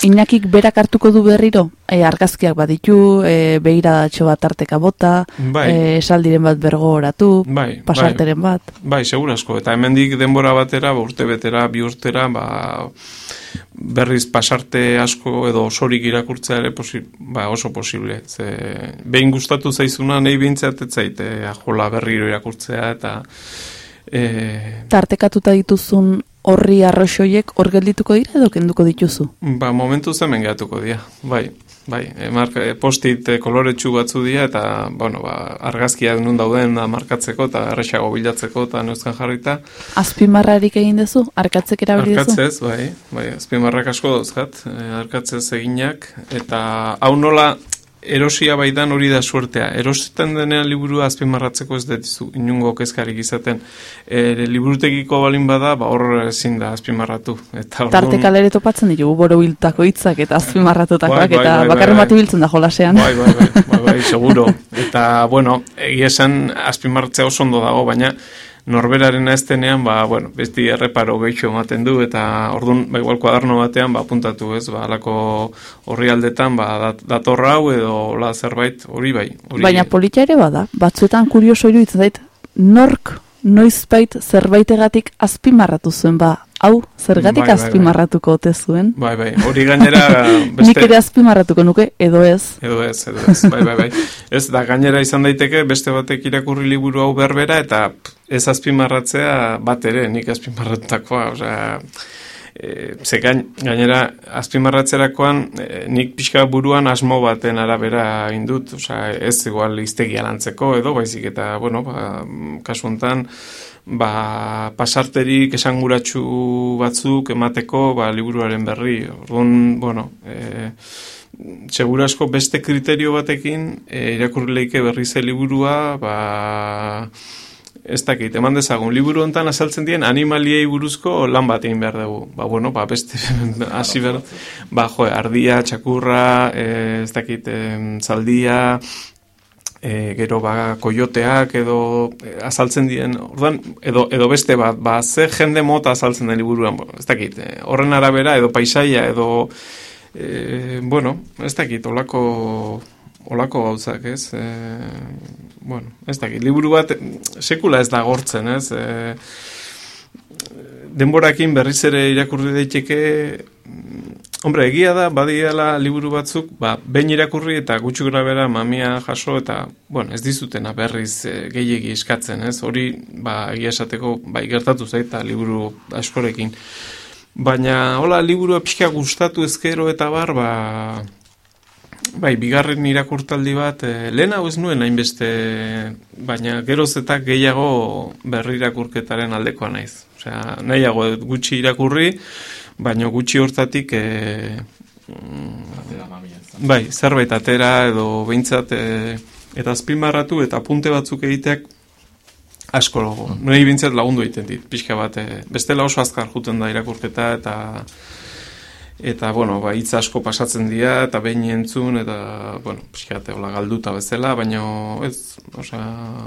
Iñakik berak hartuko du berriro, e, argazkiak baditu, e, begiradatxo bat tarteka bota, Bai. e, esaldiren bat bergoratu, bai, pasarteren bat. Bai, seguro asko. Eta hemendik denbora batera, ba, urte betera, bi urtera, ba, berriz pasarte asko edo osorik irakurtzea ere posi, ba, oso posible. Ze, behin gustatu zaizuna nahi bintzat, zaite, ajola berriro irakurtzea, eta e, Tartekatuta dituzun horri arroxoiek hor geldituko dira edo kenduko dituzu? ba, momentu hemen gehatuko dira. Bai, bai, e, marka, e, postit e, koloretsu batzu dira, eta, bueno, ba, argazkiak nun dauden da markatzeko, eta erresago bilatzeko, eta neuzkan jarrita. Azpimarrarik egin duzu? Arkatzek erabili duzu? Arkatzez, bai, bai, azpimarrak asko dauzkat, eh, arkatzez eginak, eta hau nola erosia baitan hori da suertea. Erositen denean liburua azpimarratzeko ez detizu inungo kezkarik izaten. E, liburutegiko balin bada, ba hor ezin da azpimarratu. Eta orduan- Tarteka lere topatzen ditugu boro hiltako hitzak eta azpimarratutakoak Bai, bai, eta bai, bai, bakarren bai. bat ibiltzen da jolasean. Bai, bai, bai, bai, bai, seguro. Eta, bueno, egia esan azpimarratzea oso ondo dago, baina norberaren ez denean, ba, bueno, besti erreparo gehixo ematen du, eta orduan, ba, igual kuaderno batean, ba, puntatu, ez, ba, alako horri aldetan, ba, dat, dator hau edo la zerbait, hori bai. Hori, Baina polita ere bada, batzuetan kurioso iruditzen zait, nork noizbait zerbaitegatik azpimarratu zuen ba, hau, zergatik Bai, bai, bai. azpimarratuko ote zuen? Bai, bai, hori gainera beste... Nik ere azpimarratuko nuke, edo ez. Edo ez, edo ez, bai, bai, bai. Ez, da gainera izan daiteke beste batek irakurri liburu hau berbera, eta pff, ez azpimarratzea bat ere, nik azpimarratutakoa, osea, e, ze gain, gainera azpimarratzerakoan e, nik pixka buruan asmo baten arabera indut, osea, ez igual iztegia lantzeko edo, baizik eta, bueno, ba, kasu honetan, ba, pasarterik esanguratsu batzuk emateko ba, liburuaren berri. Orduan, bueno, e, segura asko beste kriterio batekin e, irakurri leike berri ze liburua, ba, ez dakit, eman dezagun, liburu hontan azaltzen dien animaliei buruzko lan bat egin behar dugu. Ba, bueno, ba, beste, hasi behar, ba, jo, ardia, txakurra, e, ez dakit, em, zaldia, e, gero ba koioteak edo e, azaltzen dien, orduan, edo, edo beste bat, ba, ze jende mota azaltzen den liburuan, bueno, ez dakit, e, horren arabera, edo paisaia, edo, e, bueno, ez dakit, olako, olako gauzak, ez, e, bueno, ez dakit, liburu bat, sekula ez da gortzen, ez, e, denborakin berriz ere irakurri daiteke Hombre, egia da, badiala liburu batzuk, ba, behin irakurri eta gutxi grabera mamia jaso eta, bueno, ez dizutena berriz e, gehiegi eskatzen, ez? Hori, ba, egia esateko, bai, gertatu zaita liburu askorekin. Baina, hola, liburua pixka gustatu ezkero eta bar, ba, bai, bigarren irakurtaldi bat, e, lehen hau ez nuen hainbeste, baina geroz eta gehiago berri irakurketaren aldekoa naiz. Osea, nahiago gutxi irakurri, baina gutxi hortatik e, mm, bai, zerbait atera edo behintzat e, eta azpimarratu eta punte batzuk egiteak asko logo. Noi behintzat lagundu egiten dit, pixka bat. E, bestela oso azkar juten da irakurketa eta eta bueno, ba, hitz asko pasatzen dira eta behin entzun eta bueno, pixkate hola galduta bezala, baina ez, osea,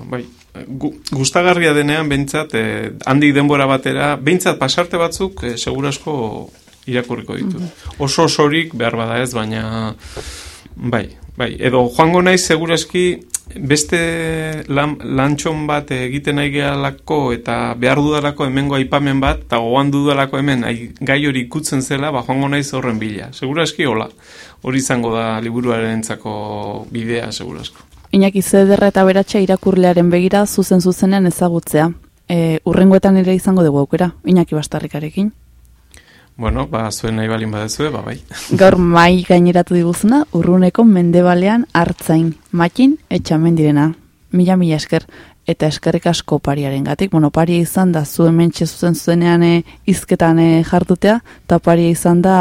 bai, gu, gustagarria denean behintzat, e, handik denbora batera, behintzat pasarte batzuk e, segurasko irakurriko ditu. Oso osorik behar bada ez, baina bai, bai, edo joango naiz seguraski beste lan, lantxon bat egiten nahi gehalako eta behar dudalako hemengo aipamen bat, eta goan dudalako hemen ai, gai hori ikutzen zela, ba joango naiz horren bila. Seguraski hola, hori izango da liburuaren bidea, segurasko. Iñaki zederra eta beratxa irakurlearen begira zuzen zuzenean ezagutzea. E, urrengoetan ere izango dugu aukera, Iñaki bastarrikarekin. Bueno, ba, zuen nahi balin badezue, ba, bai. Gaur mai gaineratu diguzuna, urruneko mendebalean hartzain, makin etxamendirena. Mila mila esker, eta eskerrik asko pariaren gatik. Bueno, paria izan da zu hemen zuzen zuzenean e, izketan e, jartutea, eta paria izan da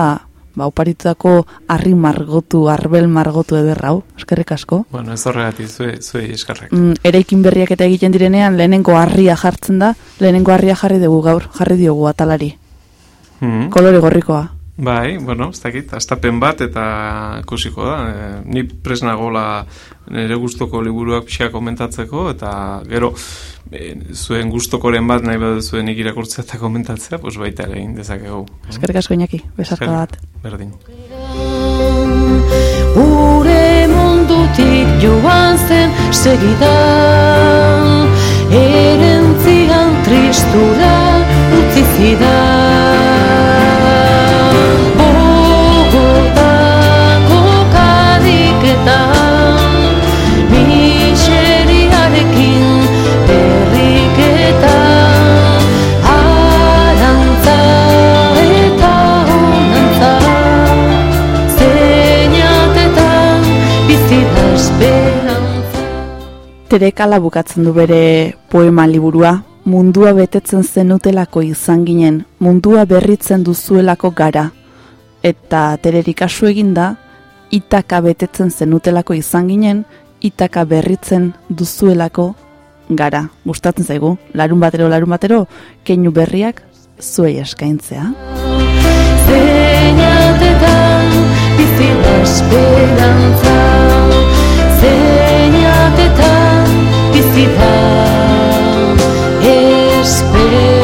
ba, oparitutako harri margotu, arbel margotu ederra hau, eskerrik asko. Bueno, ez horregatik, zue, zue eskarrak. Mm, eraikin berriak eta egiten direnean, lehenengo harria jartzen da, lehenengo harria jarri dugu gaur, jarri diogu atalari. Hmm. Kolore gorrikoa. Bai, bueno, ez dakit, astapen bat eta ikusiko da. E, ni presnagola nire gustoko liburuak pixka komentatzeko, eta gero e, zuen gustokoren bat nahi bat zuen nik irakurtzea eta komentatzea, pues baita egin dezakegu. Eskerrik asko inaki, besarka bat. Berdin. Ure mundutik joan zen segidan Erentzian tristura utzi zidan Bogotako kadiketan Miseriarekin berriketan Arantza eta honantza. Zeinatetan bizi da esperantza. Terekala bukatzen du bere poema liburua, mundua betetzen zenutelako izan ginen, mundua berritzen duzuelako gara. Eta tererik kasu eginda, itaka betetzen zenutelako izan ginen, itaka berritzen duzuelako gara. Gustatzen zaigu, larun batero, larun batero, keinu berriak zuei eskaintzea. Zeinatetan bizi esperantza Zeinatetan bizi da esperantza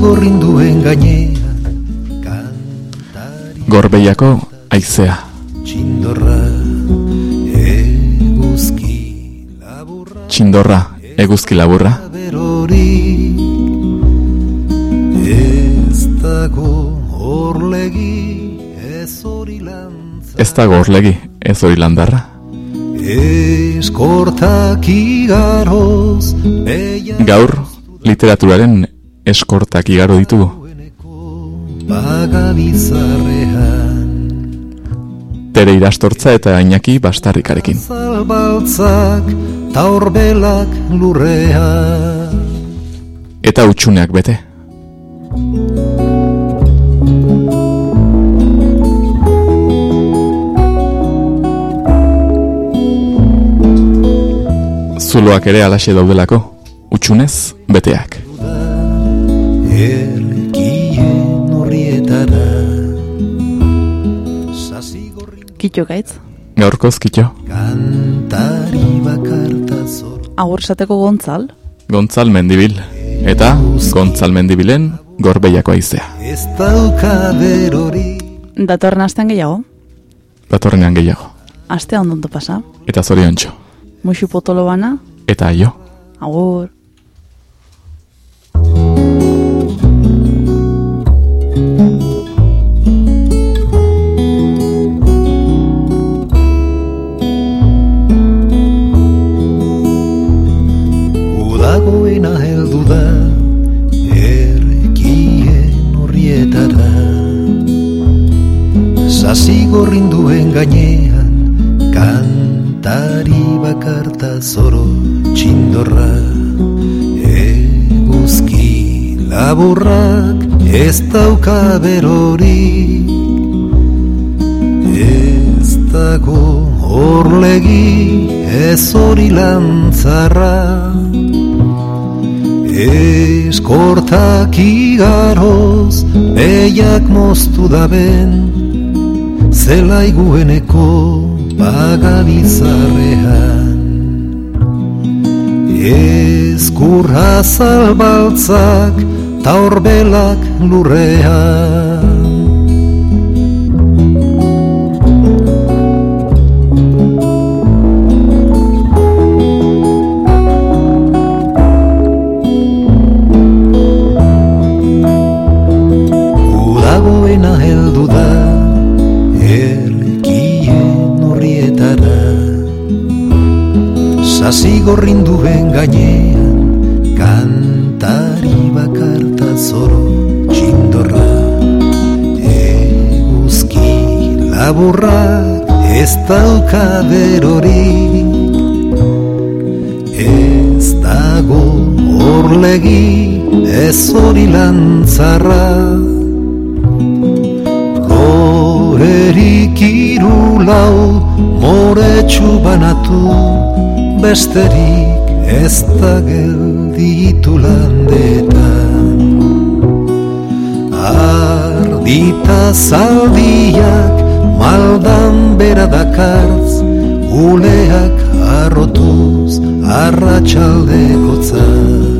gorrinduen gainean Kantari Gorbeiako aizea. txindorra Eguzki laburra Txindorra, eguzki laburra. Ez dago horlegi ez hori lantza Ez dago horlegi, ez hori landarra. Eskortak igaroz Gaur, literaturaren eskortak igaro ditugu. Tere irastortza eta Iñaki bastarrikarekin. Zalbaltzak ta horbelak lurrean Eta utxuneak bete. Zuloak ere alaxe daudelako, utxunez beteak. Kitxo gaitz, Gaurkoz kitxo, kantari bakarta zor agur esateko gontzal, Gontzal mendibil, eta Gontzal mendibilen gorbeiako aizea. Ez dauka berori datorren astean gehiago, Datorrenean gehiago. astea ondondo pasa, Eta zoriontxo. musu potolo bana, Eta aio. agur. Udagoena heldu da Erkien horrietara Sasi gorrinduen gainean Kantari bakarta zoro txindorra. Eguzki laburrak ez dauka berori. Ez dago horlegi ez hori lantzarra Eskortak igaroz Behiak moztu daben. Zelaigueneko Baga bizarrean Ezkurra zalbaltzak Ta horbelak lurrean Nasi gorrinduen gainean Kantari bakarta zoro txindorra Eguzki laburra ez dauka berori. Ez dago orlegi ez hori lantzarra. Lorerik irulau moretsu banatu Besterik ez da gelditu landetan Ardita zaldiak maldan bera dakartz Uleak arrotuz arratsaldeko tzar